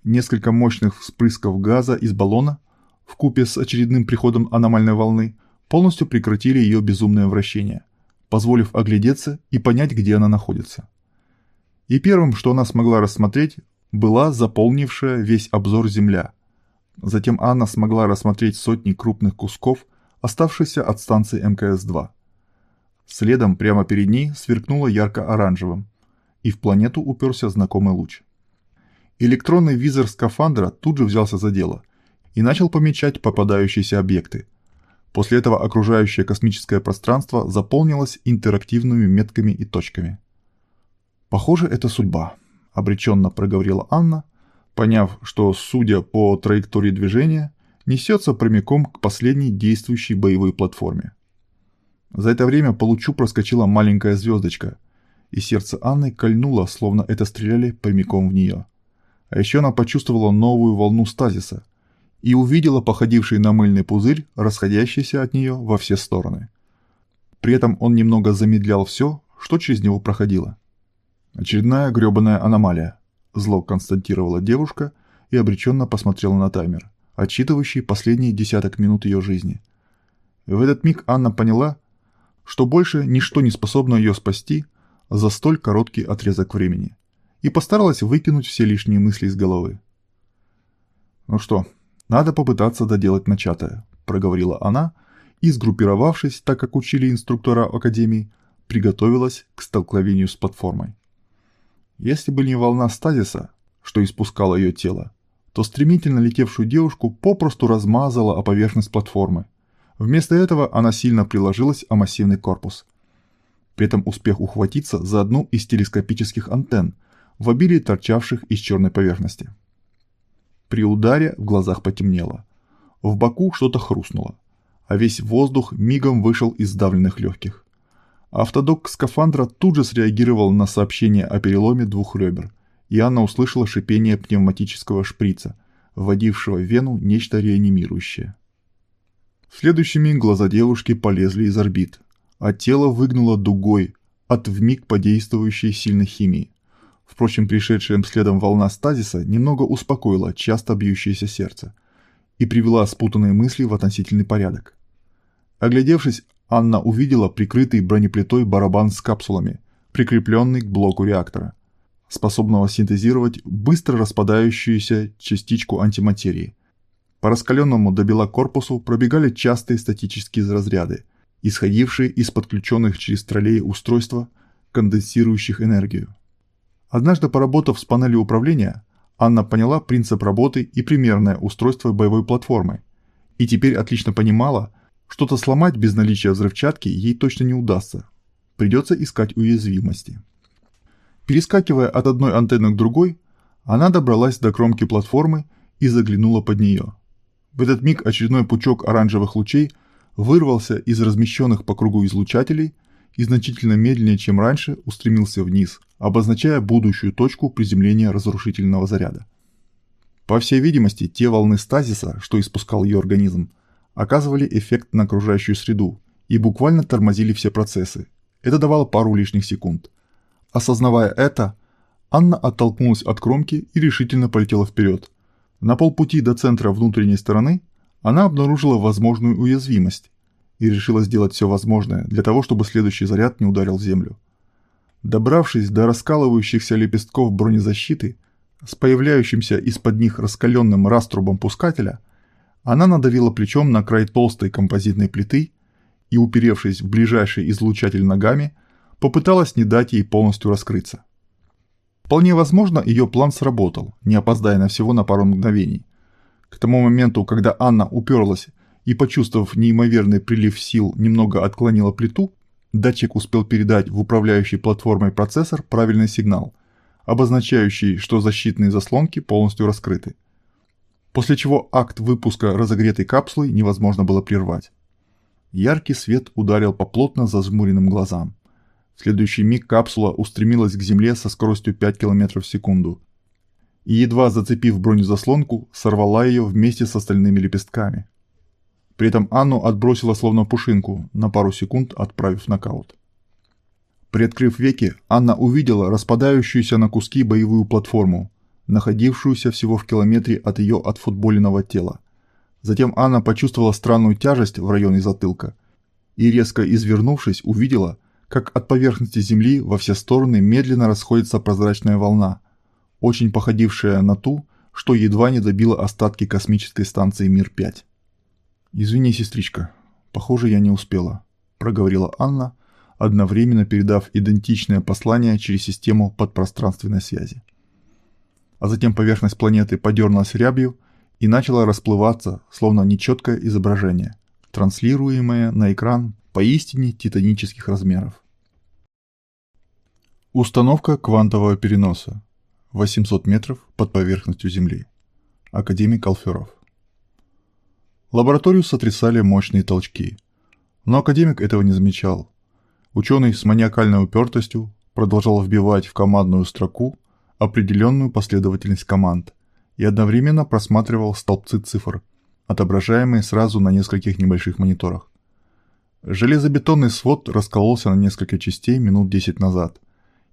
Несколько мощных вспрысков газа из баллона, в купе с очередным приходом аномальной волны, полностью прекратили ее безумное вращение, позволив оглядеться и понять, где она находится. И первым, что она смогла рассмотреть, была заполнившая весь обзор земля. Затем Анна смогла рассмотреть сотни крупных кусков, оставшихся от станции МКС-2. Следом прямо перед ней сверкнуло ярко-оранжевым, и в планету уперся знакомый луч. Электронный визор скафандра тут же взялся за дело и начал помечать попадающиеся объекты. После этого окружающее космическое пространство заполнилось интерактивными метками и точками. «Похоже, это судьба», – обреченно проговорила Анна, поняв, что, судя по траектории движения, несется прямиком к последней действующей боевой платформе. За это время по лучу проскочила маленькая звездочка, и сердце Анны кольнуло, словно это стреляли прямиком в нее. А еще она почувствовала новую волну стазиса и увидела походивший на мыльный пузырь, расходящийся от нее во все стороны. При этом он немного замедлял все, что через него проходило. Очередная гребаная аномалия, зло констатировала девушка и обреченно посмотрела на таймер, отчитывающий последние десяток минут ее жизни. В этот миг Анна поняла, что больше ничто не способно ее спасти за столь короткий отрезок времени – и постаралась выкинуть все лишние мысли из головы. «Ну что, надо попытаться доделать начатое», – проговорила она и, сгруппировавшись, так как учили инструктора Академии, приготовилась к столкновению с платформой. Если бы не волна стазиса, что испускало ее тело, то стремительно летевшую девушку попросту размазала о поверхность платформы. Вместо этого она сильно приложилась о массивный корпус. При этом успех ухватиться за одну из телескопических антенн, в обилии торчавших из черной поверхности. При ударе в глазах потемнело. В боку что-то хрустнуло, а весь воздух мигом вышел из сдавленных легких. Автодок скафандра тут же среагировал на сообщение о переломе двух ребер, и Анна услышала шипение пневматического шприца, вводившего в вену нечто реанимирующее. Миг глаза девушки полезли из орбит, а тело выгнуло дугой от вмиг подействующей сильной химии. Впрочем, пришедшая следом волна стазиса немного успокоила часто бьющееся сердце и привела спутанные мысли в относительный порядок. Оглядевшись, Анна увидела прикрытый бронеплитой барабан с капсулами, прикрепленный к блоку реактора, способного синтезировать быстро распадающуюся частичку антиматерии. По раскаленному до бела корпусу пробегали частые статические разряды, исходившие из подключенных через троллей устройства, конденсирующих энергию. Однажды поработав с панелью управления, Анна поняла принцип работы и примерное устройство боевой платформы, и теперь отлично понимала, что-то сломать без наличия взрывчатки ей точно не удастся. Придется искать уязвимости. Перескакивая от одной антенны к другой, она добралась до кромки платформы и заглянула под нее. В этот миг очередной пучок оранжевых лучей вырвался из размещенных по кругу излучателей и значительно медленнее, чем раньше, устремился вниз, обозначая будущую точку приземления разрушительного заряда. По всей видимости, те волны стазиса, что испускал ее организм, оказывали эффект на окружающую среду и буквально тормозили все процессы. Это давало пару лишних секунд. Осознавая это, Анна оттолкнулась от кромки и решительно полетела вперед. На полпути до центра внутренней стороны она обнаружила возможную уязвимость и решила сделать все возможное для того, чтобы следующий заряд не ударил в землю. Добравшись до раскалывающихся лепестков бронезащиты, с появляющимся из-под них раскаленным раструбом пускателя, она надавила плечом на край толстой композитной плиты и, уперевшись в ближайший излучатель ногами, попыталась не дать ей полностью раскрыться. Вполне возможно, ее план сработал, не опоздая на всего на пару мгновений. К тому моменту, когда Анна уперлась и, почувствовав неимоверный прилив сил, немного отклонила плиту, датчик успел передать в управляющий платформой процессор правильный сигнал, обозначающий, что защитные заслонки полностью раскрыты. После чего акт выпуска разогретой капсулы невозможно было прервать. Яркий свет ударил по плотно зажмуренным глазам. В следующий миг капсула устремилась к Земле со скоростью 5 км в секунду. И едва зацепив бронезаслонку, сорвала ее вместе с остальными лепестками. При этом Анну отбросила словно пушинку, на пару секунд отправив нокаут. Приоткрыв веки, Анна увидела распадающуюся на куски боевую платформу, находившуюся всего в километре от ее отфутболенного тела. Затем Анна почувствовала странную тяжесть в районе затылка и, резко извернувшись, увидела, как от поверхности Земли во все стороны медленно расходится прозрачная волна, очень походившая на ту, что едва не добила остатки космической станции Мир-5. «Извини, сестричка, похоже, я не успела», – проговорила Анна, одновременно передав идентичное послание через систему подпространственной связи. А затем поверхность планеты подернулась рябью и начала расплываться, словно нечеткое изображение, транслируемое на экран поистине титанических размеров. Установка квантового переноса. 800 метров под поверхностью Земли. Академик Алферов. Лабораторию сотрясали мощные толчки. Но академик этого не замечал. Ученый с маниакальной упертостью продолжал вбивать в командную строку определенную последовательность команд и одновременно просматривал столбцы цифр, отображаемые сразу на нескольких небольших мониторах. Железобетонный свод раскололся на несколько частей минут 10 назад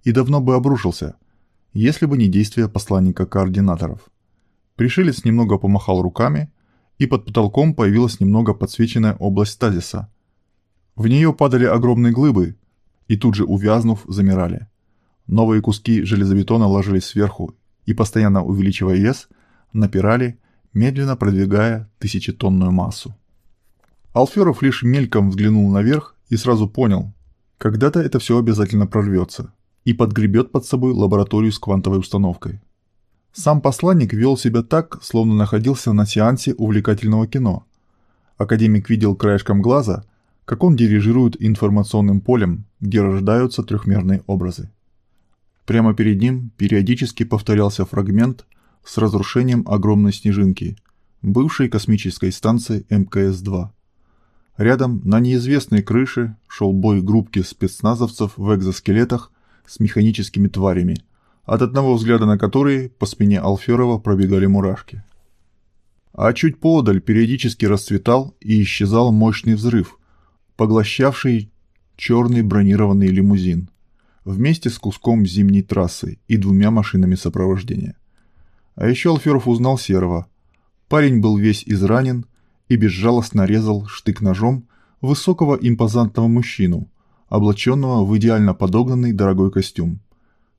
и давно бы обрушился, если бы не действия посланника координаторов. Пришелец немного помахал руками, и под потолком появилась немного подсвеченная область стазиса. В нее падали огромные глыбы, и тут же увязнув, замирали. Новые куски железобетона ложились сверху и, постоянно увеличивая вес, напирали, медленно продвигая тысячетонную массу. Алферов лишь мельком взглянул наверх и сразу понял, когда-то это все обязательно прорвется и подгребет под собой лабораторию с квантовой установкой. Сам посланник вел себя так, словно находился на сеансе увлекательного кино. Академик видел краешком глаза, как он дирижирует информационным полем, где рождаются трехмерные образы. Прямо перед ним периодически повторялся фрагмент с разрушением огромной снежинки, бывшей космической станции МКС-2. Рядом на неизвестной крыше шел бой группки спецназовцев в экзоскелетах с механическими тварями, от одного взгляда на которые по спине Алферова пробегали мурашки. А чуть подаль периодически расцветал и исчезал мощный взрыв, поглощавший черный бронированный лимузин, вместе с куском зимней трассы и двумя машинами сопровождения. А еще Алферов узнал Серого. Парень был весь изранен, и безжалостно резал штык-ножом высокого импозантного мужчину, облаченного в идеально подогнанный дорогой костюм.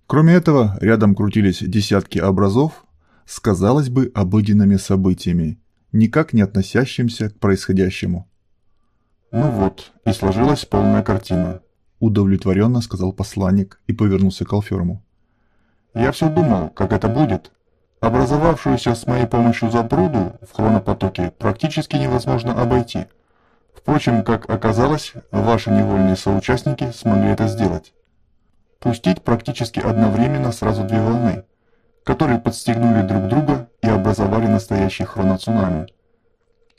Кроме этого, рядом крутились десятки образов с, казалось бы, обыденными событиями, никак не относящимся к происходящему. «Ну вот, и сложилась полная картина», – удовлетворенно сказал посланник и повернулся к Алферму. «Я все думал, как это будет, Образовавшуюся с моей помощью запруду в хронопотоке практически невозможно обойти. Впрочем, как оказалось, ваши невольные соучастники смогли это сделать. Пустить практически одновременно сразу две волны, которые подстегнули друг друга и образовали настоящий хроноцунами.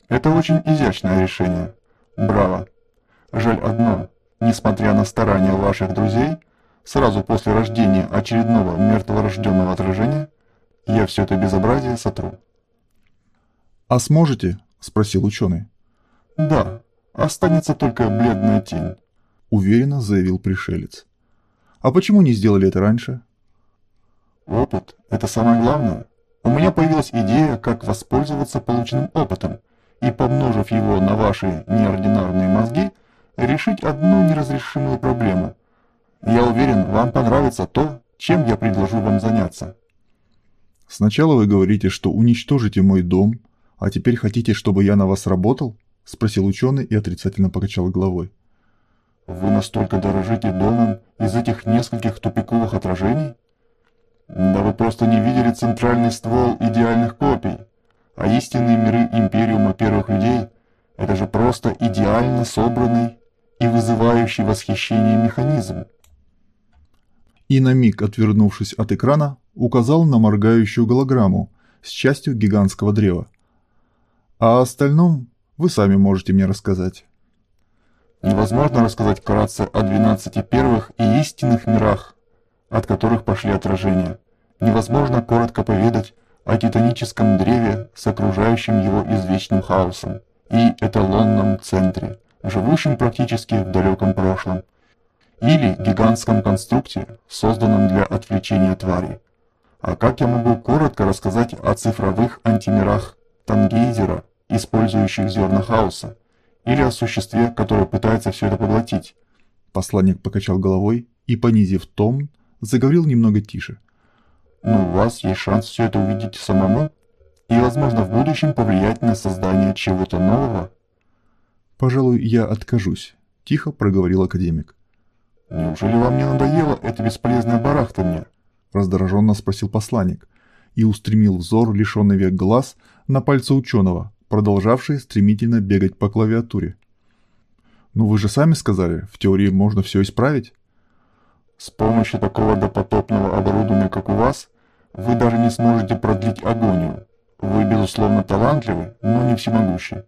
Это очень изящное решение. Браво. Жаль одно, несмотря на старания ваших друзей, сразу после рождения очередного мертворожденного отражения, я все это безобразие сотру. «А сможете?» – спросил ученый. «Да, останется только бледная тень», – уверенно заявил пришелец. «А почему не сделали это раньше?» «Опыт – это самое главное. У меня появилась идея, как воспользоваться полученным опытом, и, помножив его на ваши неординарные мозги, решить одну неразрешимую проблему. Я уверен, вам понравится то, чем я предложу вам заняться». Сначала вы говорите, что уничтожите мой дом, а теперь хотите, чтобы я на вас работал? Спросил ученый и отрицательно покачал головой. Вы настолько дорожите домом из этих нескольких тупиковых отражений? Да вы просто не видели центральный ствол идеальных копий. А истинные миры Империума первых людей – это же просто идеально собранный и вызывающий восхищение механизм. И на миг отвернувшись от экрана, указал на моргающую голограмму с частью гигантского древа. А о остальном вы сами можете мне рассказать. Невозможно рассказать вкратце о 12 первых и истинных мирах, от которых пошли отражения. Невозможно коротко поведать о титаническом древе с окружающим его извечным хаосом и эталонном центре, живущем практически в далеком прошлом, или гигантском конструкте, созданном для отвлечения тварей. А как я могу коротко рассказать о цифровых антимирах Тангейзера, использующих зерна хаоса, или о существе, которое пытается все это поглотить, Посланник покачал головой и, понизив тон, заговорил немного тише. «Но у вас есть шанс все это увидеть самому и, возможно, в будущем повлиять на создание чего-то нового?» «Пожалуй, я откажусь», – тихо проговорил академик. «Неужели вам не надоело это бесполезное барахтанье?» – раздраженно спросил посланник и устремил взор, лишенный век глаз, на пальцы ученого, продолжавшие стремительно бегать по клавиатуре. «Ну вы же сами сказали, в теории можно все исправить». «С помощью такого допотопного оборудования, как у вас, вы даже не сможете продлить агонию. Вы, безусловно, талантливы, но не всемогущий».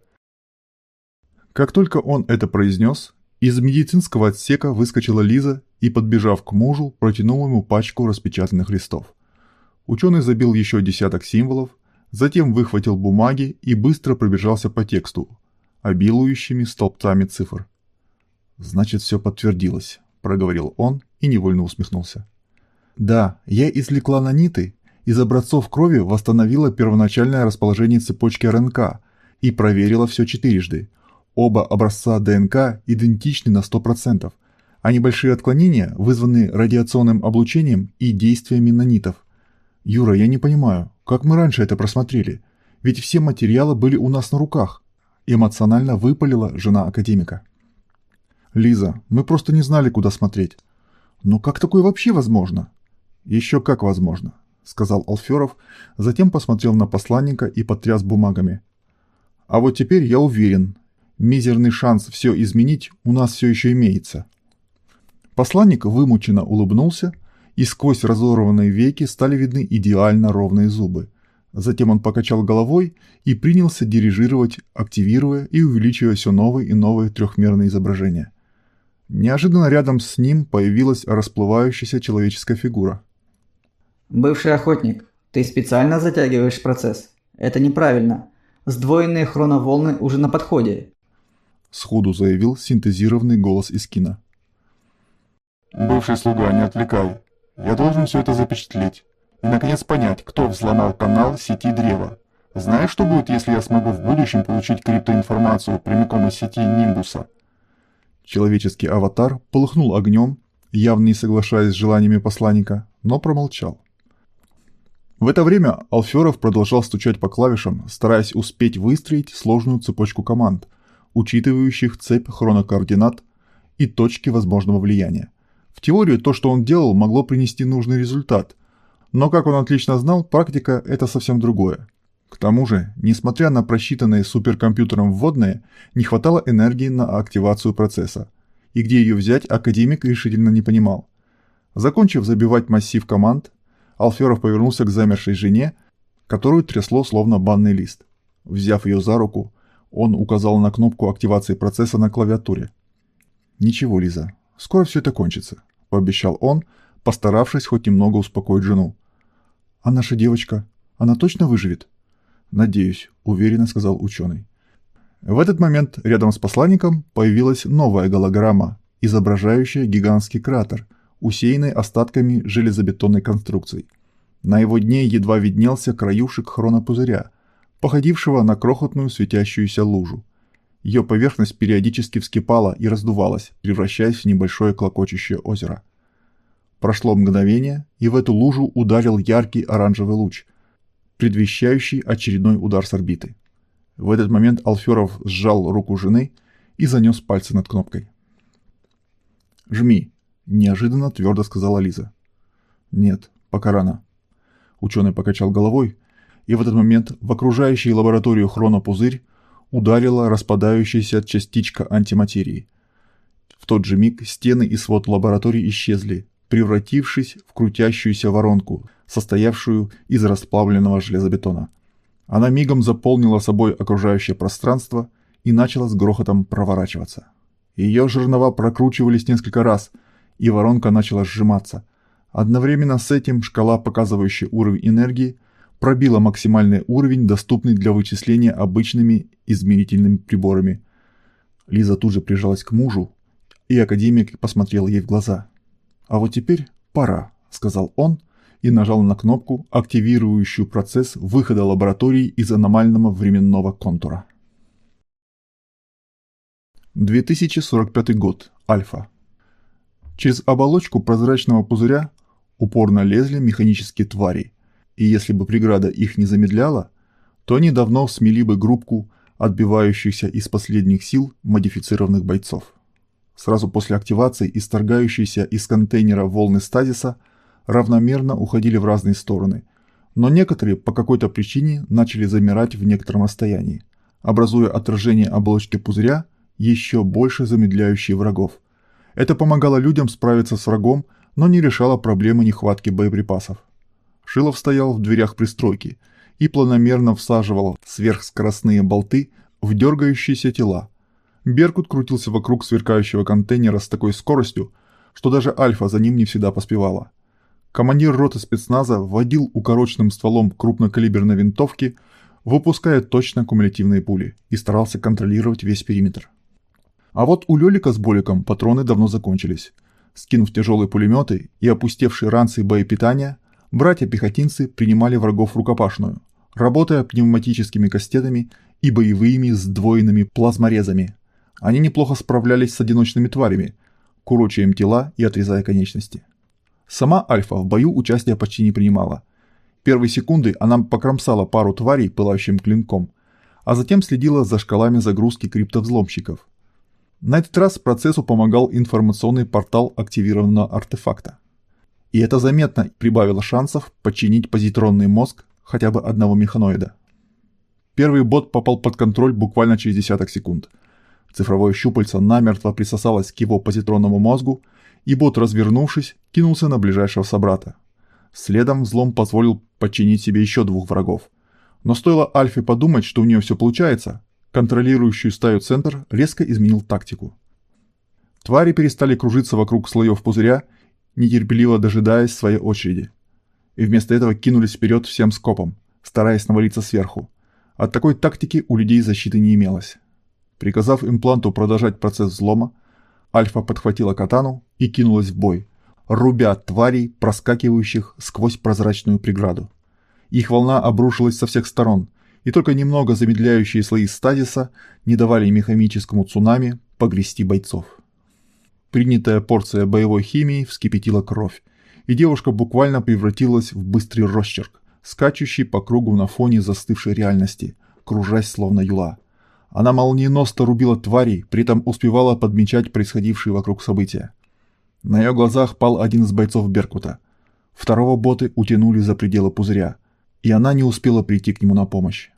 Как только он это произнес, из медицинского отсека выскочила Лиза и, подбежав к мужу, протянула ему пачку распечатанных листов. Ученый забил еще десяток символов, затем выхватил бумаги и быстро пробежался по тексту, обилующими столбцами цифр. «Значит, все подтвердилось», – проговорил он и невольно усмехнулся. «Да, я извлекла наниты, из образцов крови восстановила первоначальное расположение цепочки РНК и проверила все четырежды. Оба образца ДНК идентичны на 100%, а небольшие отклонения вызваны радиационным облучением и действиями нанитов. Юра, я не понимаю, как мы раньше это просмотрели? Ведь все материалы были у нас на руках. Эмоционально выпалила жена академика. Лиза, мы просто не знали, куда смотреть. Но как такое вообще возможно? Еще как возможно, сказал Алферов, затем посмотрел на посланника и потряс бумагами. А вот теперь я уверен, мизерный шанс все изменить у нас все еще имеется. Посланник вымученно улыбнулся, и сквозь разорванные веки стали видны идеально ровные зубы. Затем он покачал головой и принялся дирижировать, активируя и увеличивая все новые и новые трехмерные изображения. Неожиданно рядом с ним появилась расплывающаяся человеческая фигура. «Бывший охотник, ты специально затягиваешь процесс. Это неправильно. Сдвоенные хроноволны уже на подходе», – сходу заявил синтезированный голос из кино. «Бывший слуга, не отвлекай. Я должен все это запечатлеть. И, наконец, понять, кто взломал канал сети Древа. Знаешь, что будет, если я смогу в будущем получить криптоинформацию прямиком из сети Нимбуса?» Человеческий аватар полыхнул огнем, явно не соглашаясь с желаниями посланника, но промолчал. В это время Алферов продолжал стучать по клавишам, стараясь успеть выстроить сложную цепочку команд, учитывающих цепь хронокоординат и точки возможного влияния. В теории то, что он делал, могло принести нужный результат, но, как он отлично знал, практика – это совсем другое. К тому же, несмотря на просчитанные суперкомпьютером вводные, не хватало энергии на активацию процесса. И где ее взять, академик решительно не понимал. Закончив забивать массив команд, Алферов повернулся к замершей жене, которую трясло словно банный лист. Взяв ее за руку, он указал на кнопку активации процесса на клавиатуре. «Ничего, Лиза, скоро все это кончится», – пообещал он, постаравшись хоть немного успокоить жену. «А наша девочка, она точно выживет?» «Надеюсь», – уверенно сказал ученый. В этот момент рядом с посланником появилась новая голограмма, изображающая гигантский кратер, усеянный остатками железобетонной конструкции. На его дне едва виднелся краюшек хронопузыря, походившего на крохотную светящуюся лужу. Ее поверхность периодически вскипала и раздувалась, превращаясь в небольшое клокочущее озеро. Прошло мгновение, и в эту лужу ударил яркий оранжевый луч, предвещающий очередной удар с орбиты. В этот момент Алферов сжал руку жены и занес пальцы над кнопкой. «Жми», – неожиданно твердо сказала Лиза. «Нет, пока рано». Ученый покачал головой, и в этот момент в окружающий лабораторию хронопузырь ударила распадающаяся частичка антиматерии. В тот же миг стены и свод лаборатории исчезли, превратившись в крутящуюся воронку, состоявшую из расплавленного железобетона. Она мигом заполнила собой окружающее пространство и начала с грохотом проворачиваться. Ее жернова прокручивались несколько раз, и воронка начала сжиматься. Одновременно с этим шкала, показывающая уровень энергии, пробила максимальный уровень, доступный для вычисления обычными измерительными приборами. Лиза тут же прижалась к мужу, и академик посмотрел ей в глаза. «А вот теперь пора», — сказал он, и нажал на кнопку, активирующую процесс выхода лаборатории из аномального временного контура. 2045 год. Альфа. Через оболочку прозрачного пузыря упорно лезли механические твари, и если бы преграда их не замедляла, то они давно смели бы группку отбивающихся из последних сил модифицированных бойцов. Сразу после активации исторгающиеся из контейнера волны стазиса равномерно уходили в разные стороны, но некоторые по какой-то причине начали замирать в некотором расстоянии, образуя отражение оболочки пузыря, еще больше замедляющие врагов. Это помогало людям справиться с врагом, но не решало проблемы нехватки боеприпасов. Шилов стоял в дверях пристройки и планомерно всаживал сверхскоростные болты в дергающиеся тела, Беркут крутился вокруг сверкающего контейнера с такой скоростью, что даже Альфа за ним не всегда поспевала. Командир роты спецназа вводил укороченным стволом крупнокалиберной винтовки, выпуская точно кумулятивные пули, и старался контролировать весь периметр. А вот у Лёлика с Боликом патроны давно закончились. Скинув тяжелые пулеметы и опустевшие ранцы боепитания, братья-пехотинцы принимали врагов рукопашную, работая пневматическими кастетами и боевыми сдвоенными плазморезами, они неплохо справлялись с одиночными тварями, куроча им тела и отрезая конечности. Сама Альфа в бою участия почти не принимала. Первые секунды она покромсала пару тварей пылающим клинком, а затем следила за шкалами загрузки криптовзломщиков. На этот раз процессу помогал информационный портал активированного артефакта. И это заметно прибавило шансов починить позитронный мозг хотя бы одного механоида. Первый бот попал под контроль буквально через десяток секунд – Цифровое щупальце намертво присосалось к его позитронному мозгу, и бот, развернувшись, кинулся на ближайшего собрата. Следом взлом позволил подчинить себе еще двух врагов. Но стоило Альфе подумать, что у нее все получается, контролирующий стаю центр резко изменил тактику. Твари перестали кружиться вокруг слоев пузыря, нетерпеливо дожидаясь своей очереди. И вместо этого кинулись вперед всем скопом, стараясь навалиться сверху. От такой тактики у людей защиты не имелось. Приказав импланту продолжать процесс взлома, Альфа подхватила катану и кинулась в бой, рубя тварей, проскакивающих сквозь прозрачную преграду. Их волна обрушилась со всех сторон, и только немного замедляющие слои стазиса не давали механическому цунами погрести бойцов. Принятая порция боевой химии вскипятила кровь, и девушка буквально превратилась в быстрый росчерк, скачущий по кругу на фоне застывшей реальности, кружась словно юла. Она молниеносно рубила тварей, при этом успевала подмечать происходившие вокруг события. На ее глазах пал один из бойцов Беркута. Второго боты утянули за пределы пузыря, и она не успела прийти к нему на помощь.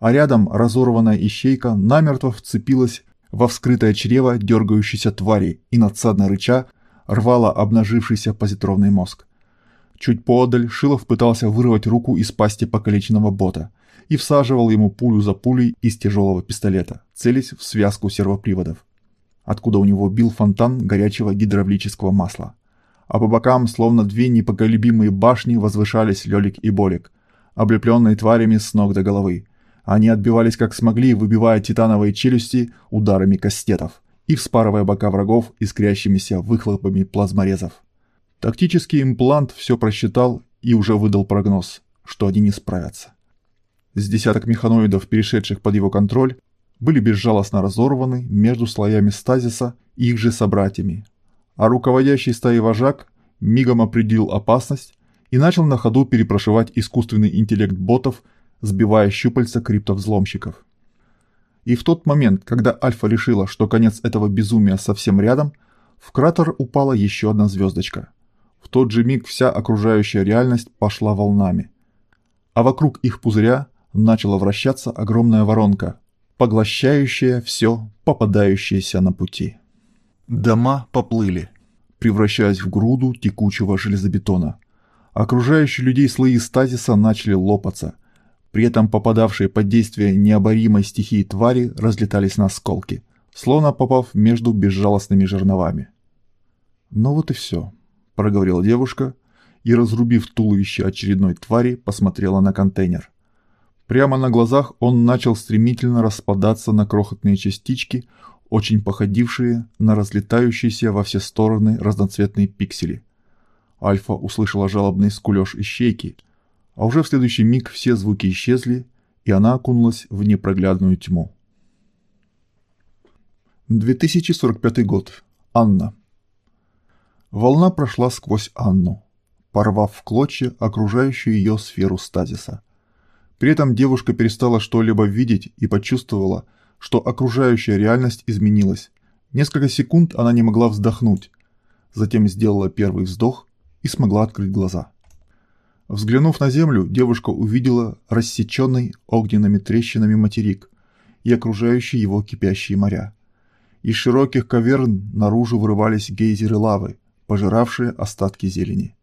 А рядом разорванная ищейка намертво вцепилась во вскрытое чрево дергающейся твари и надсадно рыча рвала обнажившийся позитронный мозг. Чуть подаль Шилов пытался вырвать руку из пасти покалеченного бота – и всаживал ему пулю за пулей из тяжелого пистолета, целясь в связку сервоприводов, откуда у него бил фонтан горячего гидравлического масла. А по бокам, словно две непоколебимые башни, возвышались Лёлик и Болик, облепленные тварями с ног до головы. Они отбивались как смогли, выбивая титановые челюсти ударами кастетов и вспарывая бока врагов искрящимися выхлопами плазморезов. Тактический имплант все просчитал и уже выдал прогноз, что они не справятся. С десяток механоидов, перешедших под его контроль, были безжалостно разорваны между слоями стазиса их же собратьями. А руководящий стаей вожак мигом определил опасность и начал на ходу перепрошивать искусственный интеллект ботов, сбивая щупальца криптовзломщиков. И в тот момент, когда Альфа решила, что конец этого безумия совсем рядом, в кратер упала еще одна звездочка. В тот же миг вся окружающая реальность пошла волнами. А вокруг их пузыря начала вращаться огромная воронка, поглощающая все, попадающееся на пути. Дома поплыли, превращаясь в груду текучего железобетона. Окружающие людей слои стазиса начали лопаться. При этом попадавшие под действие необоримой стихии твари разлетались на осколки, словно попав между безжалостными жерновами. «Ну вот и все», — проговорила девушка и, разрубив туловище очередной твари, посмотрела на контейнер. Прямо на глазах он начал стремительно распадаться на крохотные частички, очень походившие на разлетающиеся во все стороны разноцветные пиксели. Альфа услышала жалобный скулёж ищейки, а уже в следующий миг все звуки исчезли, и она окунулась в непроглядную тьму. 2045 год. Анна. Волна прошла сквозь Анну, порвав в клочья окружающую ее сферу стазиса. При этом девушка перестала что-либо видеть и почувствовала, что окружающая реальность изменилась. Несколько секунд она не могла вздохнуть, затем сделала первый вздох и смогла открыть глаза. Взглянув на землю, девушка увидела рассеченный огненными трещинами материк и окружающие его кипящие моря. Из широких каверн наружу вырывались гейзеры лавы, пожиравшие остатки зелени.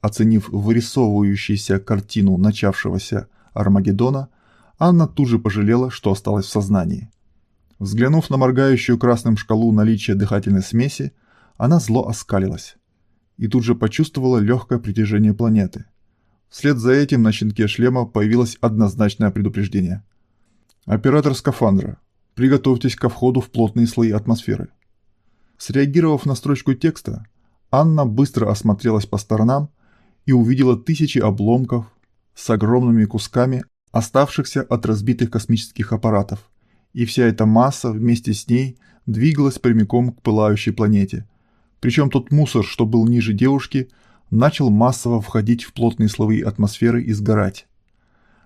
Оценив вырисовывающуюся картину начавшегося Армагеддона, Анна тут же пожалела, что осталась в сознании. Взглянув на моргающую красным шкалу наличия дыхательной смеси, она зло оскалилась и тут же почувствовала легкое притяжение планеты. Вслед за этим на щенке шлема появилось однозначное предупреждение. «Оператор скафандра, приготовьтесь ко входу в плотные слои атмосферы». Среагировав на строчку текста, Анна быстро осмотрелась по сторонам и увидела тысячи обломков с огромными кусками оставшихся от разбитых космических аппаратов, и вся эта масса вместе с ней двигалась прямиком к пылающей планете. Причем тот мусор, что был ниже девушки, начал массово входить в плотные слои атмосферы и сгорать.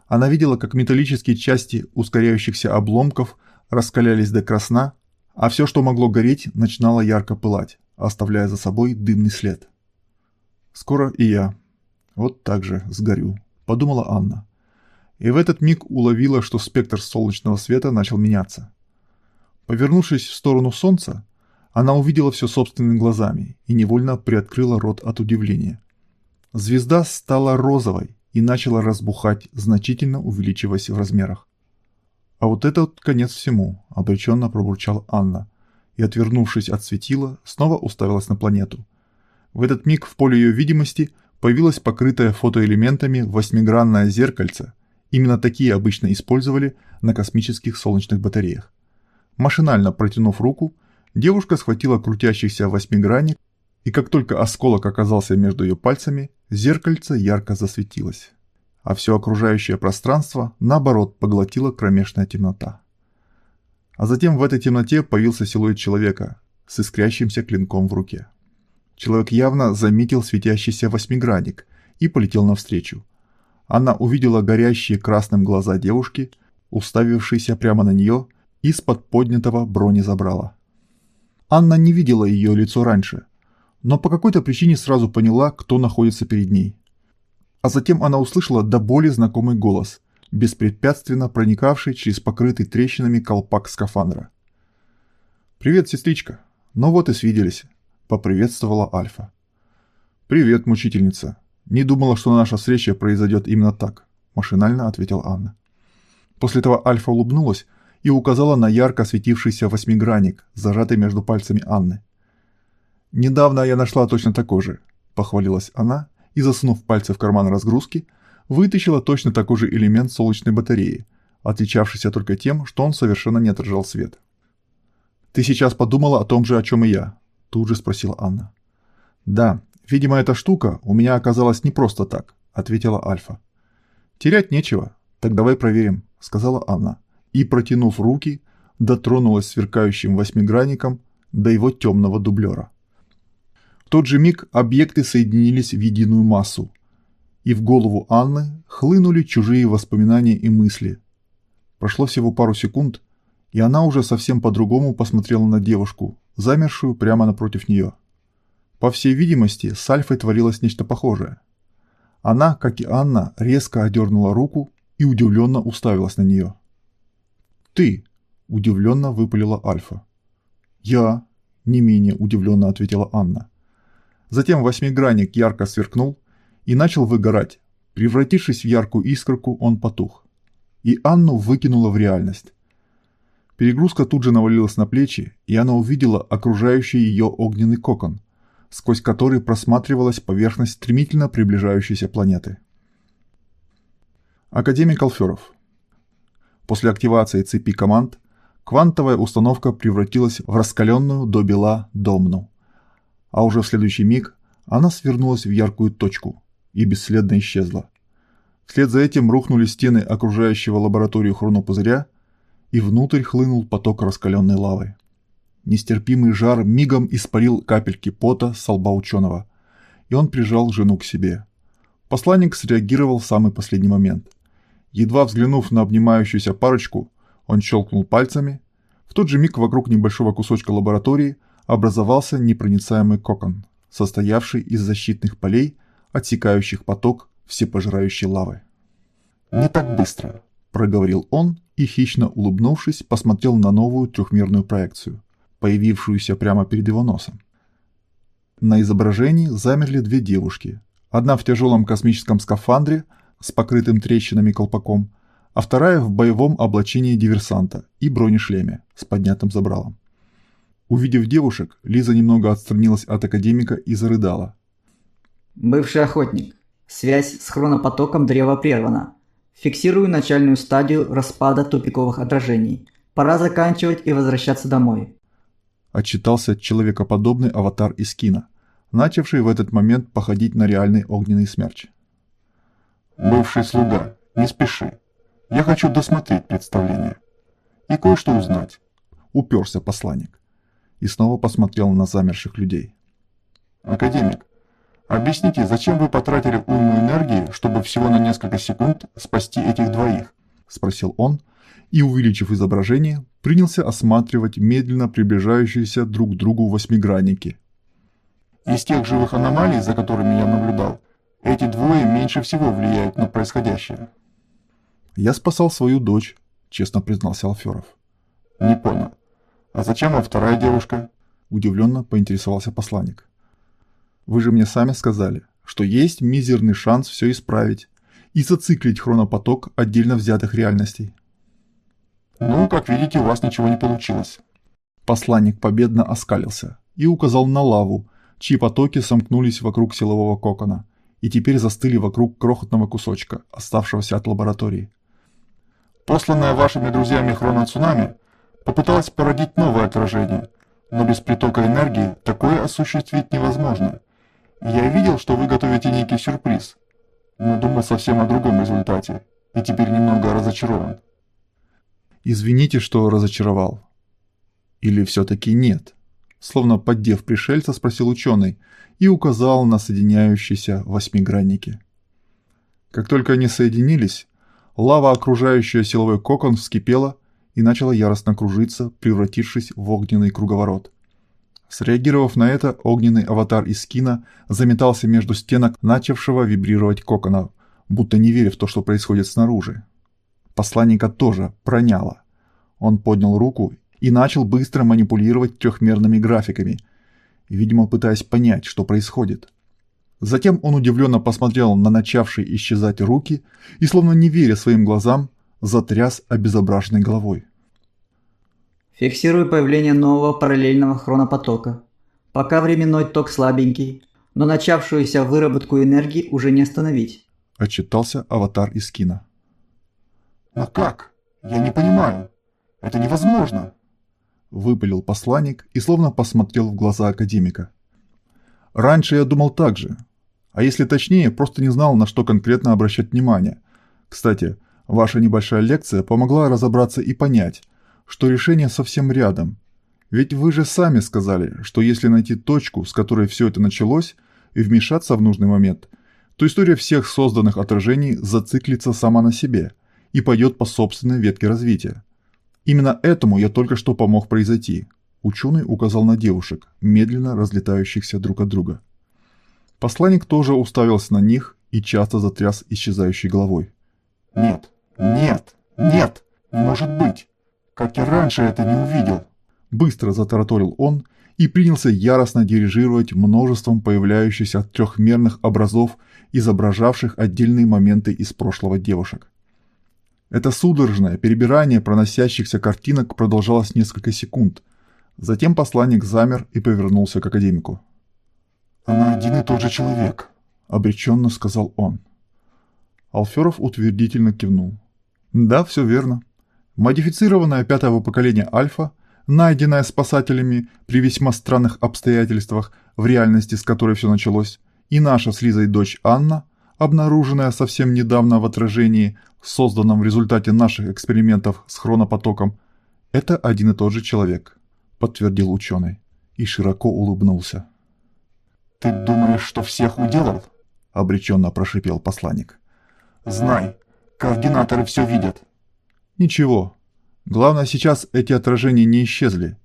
Она видела, как металлические части ускоряющихся обломков раскалялись до красна, а все, что могло гореть, начинало ярко пылать, оставляя за собой дымный след. «Скоро и я. Вот так же сгорю», — подумала Анна. И в этот миг уловила, что спектр солнечного света начал меняться. Повернувшись в сторону солнца, она увидела все собственными глазами и невольно приоткрыла рот от удивления. Звезда стала розовой и начала разбухать, значительно увеличиваясь в размерах. «А вот это вот конец всему», — обреченно пробурчала Анна, и, отвернувшись от светила, снова уставилась на планету. В этот миг в поле ее видимости появилось покрытое фотоэлементами восьмигранное зеркальце. Именно такие обычно использовали на космических солнечных батареях. Машинально протянув руку, Девушка схватила крутящийся восьмигранник, и как только осколок оказался между ее пальцами, зеркальце ярко засветилось, а все окружающее пространство, наоборот, поглотила кромешная темнота. А затем в этой темноте появился силуэт человека с искрящимся клинком в руке. Человек явно заметил светящийся восьмигранник и полетел навстречу. Она увидела горящие красным глаза девушки, уставившиеся прямо на нее из-под поднятого бронезабрала. Анна не видела ее лицо раньше, но по какой-то причине сразу поняла, кто находится перед ней. А затем она услышала до боли знакомый голос, беспрепятственно проникавший через покрытый трещинами колпак скафандра. «Привет, сестричка. Ну вот и свиделись», — поприветствовала Альфа. «Привет, мучительница. Не думала, что наша встреча произойдет именно так», — машинально ответила Анна. После этого Альфа улыбнулась и указала на ярко светившийся восьмигранник, зажатый между пальцами Анны. «Недавно я нашла точно такой же», – похвалилась она и, засунув пальцы в карман разгрузки, вытащила точно такой же элемент солнечной батареи, отличавшийся только тем, что он совершенно не отражал свет. «Ты сейчас подумала о том же, о чем и я?» – тут же спросила Анна. «Да, видимо, эта штука у меня оказалась не просто так», – ответила Альфа. «Терять нечего, так давай проверим», – сказала Анна и, протянув руки, дотронулась сверкающим восьмигранником до его темного дублера. В тот же миг объекты соединились в единую массу, и в голову Анны хлынули чужие воспоминания и мысли. Прошло всего пару секунд, и она уже совсем по-другому посмотрела на девушку, замершую прямо напротив нее. По всей видимости, с Альфой творилось нечто похожее. Она, как и Анна, резко одернула руку и удивленно уставилась на нее. «Ты!» – удивленно выпалила Альфа. «Я!» – не менее удивленно ответила Анна. Затем восьмигранник ярко сверкнул и начал выгорать. Превратившись в яркую искорку, он потух. И Анну выкинуло в реальность. Перегрузка тут же навалилась на плечи, и она увидела окружающий ее огненный кокон, сквозь который просматривалась поверхность стремительно приближающейся планеты. Академик Алферов После активации цепи команд квантовая установка превратилась в раскаленную до бела домну. А уже в следующий миг она свернулась в яркую точку и бесследно исчезла. Вслед за этим рухнули стены окружающего лабораторию хронопузыря, и внутрь хлынул поток раскаленной лавы. Нестерпимый жар мигом испарил капельки пота с лба ученого, и он прижал жену к себе. Посланник среагировал в самый последний момент. Едва взглянув на обнимающуюся парочку, он щелкнул пальцами. В тот же миг вокруг небольшого кусочка лаборатории образовался непроницаемый кокон, состоявший из защитных полей, отсекающих поток всепожирающей лавы. «Не так быстро», – проговорил он и, хищно улыбнувшись, посмотрел на новую трехмерную проекцию, появившуюся прямо перед его носом. На изображении замерли две девушки, одна в тяжелом космическом скафандре с покрытым трещинами колпаком, а вторая в боевом облачении диверсанта и бронешлеме с поднятым забралом. Увидев девушек, Лиза немного отстранилась от академика и зарыдала. «Бывший охотник. Связь с хронопотоком древа прервана. Фиксирую начальную стадию распада тупиковых отражений. Пора заканчивать и возвращаться домой. Отчитался человекоподобный аватар из кино, начавший в этот момент походить на реальный огненный смерч. «Бывший слуга, не спеши. Я хочу досмотреть представление. И кое-что узнать», — уперся посланник. И снова посмотрел на замерших людей. «Академик, Объясните, зачем вы потратили уйму энергии, чтобы всего на несколько секунд спасти этих двоих? Спросил он, и, увеличив изображение, принялся осматривать медленно приближающиеся друг к другу восьмигранники. Из тех живых аномалий, за которыми я наблюдал, эти двое меньше всего влияют на происходящее. Я спасал свою дочь, честно признался Алферов. Не понял. А зачем вам вторая девушка? Удивленно поинтересовался посланник. Вы же мне сами сказали, что есть мизерный шанс все исправить и зациклить хронопоток отдельно взятых реальностей. Ну, как видите, у вас ничего не получилось. Посланник победно оскалился и указал на лаву, чьи потоки сомкнулись вокруг силового кокона и теперь застыли вокруг крохотного кусочка, оставшегося от лаборатории. Посланная вашими друзьями хроноцунами попыталась породить новое отражение, но без притока энергии такое осуществить невозможно. Я видел, что вы готовите некий сюрприз, но думал совсем о другом результате, и теперь немного разочарован. Извините, что разочаровал. Или все-таки нет? Словно поддев пришельца, спросил ученый и указал на соединяющиеся восьмигранники. Как только они соединились, лава, окружающая силовой кокон, вскипела и начала яростно кружиться, превратившись в огненный круговорот. Среагировав на это, огненный аватар из скина заметался между стенок начавшего вибрировать кокона, будто не веря в то, что происходит снаружи. Посланника тоже проняло. Он поднял руку и начал быстро манипулировать трехмерными графиками, видимо, пытаясь понять, что происходит. Затем он удивленно посмотрел на начавшие исчезать руки и, словно не веря своим глазам, затряс обезображенной головой. Фиксирую появление нового параллельного хронопотока. Пока временной ток слабенький, но начавшуюся выработку энергии уже не остановить. Отчитался аватар из кино. «А как? Я не понимаю. Это невозможно!» Выпалил посланник и словно посмотрел в глаза академика. «Раньше я думал так же. А если точнее, просто не знал, на что конкретно обращать внимание. Кстати, ваша небольшая лекция помогла разобраться и понять, что решение совсем рядом. Ведь вы же сами сказали, что если найти точку, с которой все это началось, и вмешаться в нужный момент, то история всех созданных отражений зациклится сама на себе и пойдет по собственной ветке развития. Именно этому я только что помог произойти. Ученый указал на девушек, медленно разлетающихся друг от друга. Посланник тоже уставился на них и часто затряс исчезающей головой. «Нет, нет, нет, не может быть!» Как я раньше это не увидел!» Быстро затараторил он и принялся яростно дирижировать множеством появляющихся трехмерных образов, изображавших отдельные моменты из прошлого девушек. Это судорожное перебирание проносящихся картинок продолжалось несколько секунд. Затем посланник замер и повернулся к академику. «Она один и тот же человек», — обреченно сказал он. Алферов утвердительно кивнул. «Да, все верно. Модифицированная пятого поколения Альфа, найденная спасателями при весьма странных обстоятельствах, в реальности с которой все началось, и наша с Лизой дочь Анна, обнаруженная совсем недавно в отражении, созданном в результате наших экспериментов с хронопотоком, это один и тот же человек. подтвердил ученый и широко улыбнулся. «Ты думаешь, что всех уделал?» – обреченно прошипел посланник. «Знай, координаторы все видят». «Ничего. Главное, сейчас эти отражения не исчезли,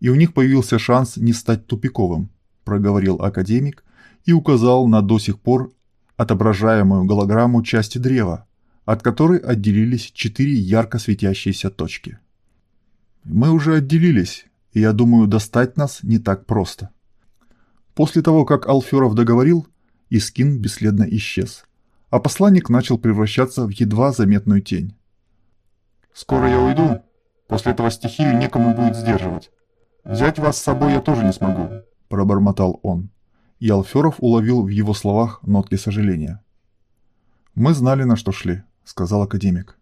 и у них появился шанс не стать тупиковым», – проговорил академик и указал на до сих пор отображаемую голограмму части древа, от которой отделились четыре ярко светящиеся точки. «Мы уже отделились, и я думаю, достать нас не так просто». После того, как Алферов договорил, Искин бесследно исчез, а посланник начал превращаться в едва заметную тень. «Скоро я уйду. После этого стихию некому будет сдерживать. Взять вас с собой я тоже не смогу», – пробормотал он. И Алферов уловил в его словах нотки сожаления. «Мы знали, на что шли», – сказал академик.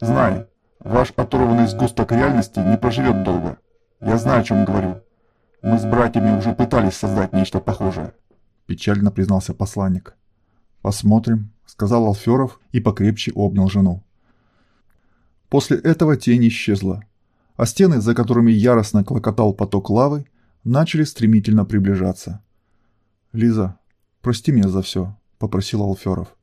«Знай, ваш оторванный сгусток реальности не проживет долго. Я знаю, о чем говорю. Мы с братьями уже пытались создать нечто похожее. Печально признался посланник. Посмотрим, сказал Алферов и покрепче обнял жену. После этого тень исчезла, а стены, за которыми яростно клокотал поток лавы, начали стремительно приближаться. «Лиза, прости меня за все», — попросил Алферов.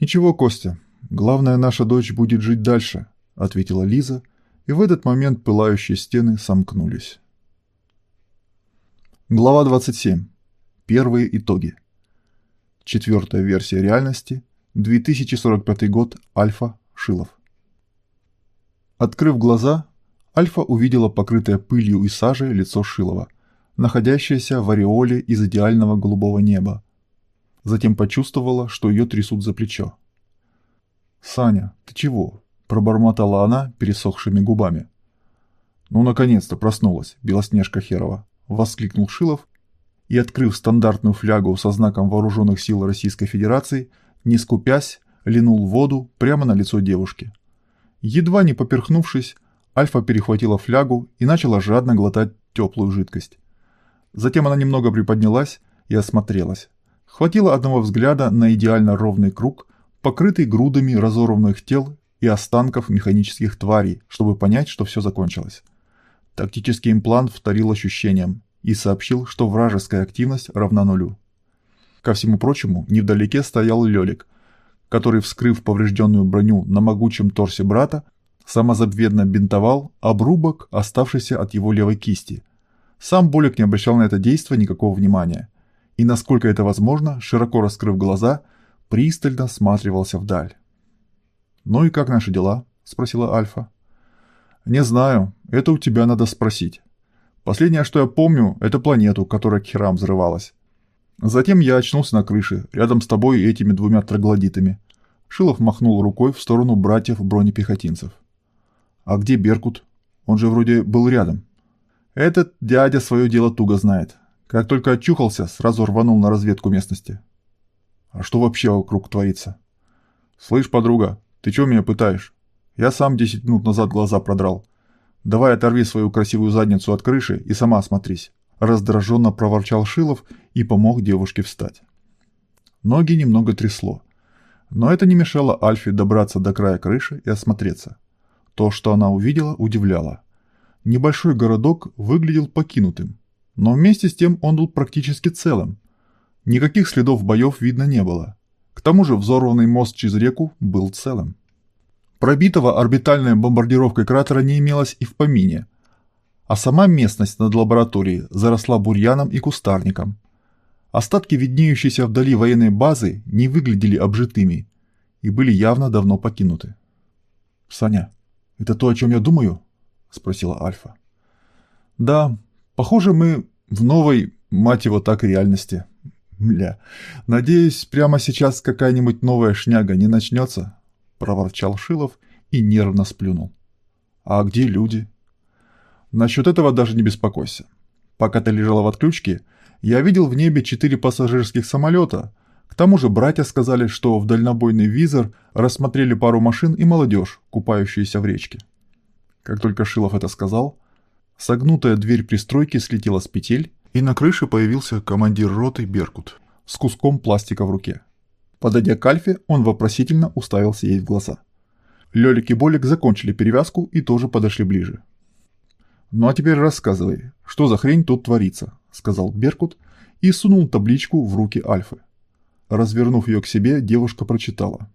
«Ничего, Костя, главное, наша дочь будет жить дальше», — ответила Лиза, и в этот момент пылающие стены сомкнулись. Глава 27. Первые итоги. Четвертая версия реальности. 2045 год. Альфа. Шилов. Открыв глаза, Альфа увидела покрытое пылью и сажей лицо Шилова, находящееся в ореоле из идеального голубого неба. Затем почувствовала, что ее трясут за плечо. «Саня, ты чего?» – пробормотала она пересохшими губами. «Ну, наконец-то проснулась, Белоснежка Херова», – воскликнул Шилов и, открыв стандартную флягу со знаком вооруженных сил Российской Федерации, не скупясь, линул воду прямо на лицо девушки. Едва не поперхнувшись, Альфа перехватила флягу и начала жадно глотать теплую жидкость. Затем она немного приподнялась и осмотрелась. Хватило одного взгляда на идеально ровный круг, покрытый грудами разорванных тел и останков механических тварей, чтобы понять, что все закончилось. Тактический имплант вторил ощущениям и сообщил, что вражеская активность равна нулю. Ко всему прочему, невдалеке стоял Лёлик, который, вскрыв поврежденную броню на могучем торсе брата, самозабвенно бинтовал обрубок, оставшийся от его левой кисти. Сам Болик не обращал на это действие никакого внимания, и, насколько это возможно, широко раскрыв глаза, пристально всматривался вдаль. «Ну и как наши дела?» – спросила Альфа. «Не знаю, это у тебя надо спросить. Последнее, что я помню, это планету, которая к херам взрывалась. Затем я очнулся на крыше, рядом с тобой и этими двумя троглодитами». Шилов махнул рукой в сторону братьев-бронепехотинцев. «А где Беркут? Он же вроде был рядом». «Этот дядя свое дело туго знает. Как только очухался, сразу рванул на разведку местности». «А что вообще вокруг творится?» «Слышь, подруга, ты чего меня пытаешь? Я сам 10 минут назад глаза продрал. Давай оторви свою красивую задницу от крыши и сама осмотрись. Раздраженно проворчал Шилов и помог девушке встать. Ноги немного трясло. Но это не мешало Альфе добраться до края крыши и осмотреться. То, что она увидела, удивляло. Небольшой городок выглядел покинутым, но вместе с тем он был практически целым. Никаких следов боев видно не было. К тому же взорванный мост через реку был целым. Пробитого орбитальной бомбардировкой кратера не имелось и в помине, а сама местность над лабораторией заросла бурьяном и кустарником. Остатки виднеющейся вдали военной базы не выглядели обжитыми и были явно давно покинуты. «Саня, это то, о чем я думаю?» – спросила Альфа. «Да, похоже, мы в новой, мать его так, реальности. Бля, надеюсь, прямо сейчас какая-нибудь новая шняга не начнется, – проворчал Шилов и нервно сплюнул. «А где люди?» «Насчет этого даже не беспокойся. Пока ты лежала в отключке, я видел в небе четыре пассажирских самолета. К тому же братья сказали, что в дальнобойный визор рассмотрели пару машин и молодежь, купающуюся в речке». Как только Шилов это сказал, согнутая дверь пристройки слетела с петель, и на крыше появился командир роты Беркут с куском пластика в руке. Подойдя к Альфе, он вопросительно уставился ей в глаза. Лёлик и Болик закончили перевязку и тоже подошли ближе. «Ну а теперь рассказывай, что за хрень тут творится?» – сказал Беркут и сунул табличку в руки Альфы. Развернув ее к себе, девушка прочитала.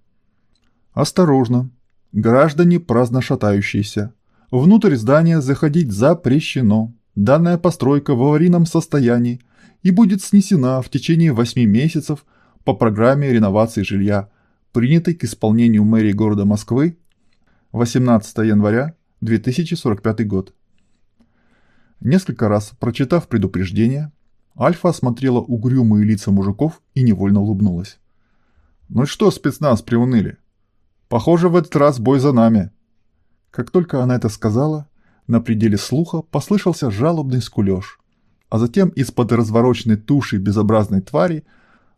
«Осторожно! Граждане праздно шатающиеся. Внутрь здания заходить запрещено. Данная постройка в аварийном состоянии и будет снесена в течение 8 месяцев по программе реновации жилья, принятой к исполнению мэрии города Москвы 18 января 2045 год. Несколько раз, прочитав предупреждение, Альфа осмотрела угрюмые лица мужиков и невольно улыбнулась. «Ну что, спецназ, приуныли? Похоже, в этот раз бой за нами». Как только она это сказала, на пределе слуха послышался жалобный скулеж, а затем из-под развороченной туши безобразной твари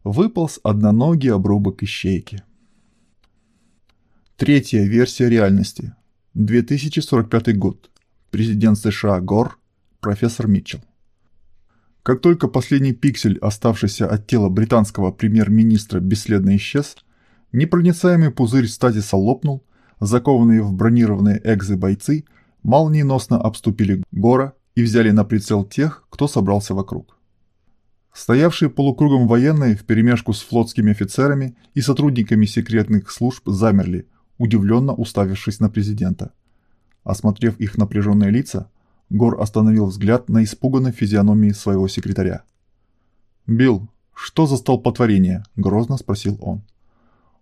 выполз одноногий обрубок ищейки. Третья версия реальности. 2045 год. Президент США Гор профессор Митчелл. Как только последний пиксель, оставшийся от тела британского премьер-министра, бесследно исчез, непроницаемый пузырь стазиса лопнул, закованные в бронированные экзы бойцы молниеносно обступили гора и взяли на прицел тех, кто собрался вокруг. Стоявшие полукругом военные вперемешку с флотскими офицерами и сотрудниками секретных служб замерли, удивленно уставившись на президента. Осмотрев их напряженные лица, Гор остановил взгляд на испуганной физиономии своего секретаря. «Билл, что за столпотворение?» – грозно спросил он.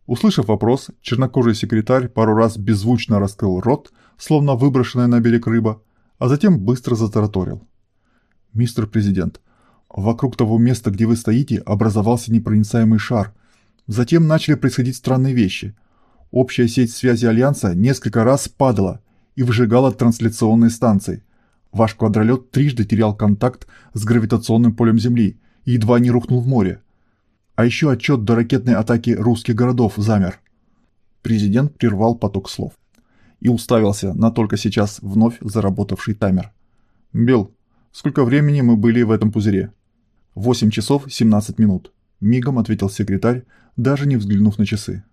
Услышав вопрос, чернокожий секретарь пару раз беззвучно раскрыл рот, словно выброшенная на берег рыба, а затем быстро затараторил. «Мистер Президент, вокруг того места, где вы стоите, образовался непроницаемый шар. Затем начали происходить странные вещи. Общая сеть связи Альянса несколько раз падала и выжигала трансляционные станции – Ваш квадролет трижды терял контакт с гравитационным полем Земли и едва не рухнул в море. А еще отчет до ракетной атаки русских городов замер. Президент прервал поток слов и уставился на только сейчас вновь заработавший таймер. «Билл, сколько времени мы были в этом пузыре?» «Восемь часов семнадцать минут», — мигом ответил секретарь, даже не взглянув на часы.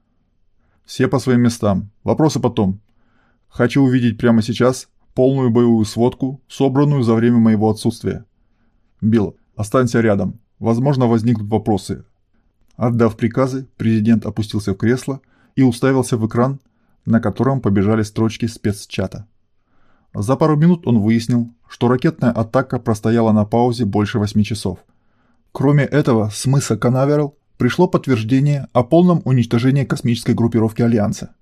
«Все по своим местам. Вопросы потом. Хочу увидеть прямо сейчас полную боевую сводку, собранную за время моего отсутствия. Билл, останься рядом. Возможно, возникнут вопросы. Отдав приказы, президент опустился в кресло и уставился в экран, на котором побежали строчки спецчата. За пару минут он выяснил, что ракетная атака простояла на паузе больше 8 часов. Кроме этого, с мыса Канаверал пришло подтверждение о полном уничтожении космической группировки Альянса.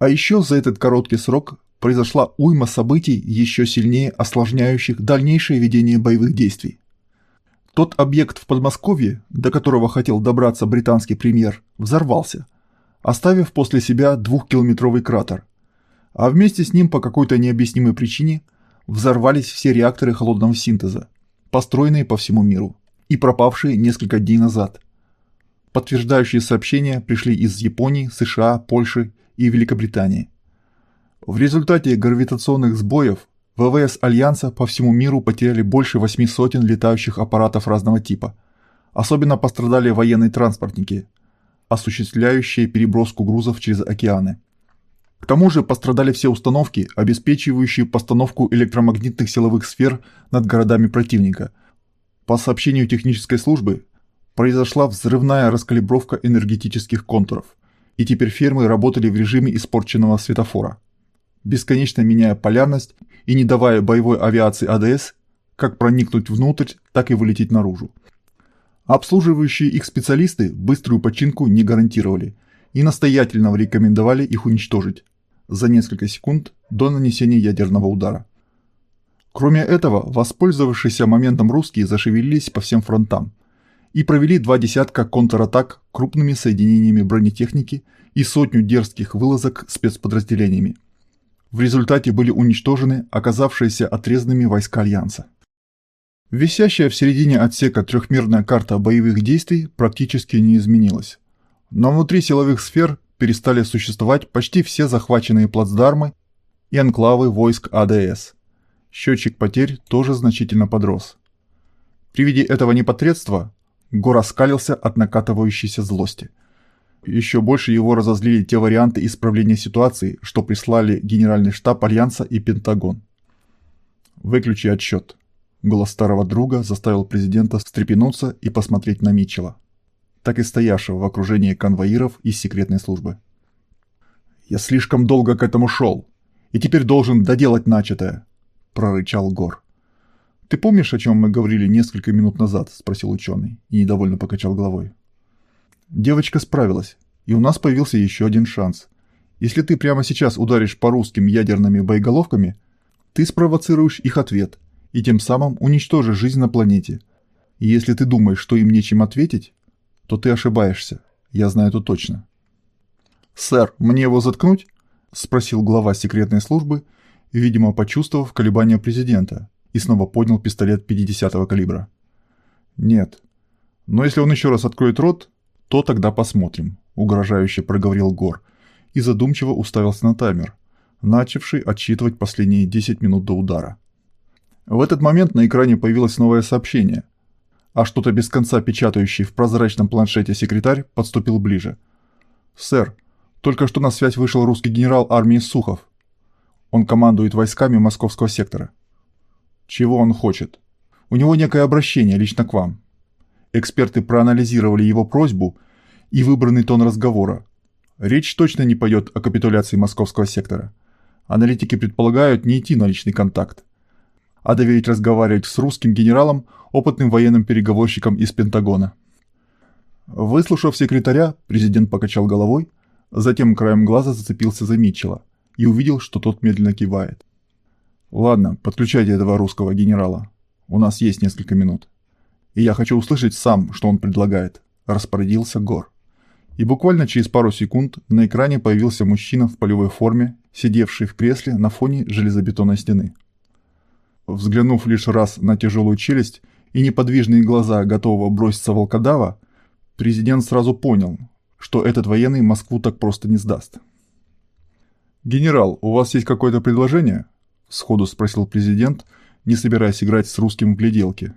А еще за этот короткий срок произошла уйма событий, еще сильнее осложняющих дальнейшее ведение боевых действий. Тот объект в Подмосковье, до которого хотел добраться британский премьер, взорвался, оставив после себя двухкилометровый кратер. А вместе с ним по какой-то необъяснимой причине взорвались все реакторы холодного синтеза, построенные по всему миру и пропавшие несколько дней назад. Подтверждающие сообщения пришли из Японии, США, Польши и Великобритании. В результате гравитационных сбоев ВВС Альянса по всему миру потеряли больше восьми сотен летающих аппаратов разного типа. Особенно пострадали военные транспортники, осуществляющие переброску грузов через океаны. К тому же пострадали все установки, обеспечивающие постановку электромагнитных силовых сфер над городами противника. По сообщению технической службы, произошла взрывная раскалибровка энергетических контуров, и теперь фермы работали в режиме испорченного светофора бесконечно меняя полярность и не давая боевой авиации АДС как проникнуть внутрь, так и вылететь наружу. Обслуживающие их специалисты быструю починку не гарантировали и настоятельно рекомендовали их уничтожить за несколько секунд до нанесения ядерного удара. Кроме этого, воспользовавшиеся моментом русские зашевелились по всем фронтам и провели два десятка контратак крупными соединениями бронетехники и сотню дерзких вылазок спецподразделениями. В результате были уничтожены оказавшиеся отрезанными войска Альянса. Висящая в середине отсека трехмерная карта боевых действий практически не изменилась. Но внутри силовых сфер перестали существовать почти все захваченные плацдармы и анклавы войск АДС. Счетчик потерь тоже значительно подрос. При виде этого непотребства Гор оскалился от накатывающейся злости – еще больше его разозлили те варианты исправления ситуации, что прислали Генеральный штаб Альянса и Пентагон. Выключи отсчет. Голос старого друга заставил президента встрепенуться и посмотреть на Митчелла, так и стоявшего в окружении конвоиров из секретной службы. «Я слишком долго к этому шел, и теперь должен доделать начатое», – прорычал Гор. «Ты помнишь, о чем мы говорили несколько минут назад?» – спросил ученый и недовольно покачал головой. Девочка справилась, и у нас появился еще один шанс. Если ты прямо сейчас ударишь по русским ядерными боеголовками, ты спровоцируешь их ответ и тем самым уничтожишь жизнь на планете. И если ты думаешь, что им нечем ответить, то ты ошибаешься. Я знаю это точно. «Сэр, мне его заткнуть?» – спросил глава секретной службы, видимо, почувствовав колебания президента, и снова поднял пистолет 50-го калибра. «Нет. Но если он еще раз откроет рот, то тогда посмотрим», – угрожающе проговорил Гор и задумчиво уставился на таймер, начавший отсчитывать последние 10 минут до удара. В этот момент на экране появилось новое сообщение, а что-то без конца печатающий в прозрачном планшете секретарь подступил ближе. «Сэр, только что на связь вышел русский генерал армии Сухов. Он командует войсками московского сектора. Чего он хочет? У него некое обращение лично к вам. Эксперты проанализировали его просьбу и выбранный тон разговора. Речь точно не пойдет о капитуляции московского сектора. Аналитики предполагают не идти на личный контакт, а доверить разговаривать с русским генералом, опытным военным переговорщиком из Пентагона. Выслушав секретаря, президент покачал головой, затем краем глаза зацепился за Митчелла и увидел, что тот медленно кивает. «Ладно, подключайте этого русского генерала. У нас есть несколько минут. И я хочу услышать сам, что он предлагает», – распорядился Гор. И буквально через пару секунд на экране появился мужчина в полевой форме, сидевший в кресле на фоне железобетонной стены. Взглянув лишь раз на тяжелую челюсть и неподвижные глаза готового броситься волкодава, президент сразу понял, что этот военный Москву так просто не сдаст. «Генерал, у вас есть какое-то предложение?» – сходу спросил президент, не собираясь играть с русским в гляделки.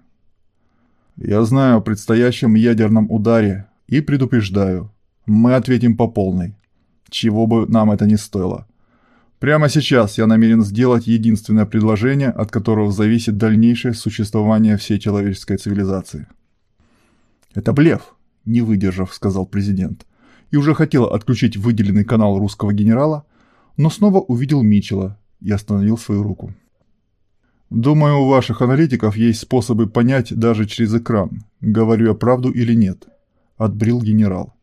«Я знаю о предстоящем ядерном ударе и предупреждаю, мы ответим по полной, чего бы нам это ни стоило. Прямо сейчас я намерен сделать единственное предложение, от которого зависит дальнейшее существование всей человеческой цивилизации. «Это блеф», – не выдержав, сказал президент, и уже хотел отключить выделенный канал русского генерала, но снова увидел Мичела и остановил свою руку. «Думаю, у ваших аналитиков есть способы понять даже через экран, говорю я правду или нет», – отбрил генерал.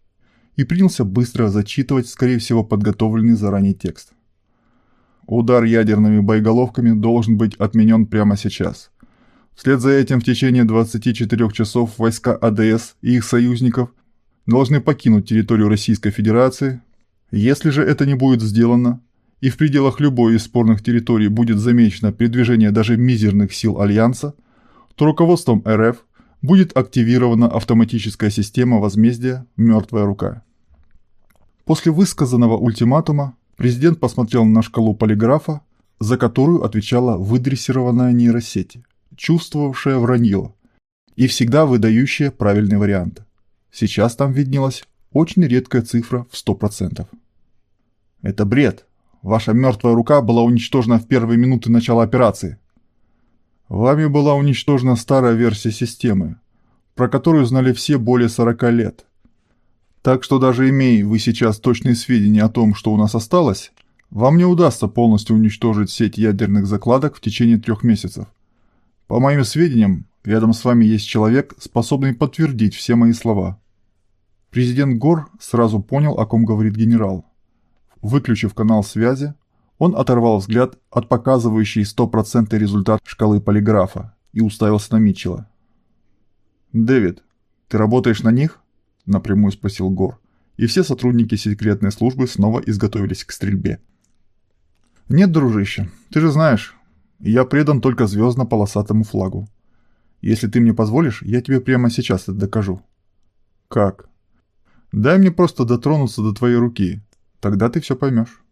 И принялся быстро зачитывать, скорее всего, подготовленный заранее текст. Удар ядерными боеголовками должен быть отменен прямо сейчас. Вслед за этим в течение 24 часов войска АДС и их союзников должны покинуть территорию Российской Федерации. Если же это не будет сделано, и в пределах любой из спорных территорий будет замечено передвижение даже мизерных сил Альянса, то руководством РФ будет активирована автоматическая система возмездия «Мертвая рука». После высказанного ультиматума Президент посмотрел на шкалу полиграфа, за которую отвечала выдрессированная нейросеть, чувствовавшая вранье и всегда выдающая правильный вариант. Сейчас там виднелась очень редкая цифра в 100%. Это бред. Ваша мертвая рука была уничтожена в первые минуты начала операции. Вами была уничтожена старая версия системы, про которую знали все более 40 лет – так что даже имея вы сейчас точные сведения о том, что у нас осталось, вам не удастся полностью уничтожить сеть ядерных закладок в течение трех месяцев. По моим сведениям, рядом с вами есть человек, способный подтвердить все мои слова. Президент Гор сразу понял, о ком говорит генерал. Выключив канал связи, он оторвал взгляд от показывающей 100% результат шкалы полиграфа и уставился на Митчелла. «Дэвид, ты работаешь на них?» – напрямую спросил Гор, и все сотрудники секретной службы снова изготовились к стрельбе. «Нет, дружище, ты же знаешь, я предан только звездно-полосатому флагу. Если ты мне позволишь, я тебе прямо сейчас это докажу». «Как?» «Дай мне просто дотронуться до твоей руки, тогда ты все поймешь».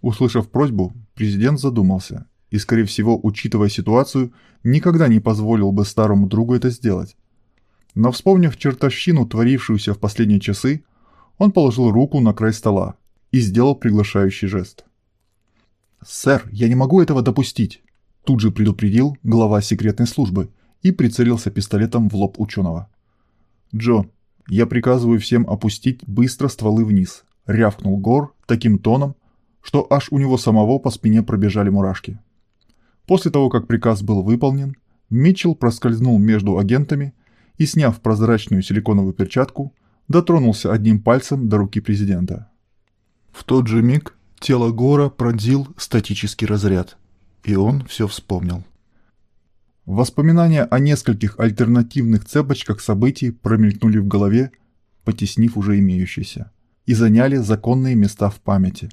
Услышав просьбу, президент задумался и, скорее всего, учитывая ситуацию, никогда не позволил бы старому другу это сделать. Но вспомнив чертовщину, творившуюся в последние часы, он положил руку на край стола и сделал приглашающий жест. «Сэр, я не могу этого допустить!» Тут же предупредил глава секретной службы и прицелился пистолетом в лоб ученого. «Джо, я приказываю всем опустить быстро стволы вниз», — рявкнул Гор таким тоном, что аж у него самого по спине пробежали мурашки. После того, как приказ был выполнен, Митчелл проскользнул между агентами и, сняв прозрачную силиконовую перчатку, дотронулся одним пальцем до руки президента. В тот же миг тело Гора пронзил статический разряд, и он все вспомнил. Воспоминания о нескольких альтернативных цепочках событий промелькнули в голове, потеснив уже имеющиеся, и заняли законные места в памяти.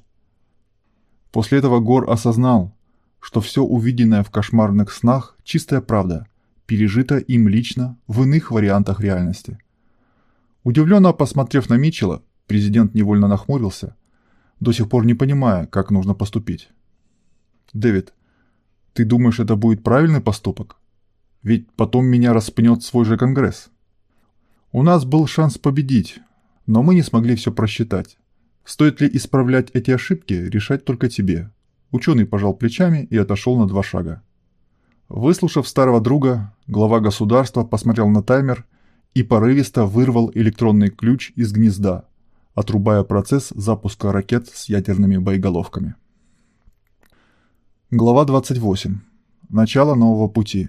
После этого Гор осознал, что все увиденное в кошмарных снах – чистая правда, пережито им лично в иных вариантах реальности. Удивленно посмотрев на Митчелла, президент невольно нахмурился, до сих пор не понимая, как нужно поступить. «Дэвид, ты думаешь, это будет правильный поступок? Ведь потом меня распнет свой же Конгресс. У нас был шанс победить, но мы не смогли все просчитать. Стоит ли исправлять эти ошибки, решать только тебе, Ученый пожал плечами и отошел на два шага. Выслушав старого друга, глава государства посмотрел на таймер и порывисто вырвал электронный ключ из гнезда, отрубая процесс запуска ракет с ядерными боеголовками. Глава 28. Начало нового пути.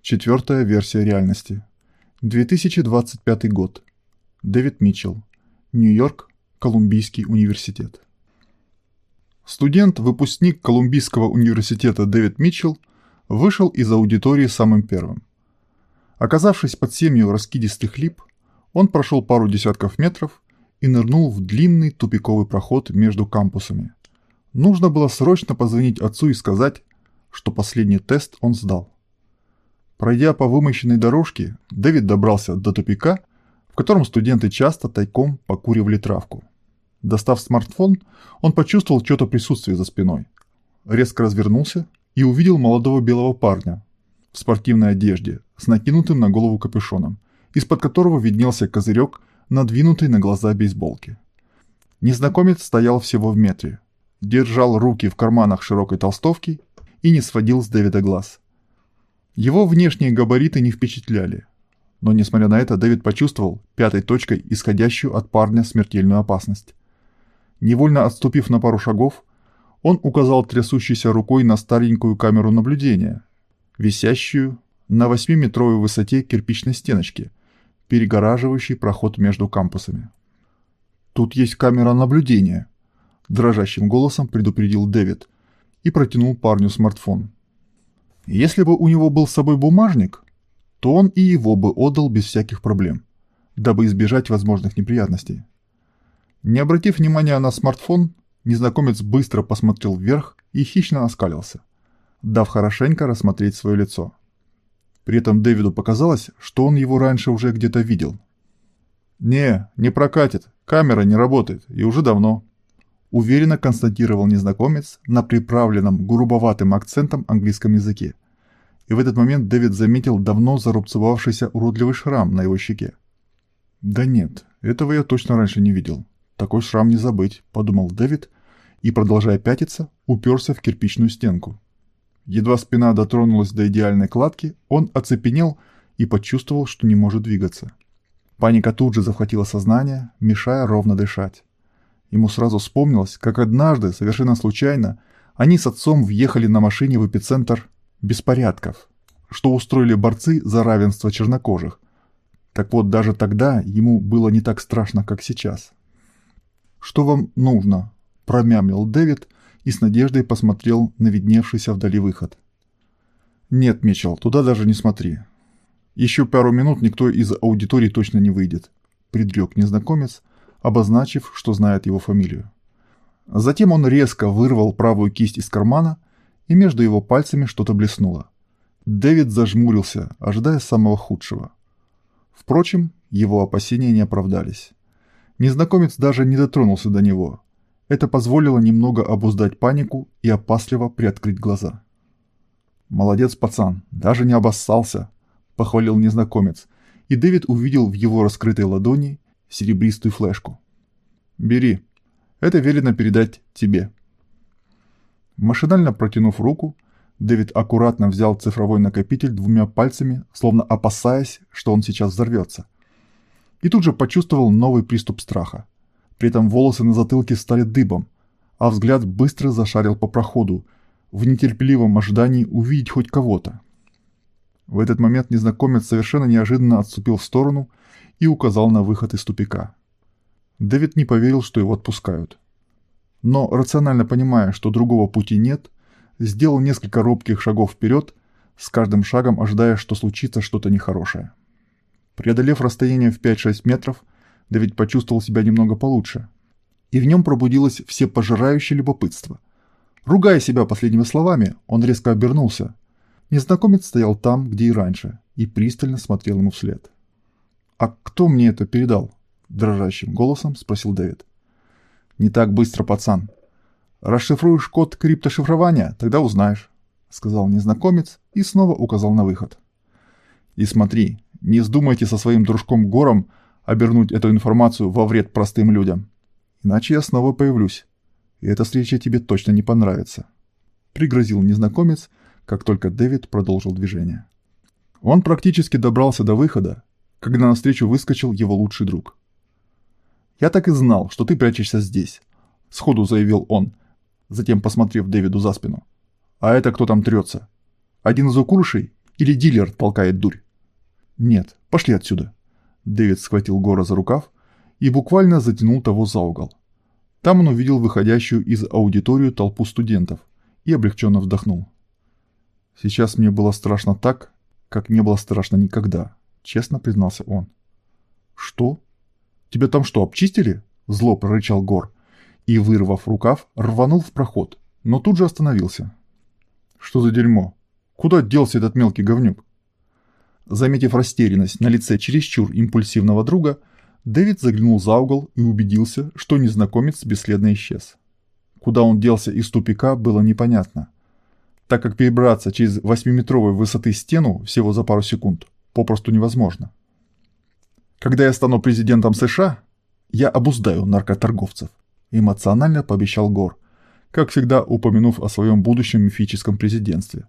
Четвертая версия реальности. 2025 год. Дэвид Митчелл. Нью-Йорк. Колумбийский университет. Студент, выпускник Колумбийского университета Дэвид Митчелл вышел из аудитории самым первым. Оказавшись под семью раскидистых лип, он прошел пару десятков метров и нырнул в длинный тупиковый проход между кампусами. Нужно было срочно позвонить отцу и сказать, что последний тест он сдал. Пройдя по вымощенной дорожке, Дэвид добрался до тупика, в котором студенты часто тайком покуривали травку. Достав смартфон, он почувствовал что-то присутствие за спиной. Резко развернулся и увидел молодого белого парня в спортивной одежде с накинутым на голову капюшоном, из-под которого виднелся козырек, надвинутый на глаза бейсболки. Незнакомец стоял всего в метре, держал руки в карманах широкой толстовки и не сводил с Дэвида глаз. Его внешние габариты не впечатляли, но несмотря на это Дэвид почувствовал пятой точкой исходящую от парня смертельную опасность. Невольно отступив на пару шагов, он указал трясущейся рукой на старенькую камеру наблюдения, висящую на 8-метровой высоте кирпичной стеночки, перегораживающей проход между кампусами. «Тут есть камера наблюдения», – дрожащим голосом предупредил Дэвид и протянул парню смартфон. Если бы у него был с собой бумажник, то он и его бы отдал без всяких проблем, дабы избежать возможных неприятностей. Не обратив внимания на смартфон, незнакомец быстро посмотрел вверх и хищно оскалился, дав хорошенько рассмотреть свое лицо. При этом Дэвиду показалось, что он его раньше уже где-то видел. «Не, не прокатит, камера не работает, и уже давно», уверенно констатировал незнакомец на приправленном грубоватым акцентом английском языке. И в этот момент Дэвид заметил давно зарубцевавшийся уродливый шрам на его щеке. «Да нет, этого я точно раньше не видел», такой шрам не забыть, подумал Дэвид и, продолжая пятиться, уперся в кирпичную стенку. Едва спина дотронулась до идеальной кладки, он оцепенел и почувствовал, что не может двигаться. Паника тут же захватила сознание, мешая ровно дышать. Ему сразу вспомнилось, как однажды, совершенно случайно, они с отцом въехали на машине в эпицентр беспорядков, что устроили борцы за равенство чернокожих. Так вот, даже тогда ему было не так страшно, как сейчас. «Что вам нужно?» – промямлил Дэвид и с надеждой посмотрел на видневшийся вдали выход. «Нет, Митчелл, туда даже не смотри. Еще пару минут никто из аудитории точно не выйдет», – предрек незнакомец, обозначив, что знает его фамилию. Затем он резко вырвал правую кисть из кармана, и между его пальцами что-то блеснуло. Дэвид зажмурился, ожидая самого худшего. Впрочем, его опасения не оправдались. Незнакомец даже не дотронулся до него. Это позволило немного обуздать панику и опасливо приоткрыть глаза. «Молодец, пацан, даже не обоссался», – похвалил незнакомец, и Дэвид увидел в его раскрытой ладони серебристую флешку. «Бери. Это велено передать тебе». Машинально протянув руку, Дэвид аккуратно взял цифровой накопитель двумя пальцами, словно опасаясь, что он сейчас взорвется. И тут же почувствовал новый приступ страха. При этом волосы на затылке стали дыбом, а взгляд быстро зашарил по проходу, в нетерпеливом ожидании увидеть хоть кого-то. В этот момент незнакомец совершенно неожиданно отступил в сторону и указал на выход из тупика. Дэвид не поверил, что его отпускают. Но, рационально понимая, что другого пути нет, сделал несколько робких шагов вперед, с каждым шагом ожидая, что случится что-то нехорошее. Преодолев расстояние в 5-6 метров, Дэвид почувствовал себя немного получше. И в нем пробудилось всепожирающее любопытство. Ругая себя последними словами, он резко обернулся. Незнакомец стоял там, где и раньше, и пристально смотрел ему вслед. «А кто мне это передал?» – дрожащим голосом спросил Дэвид. «Не так быстро, пацан. Расшифруешь код криптошифрования, тогда узнаешь», – сказал незнакомец и снова указал на выход. «И смотри, не вздумайте со своим дружком Гором обернуть эту информацию во вред простым людям. Иначе я снова появлюсь, и эта встреча тебе точно не понравится», – пригрозил незнакомец, как только Дэвид продолжил движение. Он практически добрался до выхода, когда навстречу выскочил его лучший друг. «Я так и знал, что ты прячешься здесь», — сходу заявил он, затем посмотрев Дэвиду за спину. «А это кто там трется? Один из укуршей или дилер толкает дурь?» «Нет, пошли отсюда». Дэвид схватил Гора за рукав и буквально затянул того за угол. Там он увидел выходящую из аудиторию толпу студентов и облегченно вдохнул. Сейчас мне было страшно так, как не было страшно никогда. — честно признался он. «Что? Тебя там что, обчистили?» — зло прорычал Гор. И, вырвав рукав, рванул в проход, но тут же остановился. «Что за дерьмо? Куда делся этот мелкий говнюк?» Заметив растерянность на лице чересчур импульсивного друга, Дэвид заглянул за угол и убедился, что незнакомец бесследно исчез. Куда он делся из тупика, было непонятно, так как перебраться через восьмиметровой высоты стену всего за пару секунд попросту невозможно. Когда я стану президентом США, я обуздаю наркоторговцев, эмоционально пообещал Гор, как всегда упомянув о своем будущем мифическом президентстве.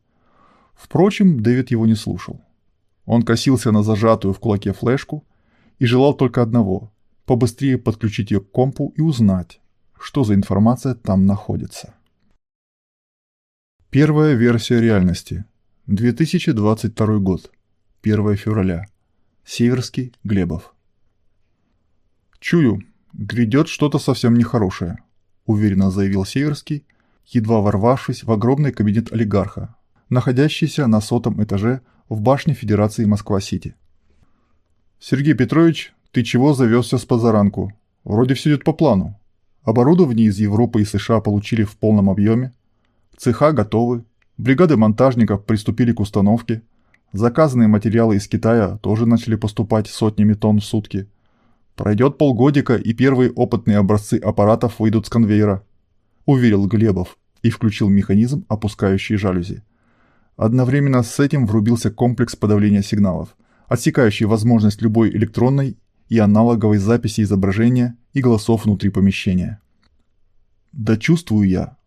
Впрочем, Дэвид его не слушал. Он косился на зажатую в кулаке флешку и желал только одного – побыстрее подключить ее к компу и узнать, что за информация там находится. Первая версия реальности. 2022 год. 1 февраля. Северский, Глебов. «Чую, грядет что-то совсем нехорошее», – уверенно заявил Северский, едва ворвавшись в огромный кабинет олигарха, находящийся на сотом этаже в башне Федерации Москва-Сити. «Сергей Петрович, ты чего завезся с позаранку? Вроде все идет по плану. Оборудование из Европы и США получили в полном объеме. Цеха готовы. Бригады монтажников приступили к установке – Заказанные материалы из Китая тоже начали поступать сотнями тонн в сутки. Пройдет полгодика, и первые опытные образцы аппаратов выйдут с конвейера. Уверил Глебов и включил механизм, опускающий жалюзи. Одновременно с этим врубился комплекс подавления сигналов, отсекающий возможность любой электронной и аналоговой записи изображения и голосов внутри помещения. Да чувствую я,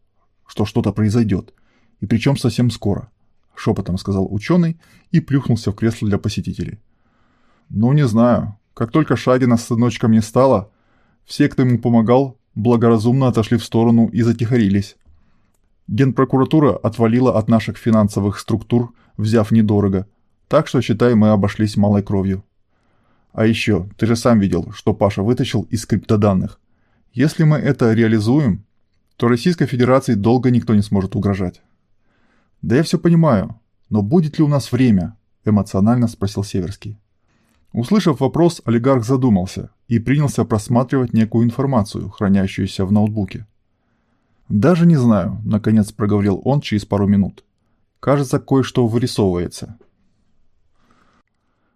что что-то произойдет, и причем совсем скоро шепотом сказал ученый и плюхнулся в кресло для посетителей. Ну не знаю, как только Шадина с сыночком не стало, все, кто ему помогал, благоразумно отошли в сторону и затихарились. Генпрокуратура отвалила от наших финансовых структур, взяв недорого, так что, считай, мы обошлись малой кровью. А еще, ты же сам видел, что Паша вытащил из криптоданных. Если мы это реализуем, то Российской Федерации долго никто не сможет угрожать. «Да я все понимаю, но будет ли у нас время?» – эмоционально спросил Северский. Услышав вопрос, олигарх задумался и принялся просматривать некую информацию, хранящуюся в ноутбуке. «Даже не знаю», – наконец проговорил он через пару минут. «Кажется, кое-что вырисовывается».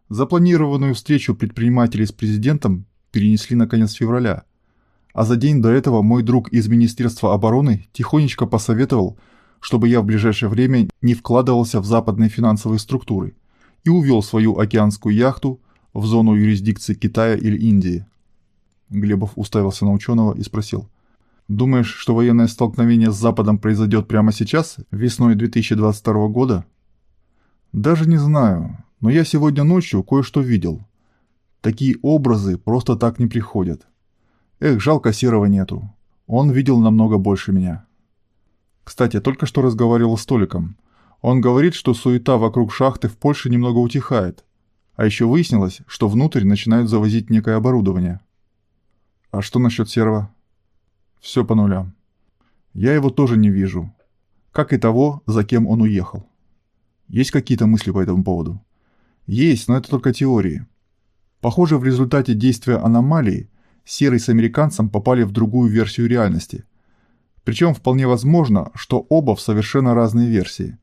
Запланированную встречу предпринимателей с президентом перенесли на конец февраля, а за день до этого мой друг из Министерства обороны тихонечко посоветовал – чтобы я в ближайшее время не вкладывался в западные финансовые структуры и увел свою океанскую яхту в зону юрисдикции Китая или Индии. Глебов уставился на ученого и спросил. Думаешь, что военное столкновение с Западом произойдет прямо сейчас, весной 2022 года? Даже не знаю, но я сегодня ночью кое-что видел. Такие образы просто так не приходят. Эх, жалко Серого нету. Он видел намного больше меня. Кстати, я только что разговаривал с Толиком. Он говорит, что суета вокруг шахты в Польше немного утихает. А еще выяснилось, что внутрь начинают завозить некое оборудование. А что насчет Серого? Все по нулям. Я его тоже не вижу. Как и того, за кем он уехал. Есть какие-то мысли по этому поводу? Есть, но это только теории. Похоже, в результате действия аномалии Серый с американцем попали в другую версию реальности. Причем вполне возможно, что оба в совершенно разные версии.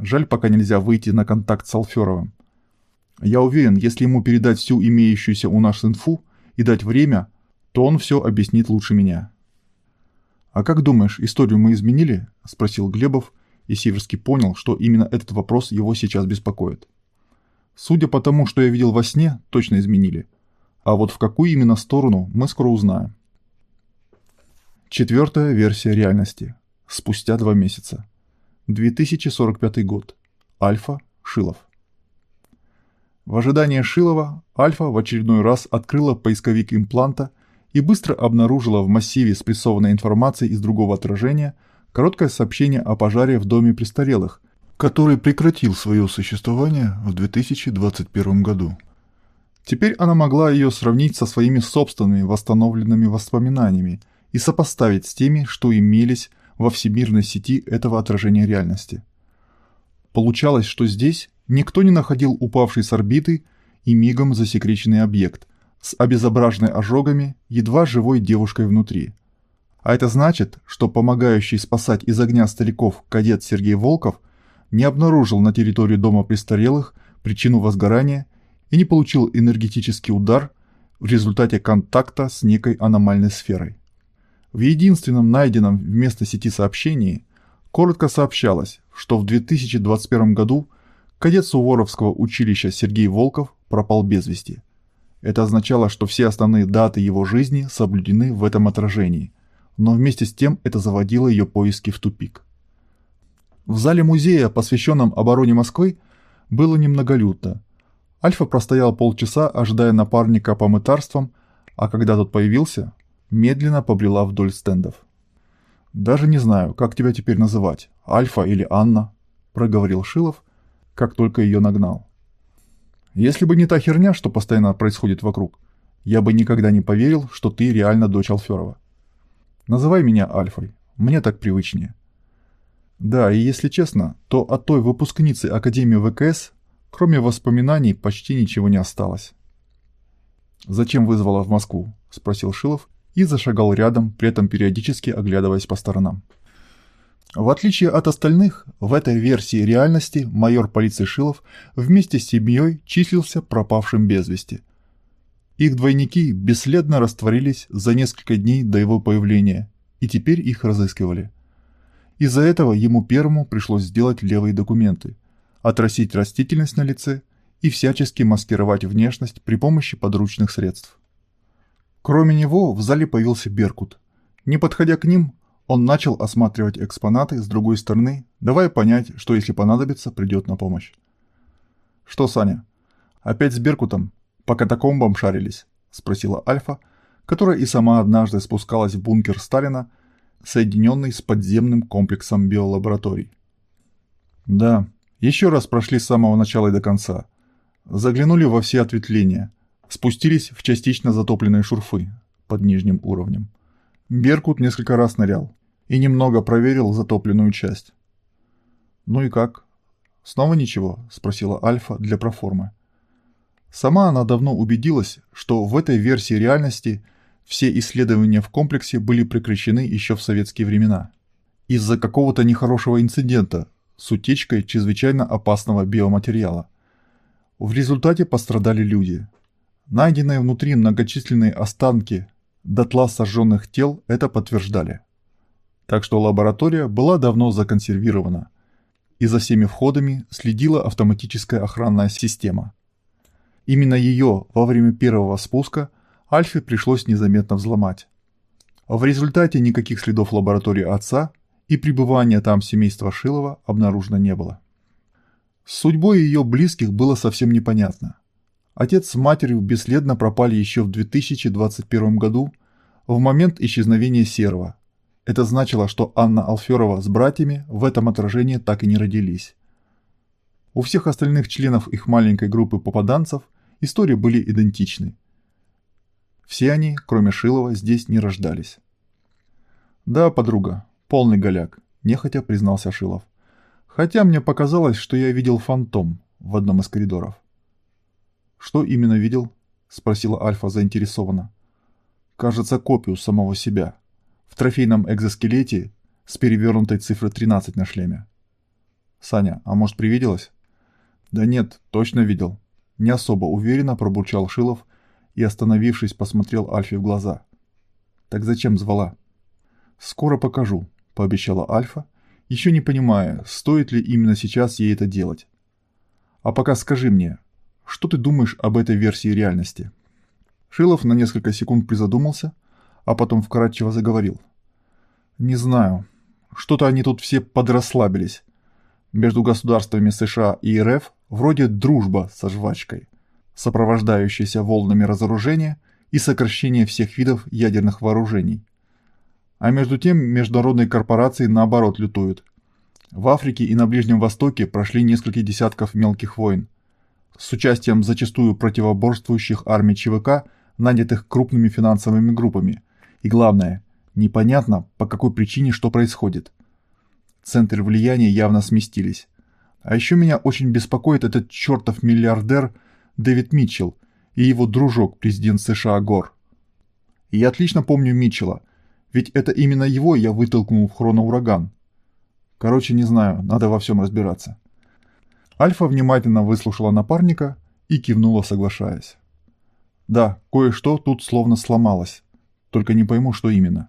Жаль, пока нельзя выйти на контакт с Алферовым. Я уверен, если ему передать всю имеющуюся у нас инфу и дать время, то он все объяснит лучше меня. «А как думаешь, историю мы изменили?» – спросил Глебов, и Северский понял, что именно этот вопрос его сейчас беспокоит. Судя по тому, что я видел во сне, точно изменили. А вот в какую именно сторону, мы скоро узнаем. Четвертая версия реальности. Спустя два месяца. 2045 год. Альфа Шилов. В ожидании Шилова Альфа в очередной раз открыла поисковик импланта – и быстро обнаружила в массиве спрессованной информации из другого отражения короткое сообщение о пожаре в доме престарелых, который прекратил свое существование в 2021 году. Теперь она могла ее сравнить со своими собственными восстановленными воспоминаниями и сопоставить с теми, что имелись во всемирной сети этого отражения реальности. Получалось, что здесь никто не находил упавший с орбиты и мигом засекреченный объект, с обезображенной ожогами, едва живой девушкой внутри. А это значит, что помогающий спасать из огня стариков кадет Сергей Волков не обнаружил на территории дома престарелых причину возгорания и не получил энергетический удар в результате контакта с некой аномальной сферой. В единственном найденном вместо сети сообщении коротко сообщалось, что в 2021 году кадет Суворовского училища Сергей Волков пропал без вести – это означало, что все основные даты его жизни соблюдены в этом отражении, но вместе с тем это заводило ее поиски в тупик. В зале музея, посвященном обороне Москвы, было немноголюдно. Альфа простоял полчаса, ожидая напарника по мытарствам, а когда тот появился, медленно побрела вдоль стендов. «Даже не знаю, как тебя теперь называть, Альфа или Анна», – проговорил Шилов, как только ее нагнал. Если бы не та херня, что постоянно происходит вокруг, я бы никогда не поверил, что ты реально дочь Алферова. Называй меня Альфой, мне так привычнее. Да, и если честно, то от той выпускницы Академии ВКС, кроме воспоминаний, почти ничего не осталось. «Зачем вызвала в Москву?» – спросил Шилов и зашагал рядом, при этом периодически оглядываясь по сторонам. В отличие от остальных, в этой версии реальности майор полиции Шилов вместе с семьей числился пропавшим без вести. Их двойники бесследно растворились за несколько дней до его появления, и теперь их разыскивали. Из-за этого ему первому пришлось сделать левые документы, отрастить растительность на лице и всячески маскировать внешность при помощи подручных средств. Кроме него в зале появился Беркут. Не подходя к ним, он начал осматривать экспонаты с другой стороны, давая понять, что если понадобится, придет на помощь. «Что, Саня, опять с Беркутом? По катакомбам шарились?» – спросила Альфа, которая и сама однажды спускалась в бункер Сталина, соединенный с подземным комплексом биолабораторий. «Да, еще раз прошли с самого начала и до конца. Заглянули во все ответвления, спустились в частично затопленные шурфы под нижним уровнем. Беркут несколько раз нырял и немного проверил затопленную часть. «Ну и как?» «Снова ничего?» – спросила Альфа для проформы. Сама она давно убедилась, что в этой версии реальности все исследования в комплексе были прекращены еще в советские времена. Из-за какого-то нехорошего инцидента с утечкой чрезвычайно опасного биоматериала. В результате пострадали люди. Найденные внутри многочисленные останки Дотла сожженных тел это подтверждали. Так что лаборатория была давно законсервирована, и за всеми входами следила автоматическая охранная система. Именно ее во время первого спуска Альфе пришлось незаметно взломать. В результате никаких следов лаборатории отца и пребывания там семейства Шилова обнаружено не было. С судьбой ее близких было совсем непонятно. Отец с матерью бесследно пропали еще в 2021 году в момент исчезновения Серова. Это значило, что Анна Алферова с братьями в этом отражении так и не родились. У всех остальных членов их маленькой группы попаданцев истории были идентичны. Все они, кроме Шилова, здесь не рождались. «Да, подруга, полный голяк», – нехотя признался Шилов. «Хотя мне показалось, что я видел фантом в одном из коридоров». «Что именно видел?» – спросила Альфа заинтересованно. «Кажется, копию самого себя. В трофейном экзоскелете с перевернутой цифрой 13 на шлеме». «Саня, а может привиделось?» «Да нет, точно видел». Не особо уверенно пробурчал Шилов и, остановившись, посмотрел Альфе в глаза. «Так зачем звала?» «Скоро покажу», — пообещала Альфа, еще не понимая, стоит ли именно сейчас ей это делать. «А пока скажи мне, что ты думаешь об этой версии реальности?» Шилов на несколько секунд призадумался, а потом вкратчиво заговорил. «Не знаю. Что-то они тут все подрасслабились. Между государствами США и РФ вроде дружба со жвачкой, сопровождающаяся волнами разоружения и сокращения всех видов ядерных вооружений. А между тем международные корпорации наоборот лютуют. В Африке и на Ближнем Востоке прошли несколько десятков мелких войн с участием зачастую противоборствующих армий ЧВК, нанятых крупными финансовыми группами. И главное, непонятно, по какой причине что происходит – Центры влияния явно сместились. А еще меня очень беспокоит этот чертов миллиардер Дэвид Митчелл и его дружок, президент США Гор. И я отлично помню Митчелла, ведь это именно его я вытолкнул в хроноураган. Короче, не знаю, надо во всем разбираться. Альфа внимательно выслушала напарника и кивнула, соглашаясь. Да, кое-что тут словно сломалось, только не пойму, что именно.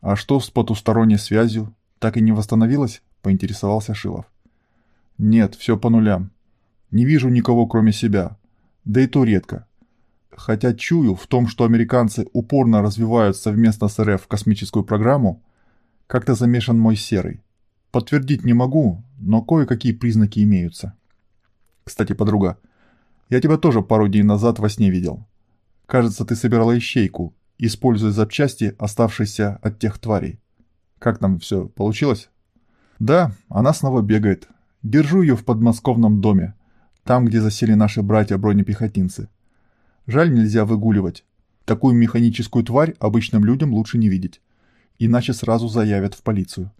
А что с потусторонней связью, так и не восстановилась?» – поинтересовался Шилов. «Нет, все по нулям. Не вижу никого, кроме себя. Да и то редко. Хотя чую в том, что американцы упорно развивают совместно с РФ космическую программу, как-то замешан мой серый. Подтвердить не могу, но кое-какие признаки имеются. Кстати, подруга, я тебя тоже пару дней назад во сне видел. Кажется, ты собирала ищейку, используя запчасти, оставшиеся от тех тварей. Как там все получилось? Да, она снова бегает. Держу ее в подмосковном доме, там, где засели наши братья-бронепехотинцы. Жаль, нельзя выгуливать. Такую механическую тварь обычным людям лучше не видеть, иначе сразу заявят в полицию.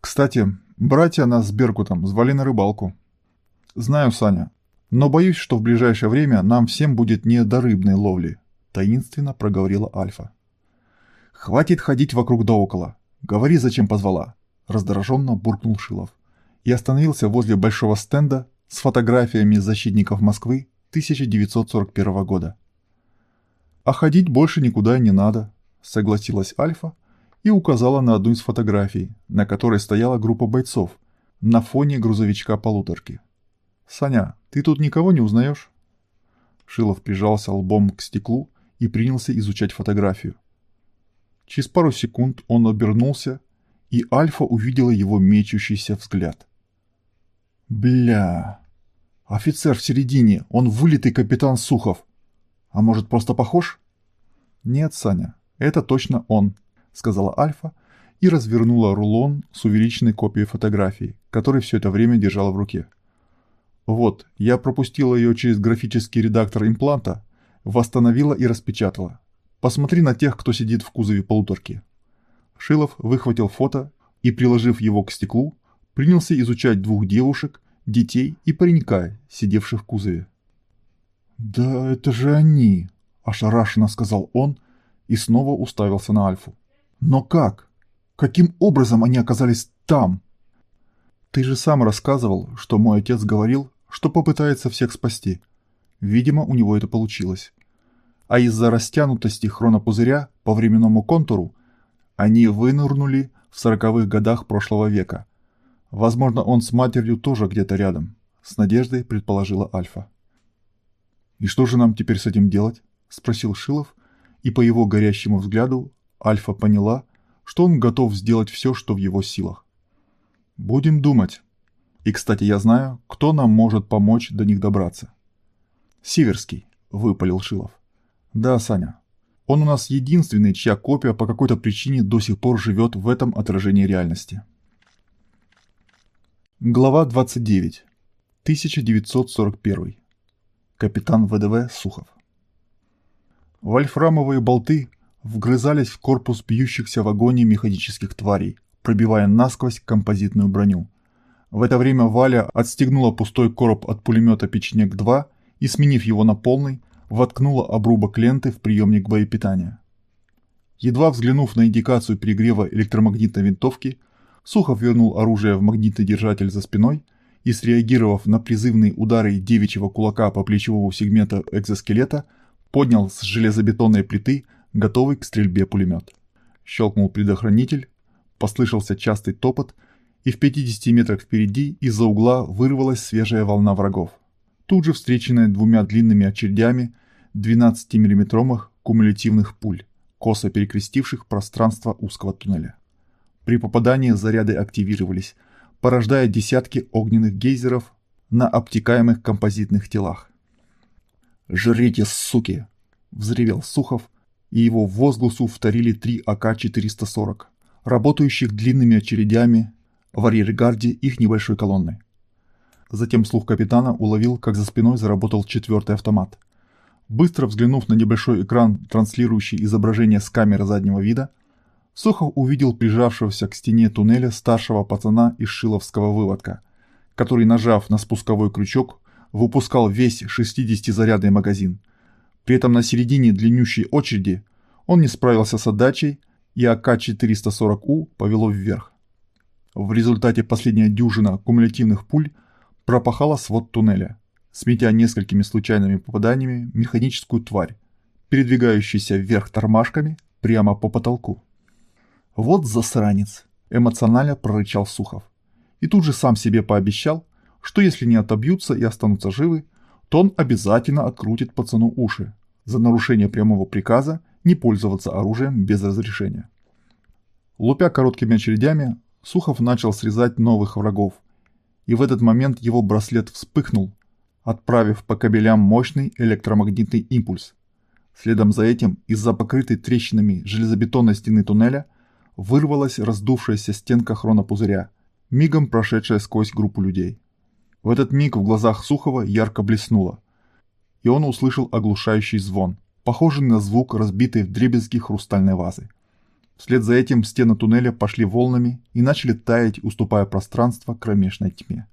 Кстати, братья нас с Беркутом звали на рыбалку. Знаю, Саня, но боюсь, что в ближайшее время нам всем будет не до рыбной ловли, таинственно проговорила Альфа. «Хватит ходить вокруг да около. Говори, зачем позвала», – раздраженно буркнул Шилов. И остановился возле большого стенда с фотографиями защитников Москвы 1941 года. «А ходить больше никуда не надо», – согласилась Альфа и указала на одну из фотографий, на которой стояла группа бойцов на фоне грузовичка-полуторки. «Саня, ты тут никого не узнаешь?» Шилов прижался лбом к стеклу и принялся изучать фотографию. Через пару секунд он обернулся, и Альфа увидела его мечущийся взгляд. «Бля! Офицер в середине, он вылитый капитан Сухов. А может, просто похож?» «Нет, Саня, это точно он», — сказала Альфа и развернула рулон с увеличенной копией фотографии, который все это время держала в руке. «Вот, я пропустила ее через графический редактор импланта, восстановила и распечатала. Посмотри на тех, кто сидит в кузове полуторки. Шилов выхватил фото и, приложив его к стеклу, принялся изучать двух девушек, детей и паренька, сидевших в кузове. «Да это же они!» – ошарашенно сказал он и снова уставился на Альфу. «Но как? Каким образом они оказались там?» «Ты же сам рассказывал, что мой отец говорил, что попытается всех спасти. Видимо, у него это получилось а из-за растянутости хронопузыря по временному контуру они вынырнули в сороковых годах прошлого века. Возможно, он с матерью тоже где-то рядом, с надеждой предположила Альфа. «И что же нам теперь с этим делать?» – спросил Шилов и по его горящему взгляду Альфа поняла, что он готов сделать все, что в его силах. «Будем думать. И, кстати, я знаю, кто нам может помочь до них добраться». «Сиверский», — выпалил Шилов. «Да, Саня. Он у нас единственный, чья копия по какой-то причине до сих пор живет в этом отражении реальности». Глава 29. 1941. Капитан ВДВ Сухов. Вольфрамовые болты вгрызались в корпус бьющихся в агонии механических тварей, пробивая насквозь композитную броню. В это время Валя отстегнула пустой короб от пулемета «Печенек-2» и, сменив его на полный, воткнула обрубок ленты в приемник боепитания. Едва взглянув на индикацию перегрева электромагнитной винтовки, Сухов вернул оружие в магнитный держатель за спиной и, среагировав на призывные удары девичьего кулака по плечевому сегменту экзоскелета, поднял с железобетонной плиты готовый к стрельбе пулемет. Щелкнул предохранитель, послышался частый топот, и в 50 метрах впереди из-за угла вырвалась свежая волна врагов. Тут же встреченная двумя длинными очередями 12-миллиметровых кумулятивных пуль, косо перекрестивших пространство узкого туннеля. При попадании заряды активировались, порождая десятки огненных гейзеров на обтекаемых композитных телах. «Жрите, суки!» – взревел Сухов, и его возгласу вторили три АК-440, работающих длинными очередями в арьергарде их небольшой колонны. Затем слух капитана уловил, как за спиной заработал четвертый автомат. Быстро взглянув на небольшой экран, транслирующий изображение с камеры заднего вида, Сухов увидел прижавшегося к стене туннеля старшего пацана из шиловского выводка, который, нажав на спусковой крючок, выпускал весь 60-зарядный магазин. При этом на середине длиннющей очереди он не справился с отдачей, и АК-440У повело вверх. В результате последняя дюжина кумулятивных пуль пропахала свод туннеля, сметя несколькими случайными попаданиями механическую тварь, передвигающуюся вверх тормашками прямо по потолку. «Вот засранец!» – эмоционально прорычал Сухов. И тут же сам себе пообещал, что если не отобьются и останутся живы, то он обязательно открутит пацану уши за нарушение прямого приказа не пользоваться оружием без разрешения. Лупя короткими очередями, Сухов начал срезать новых врагов, и в этот момент его браслет вспыхнул, отправив по кабелям мощный электромагнитный импульс. Следом за этим из-за покрытой трещинами железобетонной стены туннеля вырвалась раздувшаяся стенка хронопузыря, мигом прошедшая сквозь группу людей. В этот миг в глазах Сухова ярко блеснуло, и он услышал оглушающий звон, похожий на звук разбитой вдребезги хрустальной вазы. Вслед за этим стены туннеля пошли волнами и начали таять, уступая пространство кромешной тьме.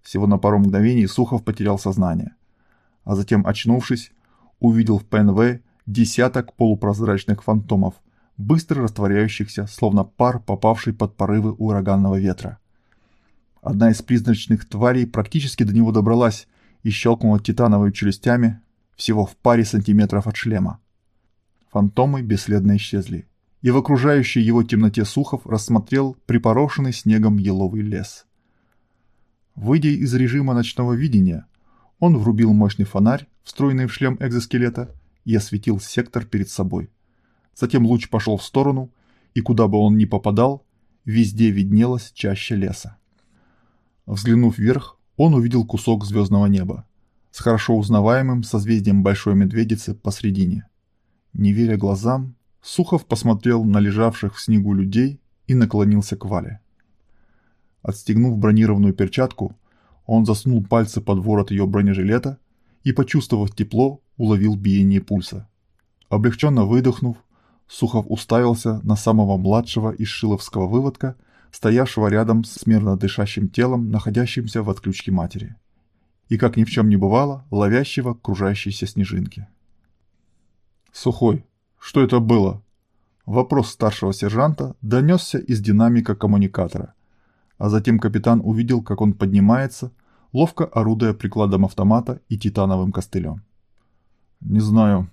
Всего на пару мгновений Сухов потерял сознание, а затем, очнувшись, увидел в ПНВ десяток полупрозрачных фантомов, быстро растворяющихся, словно пар, попавший под порывы ураганного ветра. Одна из призрачных тварей практически до него добралась и щелкнула титановыми челюстями всего в паре сантиметров от шлема. Фантомы бесследно исчезли, и в окружающей его темноте Сухов рассмотрел припорошенный снегом еловый лес. Выйдя из режима ночного видения, он врубил мощный фонарь, встроенный в шлем экзоскелета, и осветил сектор перед собой. Затем луч пошел в сторону, и куда бы он ни попадал, везде виднелась чаще леса. Взглянув вверх, он увидел кусок звездного неба с хорошо узнаваемым созвездием Большой Медведицы посредине. Не веря глазам, Сухов посмотрел на лежавших в снегу людей и наклонился к Вале. Отстегнув бронированную перчатку, он засунул пальцы под ворот ее бронежилета и, почувствовав тепло, уловил биение пульса. Облегченно выдохнув, Сухов уставился на самого младшего из шиловского выводка, стоявшего рядом с мирно дышащим телом, находящимся в отключке матери, и, как ни в чем не бывало, ловящего кружащиеся снежинки. «Сухой, что это было?» Вопрос старшего сержанта донесся из динамика коммуникатора, а затем капитан увидел, как он поднимается, ловко орудуя прикладом автомата и титановым костылем. «Не знаю»,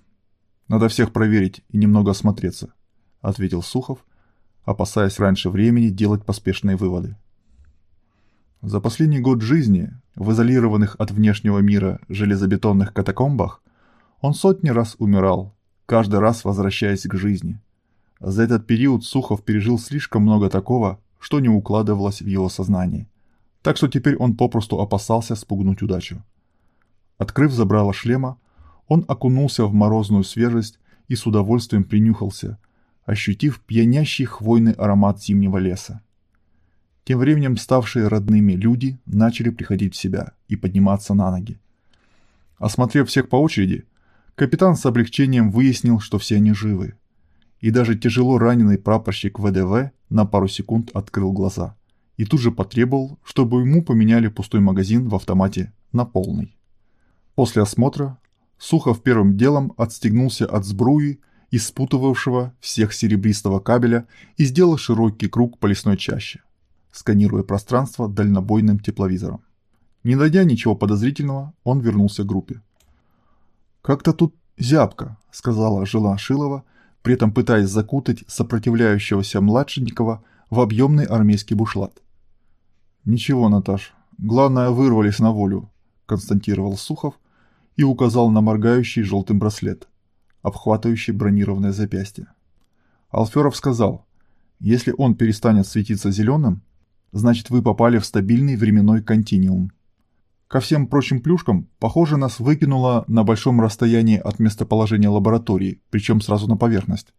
надо всех проверить и немного осмотреться, ответил Сухов, опасаясь раньше времени делать поспешные выводы. За последний год жизни в изолированных от внешнего мира железобетонных катакомбах он сотни раз умирал, каждый раз возвращаясь к жизни. За этот период Сухов пережил слишком много такого, что не укладывалось в его сознание. Так что теперь он попросту опасался спугнуть удачу. Открыв забрало шлема, он окунулся в морозную свежесть и с удовольствием принюхался, ощутив пьянящий хвойный аромат зимнего леса. Тем временем ставшие родными люди начали приходить в себя и подниматься на ноги. Осмотрев всех по очереди, капитан с облегчением выяснил, что все они живы. И даже тяжело раненый прапорщик ВДВ на пару секунд открыл глаза и тут же потребовал, чтобы ему поменяли пустой магазин в автомате на полный. После осмотра Сухов первым делом отстегнулся от сбруи и спутывавшего всех серебристого кабеля и сделал широкий круг по лесной чаще, сканируя пространство дальнобойным тепловизором. Не найдя ничего подозрительного, он вернулся к группе. «Как-то тут зябко», — сказала жила Шилова, при этом пытаясь закутать сопротивляющегося Младшенникова в объемный армейский бушлат. «Ничего, Наташ, главное, вырвались на волю», — констатировал Сухов и указал на моргающий желтым браслет, обхватывающий бронированное запястье. Алферов сказал, «Если он перестанет светиться зеленым, значит вы попали в стабильный временной континуум». Ко всем прочим плюшкам, похоже, нас выкинуло на большом расстоянии от местоположения лаборатории, причем сразу на поверхность.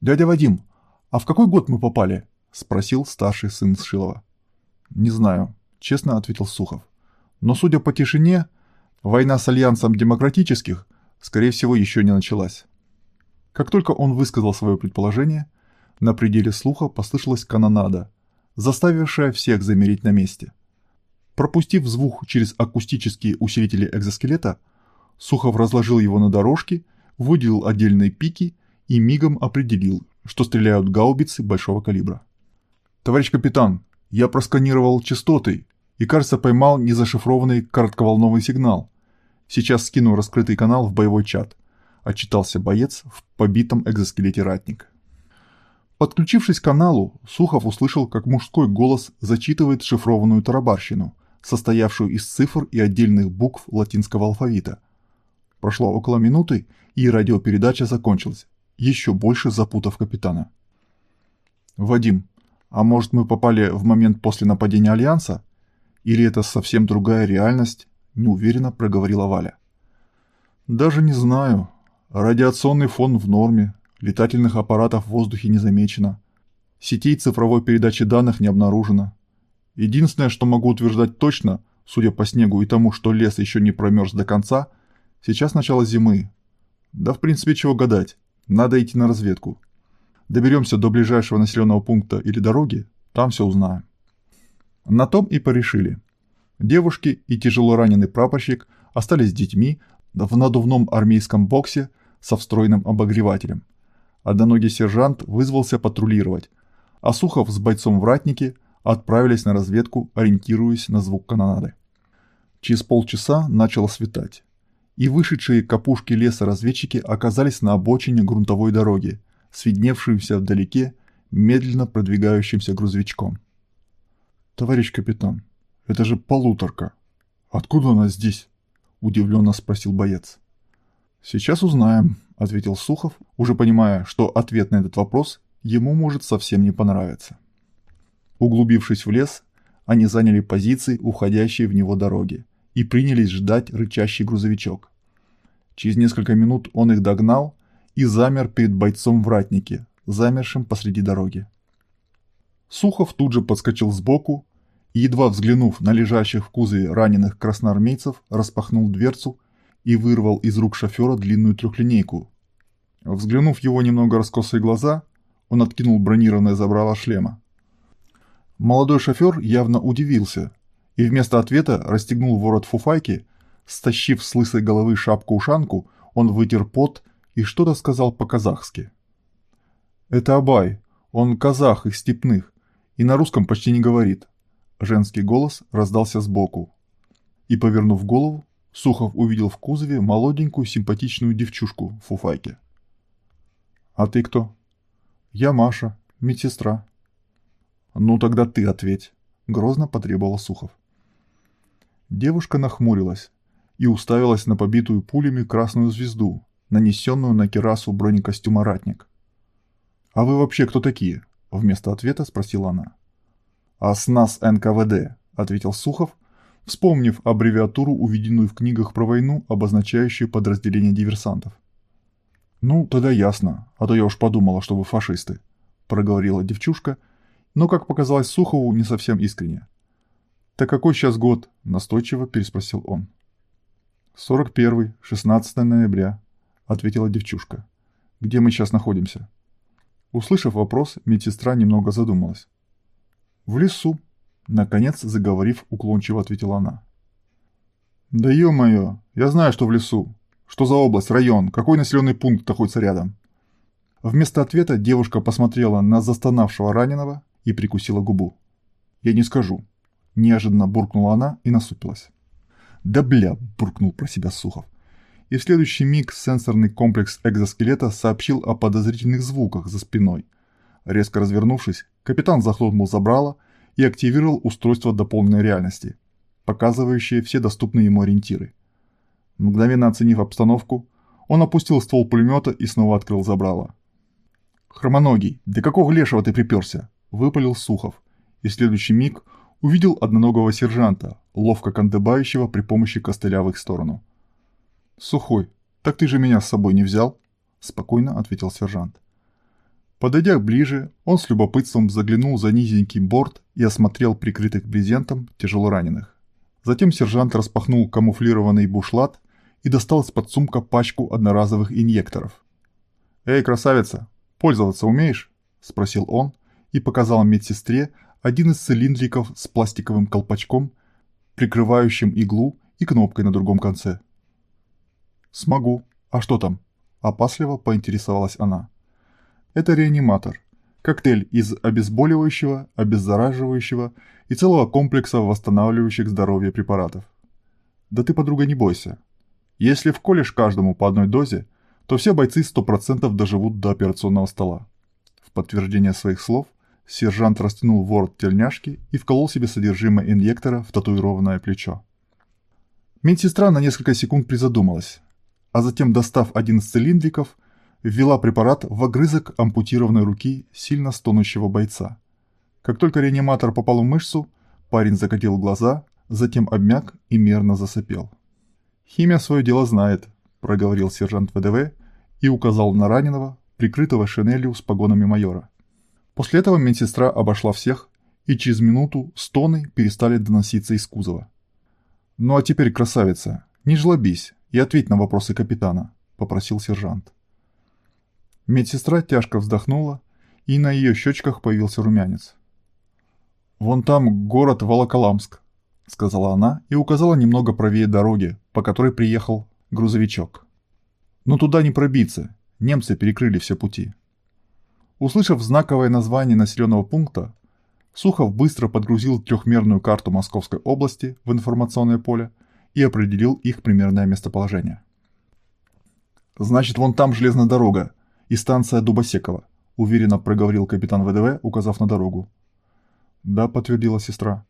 «Дядя Вадим, а в какой год мы попали?» – спросил старший сын Шилова. «Не знаю», — честно ответил Сухов. «Но судя по тишине, война с Альянсом Демократических, скорее всего, еще не началась». Как только он высказал свое предположение, на пределе слуха послышалась канонада, заставившая всех замереть на месте. Пропустив звук через акустические усилители экзоскелета, Сухов разложил его на дорожке, выделил отдельные пики и мигом определил, что стреляют гаубицы большого калибра. «Товарищ капитан, я просканировал частоты и, кажется, поймал незашифрованный коротковолновый сигнал. Сейчас скину раскрытый канал в боевой чат. Отчитался боец в побитом экзоскелете ратник. Подключившись к каналу, Сухов услышал, как мужской голос зачитывает шифрованную тарабарщину, состоявшую из цифр и отдельных букв латинского алфавита. Прошло около минуты, и радиопередача закончилась, еще больше запутав капитана. «Вадим, а может мы попали в момент после нападения Альянса? Или это совсем другая реальность? Неуверенно проговорила Валя. Даже не знаю. Радиационный фон в норме, летательных аппаратов в воздухе не замечено. Сетей цифровой передачи данных не обнаружено. Единственное, что могу утверждать точно, судя по снегу и тому, что лес еще не промерз до конца, сейчас начало зимы. Да в принципе чего гадать, надо идти на разведку. Доберемся до ближайшего населенного пункта или дороги, там все узнаем. На том и порешили. Девушки и тяжело раненый прапорщик остались с детьми в надувном армейском боксе со встроенным обогревателем. Одноногий сержант вызвался патрулировать, а Сухов с бойцом в ратнике отправились на разведку, ориентируясь на звук канонады. Через полчаса начало светать, и вышедшие к опушке леса разведчики оказались на обочине грунтовой дороги, с видневшимся вдалеке медленно продвигающимся грузовичком. «Товарищ капитан, это же полуторка. Откуда она здесь?» – удивленно спросил боец. «Сейчас узнаем», – ответил Сухов, уже понимая, что ответ на этот вопрос ему может совсем не понравиться. Углубившись в лес, они заняли позиции, уходящие в него дороги, и принялись ждать рычащий грузовичок. Через несколько минут он их догнал и замер перед бойцом в ратнике, замершим посреди дороги. Сухов тут же подскочил сбоку едва взглянув на лежащих в кузове раненых красноармейцев, распахнул дверцу и вырвал из рук шофера длинную трехлинейку. Взглянув его немного раскосые глаза, он откинул бронированное забрало шлема. Молодой шофер явно удивился и вместо ответа расстегнул ворот фуфайки, стащив с лысой головы шапку-ушанку, он вытер пот и что-то сказал по-казахски. «Это Абай, он казах из степных, и на русском почти не говорит». Женский голос раздался сбоку. И, повернув голову, Сухов увидел в кузове молоденькую симпатичную девчушку в фуфайке. «А ты кто?» «Я Маша, медсестра». «Ну тогда ты ответь», — грозно потребовал Сухов. Девушка нахмурилась и уставилась на побитую пулями красную звезду, нанесенную на керасу бронекостюма «Ратник». «А вы вообще кто такие?» – вместо ответа спросила она. «А с нас НКВД», – ответил Сухов, вспомнив аббревиатуру, увиденную в книгах про войну, обозначающую подразделение диверсантов. «Ну, тогда ясно, а то я уж подумала, что вы фашисты», – проговорила девчушка, но, как показалось Сухову, не совсем искренне. «Так какой сейчас год?» – настойчиво переспросил он. «Сорок первый, 16 ноября», – ответила девчушка. «Где мы сейчас находимся?» Услышав вопрос, медсестра немного задумалась. «В лесу», — наконец, заговорив, уклончиво ответила она. «Да ё-моё, я знаю, что в лесу. Что за область, район, какой населенный пункт находится рядом?» Вместо ответа девушка посмотрела на застонавшего раненого и прикусила губу. «Я не скажу», — неожиданно буркнула она и насупилась. «Да бля!» – буркнул про себя Сухов и в следующий миг сенсорный комплекс экзоскелета сообщил о подозрительных звуках за спиной. Резко развернувшись, капитан захлопнул забрало и активировал устройство дополненной реальности, показывающее все доступные ему ориентиры. Мгновенно оценив обстановку, он опустил ствол пулемета и снова открыл забрало. «Хромоногий, да какого лешего ты приперся?» – выпалил Сухов, и в следующий миг увидел одноногого сержанта, ловко кандыбающего при помощи костыля в их сторону. «Сухой, так ты же меня с собой не взял?» – спокойно ответил сержант. Подойдя ближе, он с любопытством заглянул за низенький борт и осмотрел прикрытых брезентом тяжелораненых. Затем сержант распахнул камуфлированный бушлат и достал из-под сумка пачку одноразовых инъекторов. «Эй, красавица, пользоваться умеешь?» – спросил он и показал медсестре один из цилиндриков с пластиковым колпачком, прикрывающим иглу и кнопкой на другом конце. «Смогу. А что там?» – опасливо поинтересовалась она. «Это реаниматор. Коктейль из обезболивающего, обеззараживающего и целого комплекса восстанавливающих здоровье препаратов. Да ты, подруга, не бойся. Если вколешь каждому по одной дозе, то все бойцы 100% доживут до операционного стола». В подтверждение своих слов сержант растянул ворот тельняшки и вколол себе содержимое инъектора в татуированное плечо. Медсестра на несколько секунд призадумалась, а затем, достав один из цилиндриков, ввела препарат в огрызок ампутированной руки сильно стонущего бойца. Как только реаниматор попал в мышцу, парень закатил глаза, затем обмяк и мерно засопел. «Химия свое дело знает», – проговорил сержант ВДВ и указал на раненого, прикрытого шинелью с погонами майора. После этого медсестра обошла всех, и через минуту стоны перестали доноситься из кузова. «Ну а теперь, красавица, не жлобись, и ответь на вопросы капитана», – попросил сержант. Медсестра тяжко вздохнула, и на ее щечках появился румянец. «Вон там город Волоколамск», – сказала она и указала немного правее дороги, по которой приехал грузовичок. «Но туда не пробиться, немцы перекрыли все пути». Услышав знаковое название населенного пункта, Сухов быстро подгрузил трехмерную карту Московской области в информационное поле и определил их примерное местоположение. «Значит, вон там железная дорога и станция Дубосекова», – уверенно проговорил капитан ВДВ, указав на дорогу. «Да», – подтвердила сестра.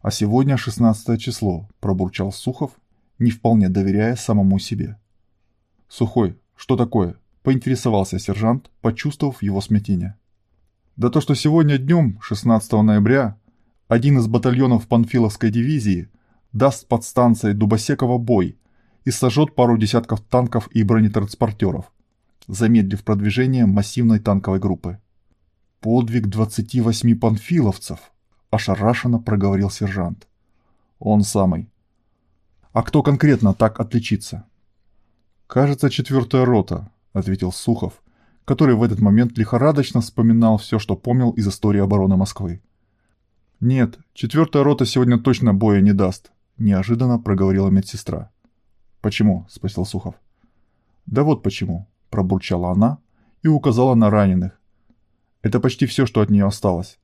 «А сегодня 16 число», – пробурчал Сухов, не вполне доверяя самому себе. «Сухой, что такое?» – поинтересовался сержант, почувствовав его смятение. «Да то, что сегодня днем, 16 ноября, один из батальонов Панфиловской дивизии даст под станцией Дубосекова бой и сожжет пару десятков танков и бронетранспортеров, замедлив продвижение массивной танковой группы. «Подвиг 28 панфиловцев», – ошарашенно проговорил сержант. «Он самый». «А кто конкретно так отличится?» «Кажется, четвертая рота», – ответил Сухов, который в этот момент лихорадочно вспоминал все, что помнил из истории обороны Москвы. «Нет, четвертая рота сегодня точно боя не даст. – неожиданно проговорила медсестра. «Почему?» – спросил Сухов. «Да вот почему», – пробурчала она и указала на раненых. Это почти все, что от нее осталось.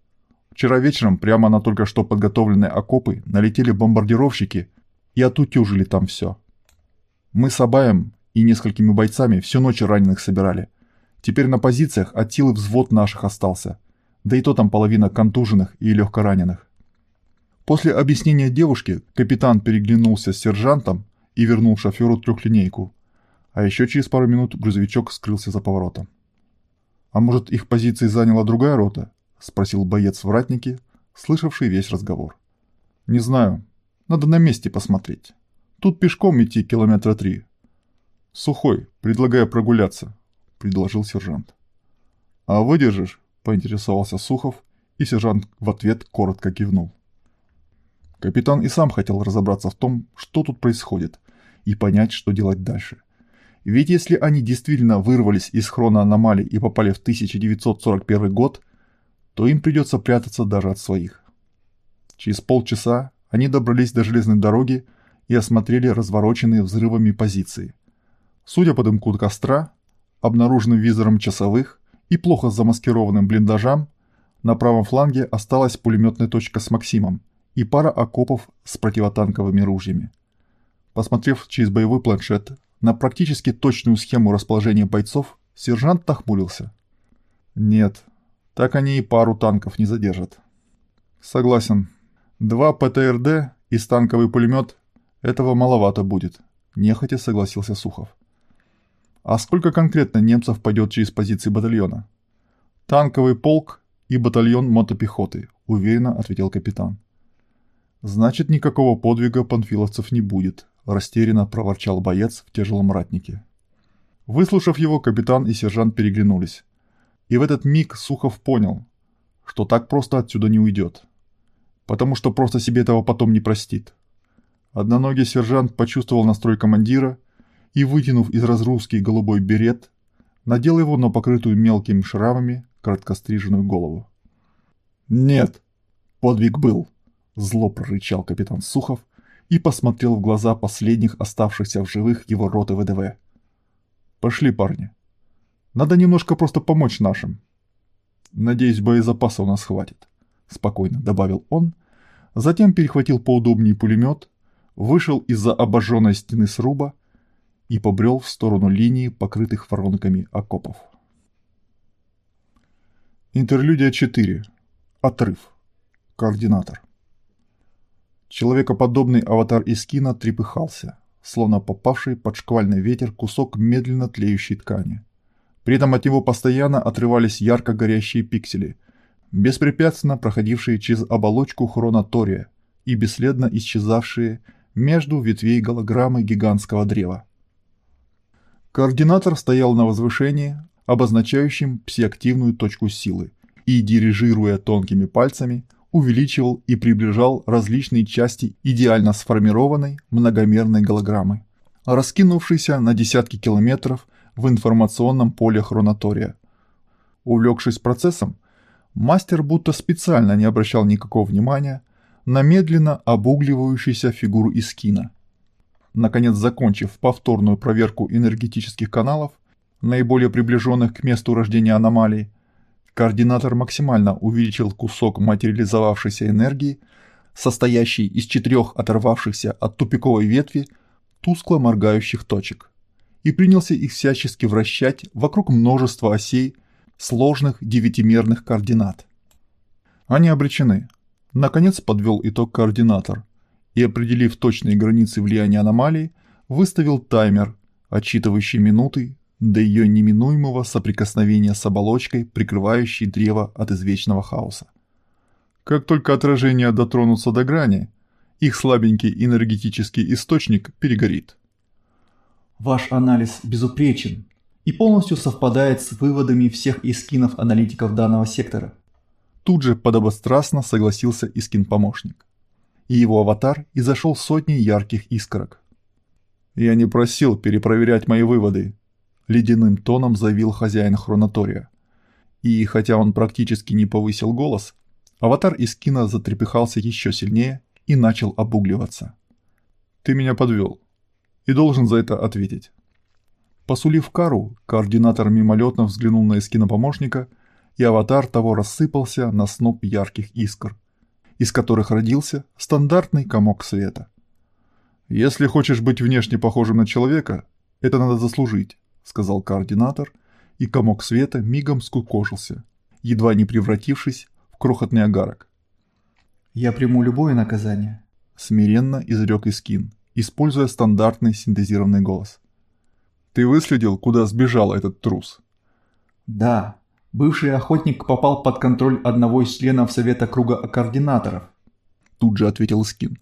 Вчера вечером прямо на только что подготовленные окопы налетели бомбардировщики и отутюжили там все. Мы с Абаем и несколькими бойцами всю ночь раненых собирали. Теперь на позициях от силы взвод наших остался. Да и то там половина контуженных и легкораненых. После объяснения девушки капитан переглянулся с сержантом и вернул шоферу трехлинейку. А еще через пару минут грузовичок скрылся за поворотом. «А может, их позиции заняла другая рота?» – спросил боец в ратнике, слышавший весь разговор. «Не знаю. Надо на месте посмотреть. Тут пешком идти километра три». «Сухой, предлагаю прогуляться», – предложил сержант. «А выдержишь?» – поинтересовался Сухов, и сержант в ответ коротко кивнул. Капитан и сам хотел разобраться в том, что тут происходит, и понять, что делать дальше – ведь если они действительно вырвались из хроноаномалий и попали в 1941 год, то им придется прятаться даже от своих. Через полчаса они добрались до железной дороги и осмотрели развороченные взрывами позиции. Судя по дымку костра, обнаруженным визором часовых и плохо замаскированным блиндажам, на правом фланге осталась пулеметная точка с Максимом и пара окопов с противотанковыми ружьями. Посмотрев через боевой планшет на практически точную схему расположения бойцов, сержант нахмурился. Нет, так они и пару танков не задержат. Согласен. Два ПТРД и станковый пулемет – этого маловато будет, нехотя согласился Сухов. А сколько конкретно немцев пойдет через позиции батальона? Танковый полк и батальон мотопехоты, уверенно ответил капитан. Значит, никакого подвига панфиловцев не будет, растерянно проворчал боец в тяжелом ратнике. Выслушав его, капитан и сержант переглянулись. И в этот миг Сухов понял, что так просто отсюда не уйдет. Потому что просто себе этого потом не простит. Одноногий сержант почувствовал настрой командира и, вытянув из разгрузки голубой берет, надел его на покрытую мелкими шрамами короткостриженную голову. «Нет, подвиг был», — зло прорычал капитан Сухов, и посмотрел в глаза последних оставшихся в живых его роты ВДВ. «Пошли, парни. Надо немножко просто помочь нашим. Надеюсь, боезапаса у нас хватит», — спокойно добавил он, затем перехватил поудобнее пулемет, вышел из-за обожженной стены сруба и побрел в сторону линии, покрытых воронками окопов. Интерлюдия 4. Отрыв. Координатор. Человекоподобный аватар Искина трепыхался, словно попавший под шквальный ветер кусок медленно тлеющей ткани. При этом от него постоянно отрывались ярко горящие пиксели, беспрепятственно проходившие через оболочку хронотория и бесследно исчезавшие между ветвей голограммы гигантского древа. Координатор стоял на возвышении, обозначающем псиактивную точку силы, и, дирижируя тонкими пальцами, увеличивал и приближал различные части идеально сформированной многомерной голограммы, раскинувшейся на десятки километров в информационном поле хронотория. Увлекшись процессом, мастер будто специально не обращал никакого внимания на медленно обугливающуюся фигуру Искина. Наконец, закончив повторную проверку энергетических каналов, наиболее приближенных к месту рождения аномалии, Координатор максимально увеличил кусок материализовавшейся энергии, состоящий из четырех оторвавшихся от тупиковой ветви тускло моргающих точек, и принялся их всячески вращать вокруг множества осей сложных девятимерных координат. Они обречены. Наконец подвел итог координатор и, определив точные границы влияния аномалии, выставил таймер, отсчитывающий минуты до ее неминуемого соприкосновения с оболочкой, прикрывающей древо от извечного хаоса. Как только отражения дотронутся до грани, их слабенький энергетический источник перегорит. Ваш анализ безупречен и полностью совпадает с выводами всех искинов-аналитиков данного сектора. Тут же подобострастно согласился искин-помощник. И его аватар изошел сотни ярких искорок. «Я не просил перепроверять мои выводы», ледяным тоном заявил хозяин хронотория. И хотя он практически не повысил голос, аватар из кино затрепыхался еще сильнее и начал обугливаться. «Ты меня подвел. И должен за это ответить». Посулив кару, координатор мимолетно взглянул на эскина помощника, и аватар того рассыпался на сноп ярких искр, из которых родился стандартный комок света. «Если хочешь быть внешне похожим на человека, это надо заслужить. — сказал координатор, и комок света мигом скукожился, едва не превратившись в крохотный огарок. «Я приму любое наказание», — смиренно изрек Искин, используя стандартный синтезированный голос. Ты выследил, куда сбежал этот трус? Да. Бывший охотник попал под контроль одного из членов Совета Круга Координаторов. Тут же ответил Скин.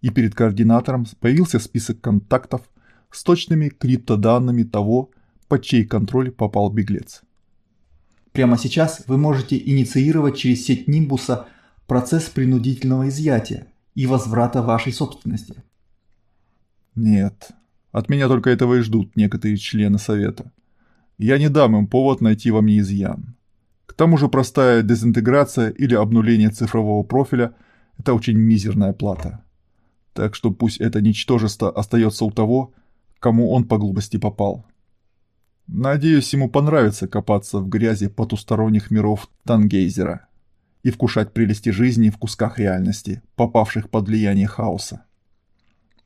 И перед координатором появился список контактов с точными криптоданными того, под чей контроль попал беглец. Прямо сейчас вы можете инициировать через сеть Нимбуса процесс принудительного изъятия и возврата вашей собственности. Нет, от меня только этого и ждут некоторые члены Совета. Я не дам им повод найти во мне изъян. К тому же простая дезинтеграция или обнуление цифрового профиля – это очень мизерная плата. Так что пусть это ничтожество остается у того, кому он по глупости попал. Надеюсь, ему понравится копаться в грязи потусторонних миров Тангейзера и вкушать прелести жизни в кусках реальности, попавших под влияние хаоса.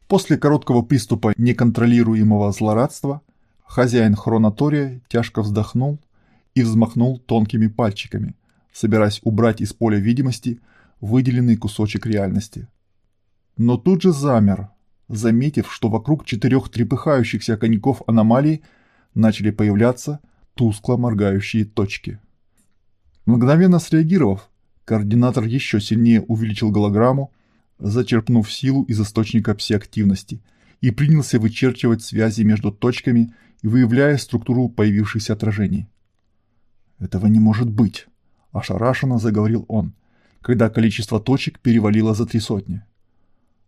После короткого приступа неконтролируемого злорадства хозяин хронатория тяжко вздохнул и взмахнул тонкими пальчиками, собираясь убрать из поля видимости выделенный кусочек реальности. Но тут же замер, заметив, что вокруг четырех трепыхающихся коньков аномалий начали появляться тускло моргающие точки. Мгновенно среагировав, координатор еще сильнее увеличил голограмму, зачерпнув силу из источника пси-активности, и принялся вычерчивать связи между точками и выявляя структуру появившихся отражений. «Этого не может быть!» – ошарашенно заговорил он, когда количество точек перевалило за три сотни.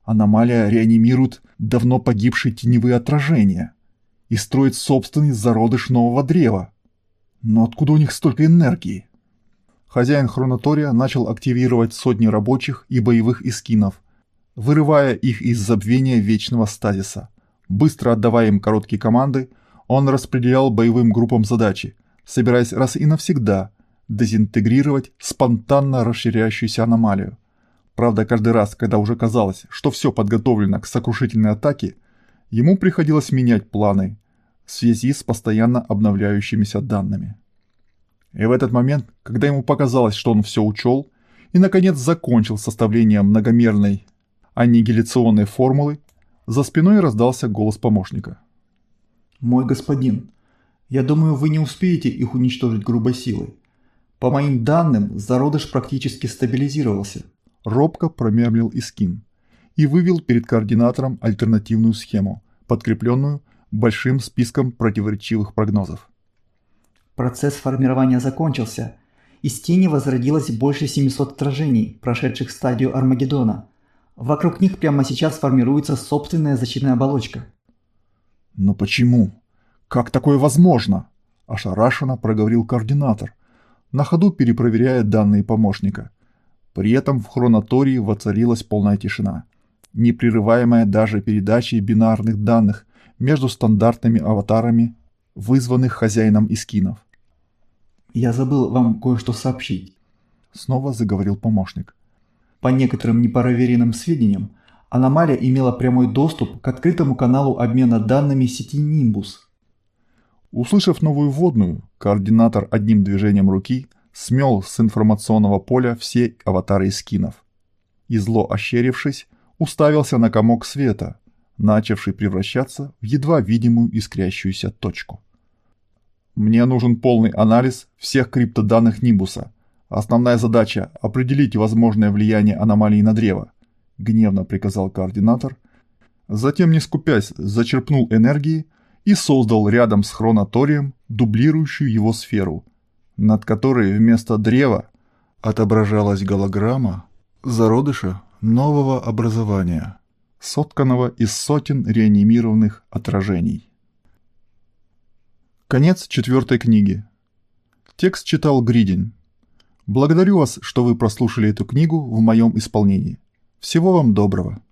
Аномалия реанимирует давно погибшие теневые отражения и строит собственный зародыш нового древа. Но откуда у них столько энергии? Хозяин хронатория начал активировать сотни рабочих и боевых искинов, вырывая их из забвения вечного стазиса. Быстро отдавая им короткие команды, он распределял боевым группам задачи, собираясь раз и навсегда дезинтегрировать спонтанно расширяющуюся аномалию. Правда, каждый раз, когда уже казалось, что все подготовлено к сокрушительной атаке, ему приходилось менять планы в связи с постоянно обновляющимися данными. И в этот момент, когда ему показалось, что он все учел, и наконец закончил составление многомерной аннигиляционной формулы, за спиной раздался голос помощника. «Мой господин, я думаю, вы не успеете их уничтожить грубой силой. По моим данным, зародыш практически стабилизировался». Робко промямлил Искин и вывел перед координатором альтернативную схему, подкрепленную большим списком противоречивых прогнозов. Процесс формирования закончился. Из тени возродилось больше 700 отражений, прошедших стадию Армагеддона. Вокруг них прямо сейчас формируется собственная защитная оболочка. «Но почему? Как такое возможно?» – ошарашенно проговорил координатор, на ходу перепроверяя данные помощника. При этом в хронатории воцарилась полная тишина, не прерываемая даже передачей бинарных данных между стандартными аватарами, вызванных хозяином искинов. «Я забыл вам кое-что сообщить», — снова заговорил помощник. «По некоторым непроверенным сведениям, аномалия имела прямой доступ к открытому каналу обмена данными сети Nimbus». Услышав новую вводную, координатор одним движением руки смел с информационного поля все аватары скинов. И зло ощерившись, уставился на комок света, начавший превращаться в едва видимую искрящуюся точку. Мне нужен полный анализ всех криптоданных Нимбуса. Основная задача – определить возможное влияние аномалии на древо, гневно приказал координатор. Затем, не скупясь, зачерпнул энергии и создал рядом с хронаторием дублирующую его сферу, над которой вместо древа отображалась голограмма зародыша нового образования, сотканного из сотен реанимированных отражений. Конец четвертой книги. Текст читал Гридень. Благодарю вас, что вы прослушали эту книгу в моем исполнении. Всего вам доброго.